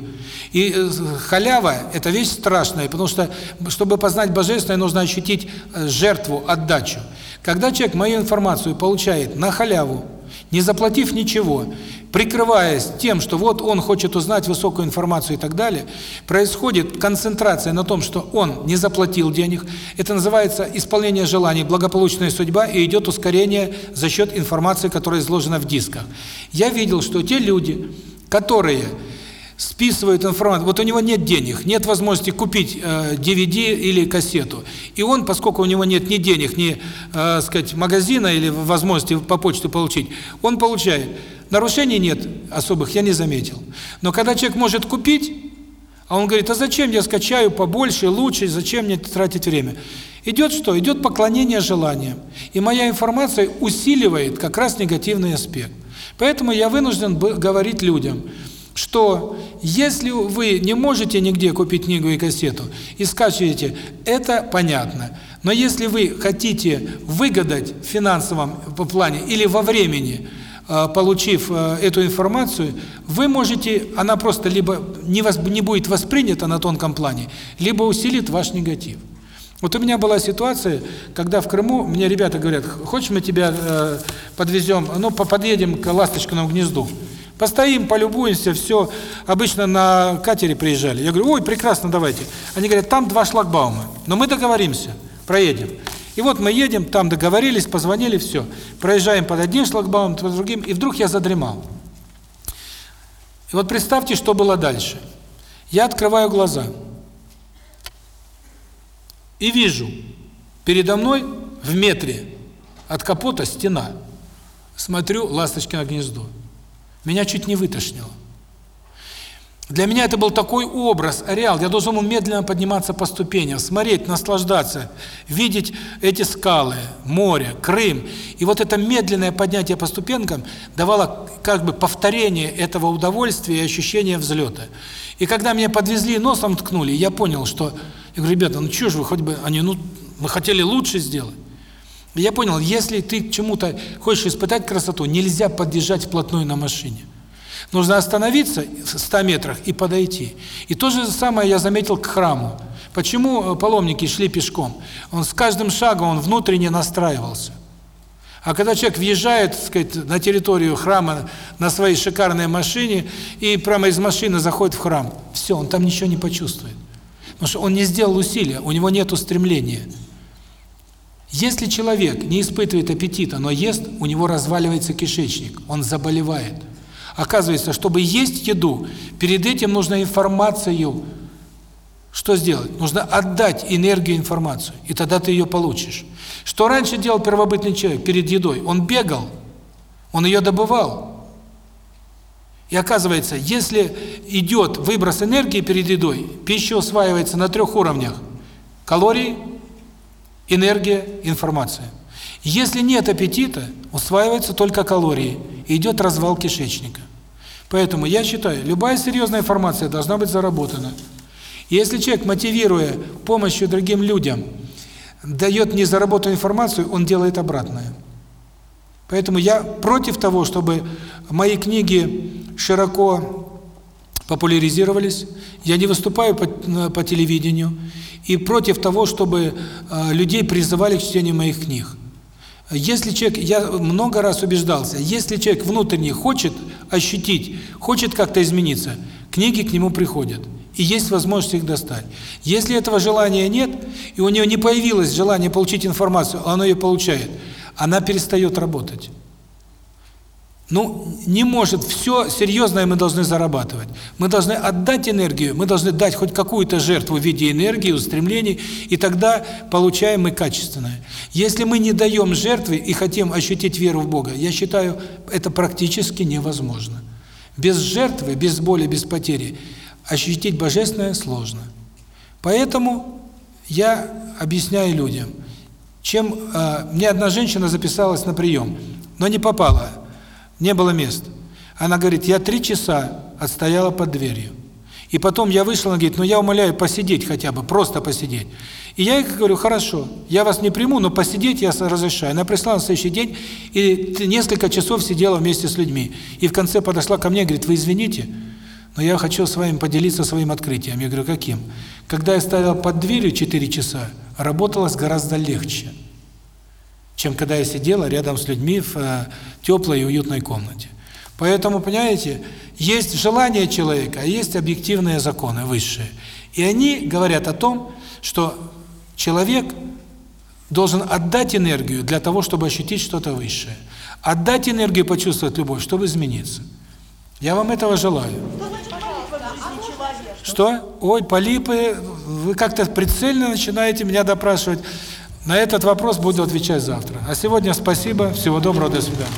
И э, халява – это вещь страшная, потому что, чтобы познать Божественное, нужно ощутить э, жертву, отдачу. Когда человек мою информацию получает на халяву, не заплатив ничего, прикрываясь тем, что вот он хочет узнать высокую информацию и так далее, происходит концентрация на том, что он не заплатил денег. Это называется исполнение желаний, благополучная судьба, и идет ускорение за счет информации, которая изложена в дисках. Я видел, что те люди, которые списывают информацию, вот у него нет денег, нет возможности купить э, DVD или кассету, и он, поскольку у него нет ни денег, ни, э, сказать, магазина или возможности по почте получить, он получает. Нарушений нет особых, я не заметил. Но когда человек может купить, а он говорит, а зачем я скачаю побольше, лучше, зачем мне тратить время? Идет что? Идет поклонение желаниям. И моя информация усиливает как раз негативный аспект. Поэтому я вынужден говорить людям, что если вы не можете нигде купить книгу и кассету и скачиваете, это понятно. Но если вы хотите выгадать в финансовом плане или во времени, э, получив э, эту информацию, вы можете, она просто либо не, вос, не будет воспринята на тонком плане, либо усилит ваш негатив. Вот у меня была ситуация, когда в Крыму мне ребята говорят, хочешь мы тебя э, подвезем, ну по- подъедем к Ласточкиному гнезду. Постоим, полюбуемся, все. Обычно на катере приезжали. Я говорю, ой, прекрасно, давайте. Они говорят, там два шлагбаума, но мы договоримся, проедем. И вот мы едем, там договорились, позвонили, все. Проезжаем под одним шлагбаумом, под другим, и вдруг я задремал. И вот представьте, что было дальше. Я открываю глаза и вижу, передо мной в метре от капота стена. Смотрю, ласточкино гнездо. Меня чуть не вытошнило. Для меня это был такой образ, ареал. Я должен был медленно подниматься по ступеням, смотреть, наслаждаться, видеть эти скалы, море, Крым. И вот это медленное поднятие по ступенькам давало как бы повторение этого удовольствия и ощущения взлета. И когда меня подвезли, носом ткнули, я понял, что... Я говорю, ребята, ну что ж вы хоть бы... Они, ну, мы хотели лучше сделать. Я понял, если ты к чему-то хочешь испытать красоту, нельзя подъезжать вплотную на машине. Нужно остановиться в 100 метрах и подойти. И то же самое я заметил к храму. Почему паломники шли пешком? Он с каждым шагом он внутренне настраивался. А когда человек въезжает, так сказать, на территорию храма на своей шикарной машине и прямо из машины заходит в храм, все, он там ничего не почувствует. Потому что он не сделал усилия, у него нет устремления. Если человек не испытывает аппетита, но ест, у него разваливается кишечник, он заболевает. Оказывается, чтобы есть еду, перед этим нужно информацию. Что сделать? Нужно отдать энергию информацию, и тогда ты ее получишь. Что раньше делал первобытный человек перед едой? Он бегал, он ее добывал. И оказывается, если идет выброс энергии перед едой, пища усваивается на трех уровнях. Калории, энергия, информация. Если нет аппетита, усваиваются только калории, и идет развал кишечника. Поэтому я считаю, любая серьезная информация должна быть заработана. Если человек, мотивируя помощью другим людям, дает незаработанную информацию, он делает обратное. Поэтому я против того, чтобы мои книги широко популяризировались. Я не выступаю по, по телевидению и против того, чтобы э, людей призывали к чтению моих книг. Если человек, я много раз убеждался, если человек внутренне хочет ощутить, хочет как-то измениться, книги к нему приходят. И есть возможность их достать. Если этого желания нет, и у нее не появилось желание получить информацию, а она ее получает, она перестает работать. Ну, не может, все серьезное мы должны зарабатывать. Мы должны отдать энергию, мы должны дать хоть какую-то жертву в виде энергии, устремлений, и тогда получаем мы качественное. Если мы не даем жертвы и хотим ощутить веру в Бога, я считаю, это практически невозможно. Без жертвы, без боли, без потери ощутить божественное сложно. Поэтому я объясняю людям, чем э, мне одна женщина записалась на прием, но не попала не было мест. Она говорит, я три часа отстояла под дверью. И потом я вышла, она говорит, ну я умоляю посидеть хотя бы, просто посидеть. И я ей говорю, хорошо, я вас не приму, но посидеть я разрешаю. Она пришла на следующий день и несколько часов сидела вместе с людьми. И в конце подошла ко мне говорит, вы извините, но я хочу с вами поделиться своим открытием. Я говорю, каким? Когда я стояла под дверью 4 часа, работалось гораздо легче чем когда я сидела рядом с людьми в э, теплой и уютной комнате. Поэтому, понимаете, есть желание человека, а есть объективные законы высшие. И они говорят о том, что человек должен отдать энергию для того, чтобы ощутить что-то высшее. Отдать энергию, почувствовать любовь, чтобы измениться. Я вам этого желаю. Что? Ой, полипы, вы как-то прицельно начинаете меня допрашивать. На этот вопрос буду отвечать завтра. А сегодня спасибо, всего доброго, до свидания.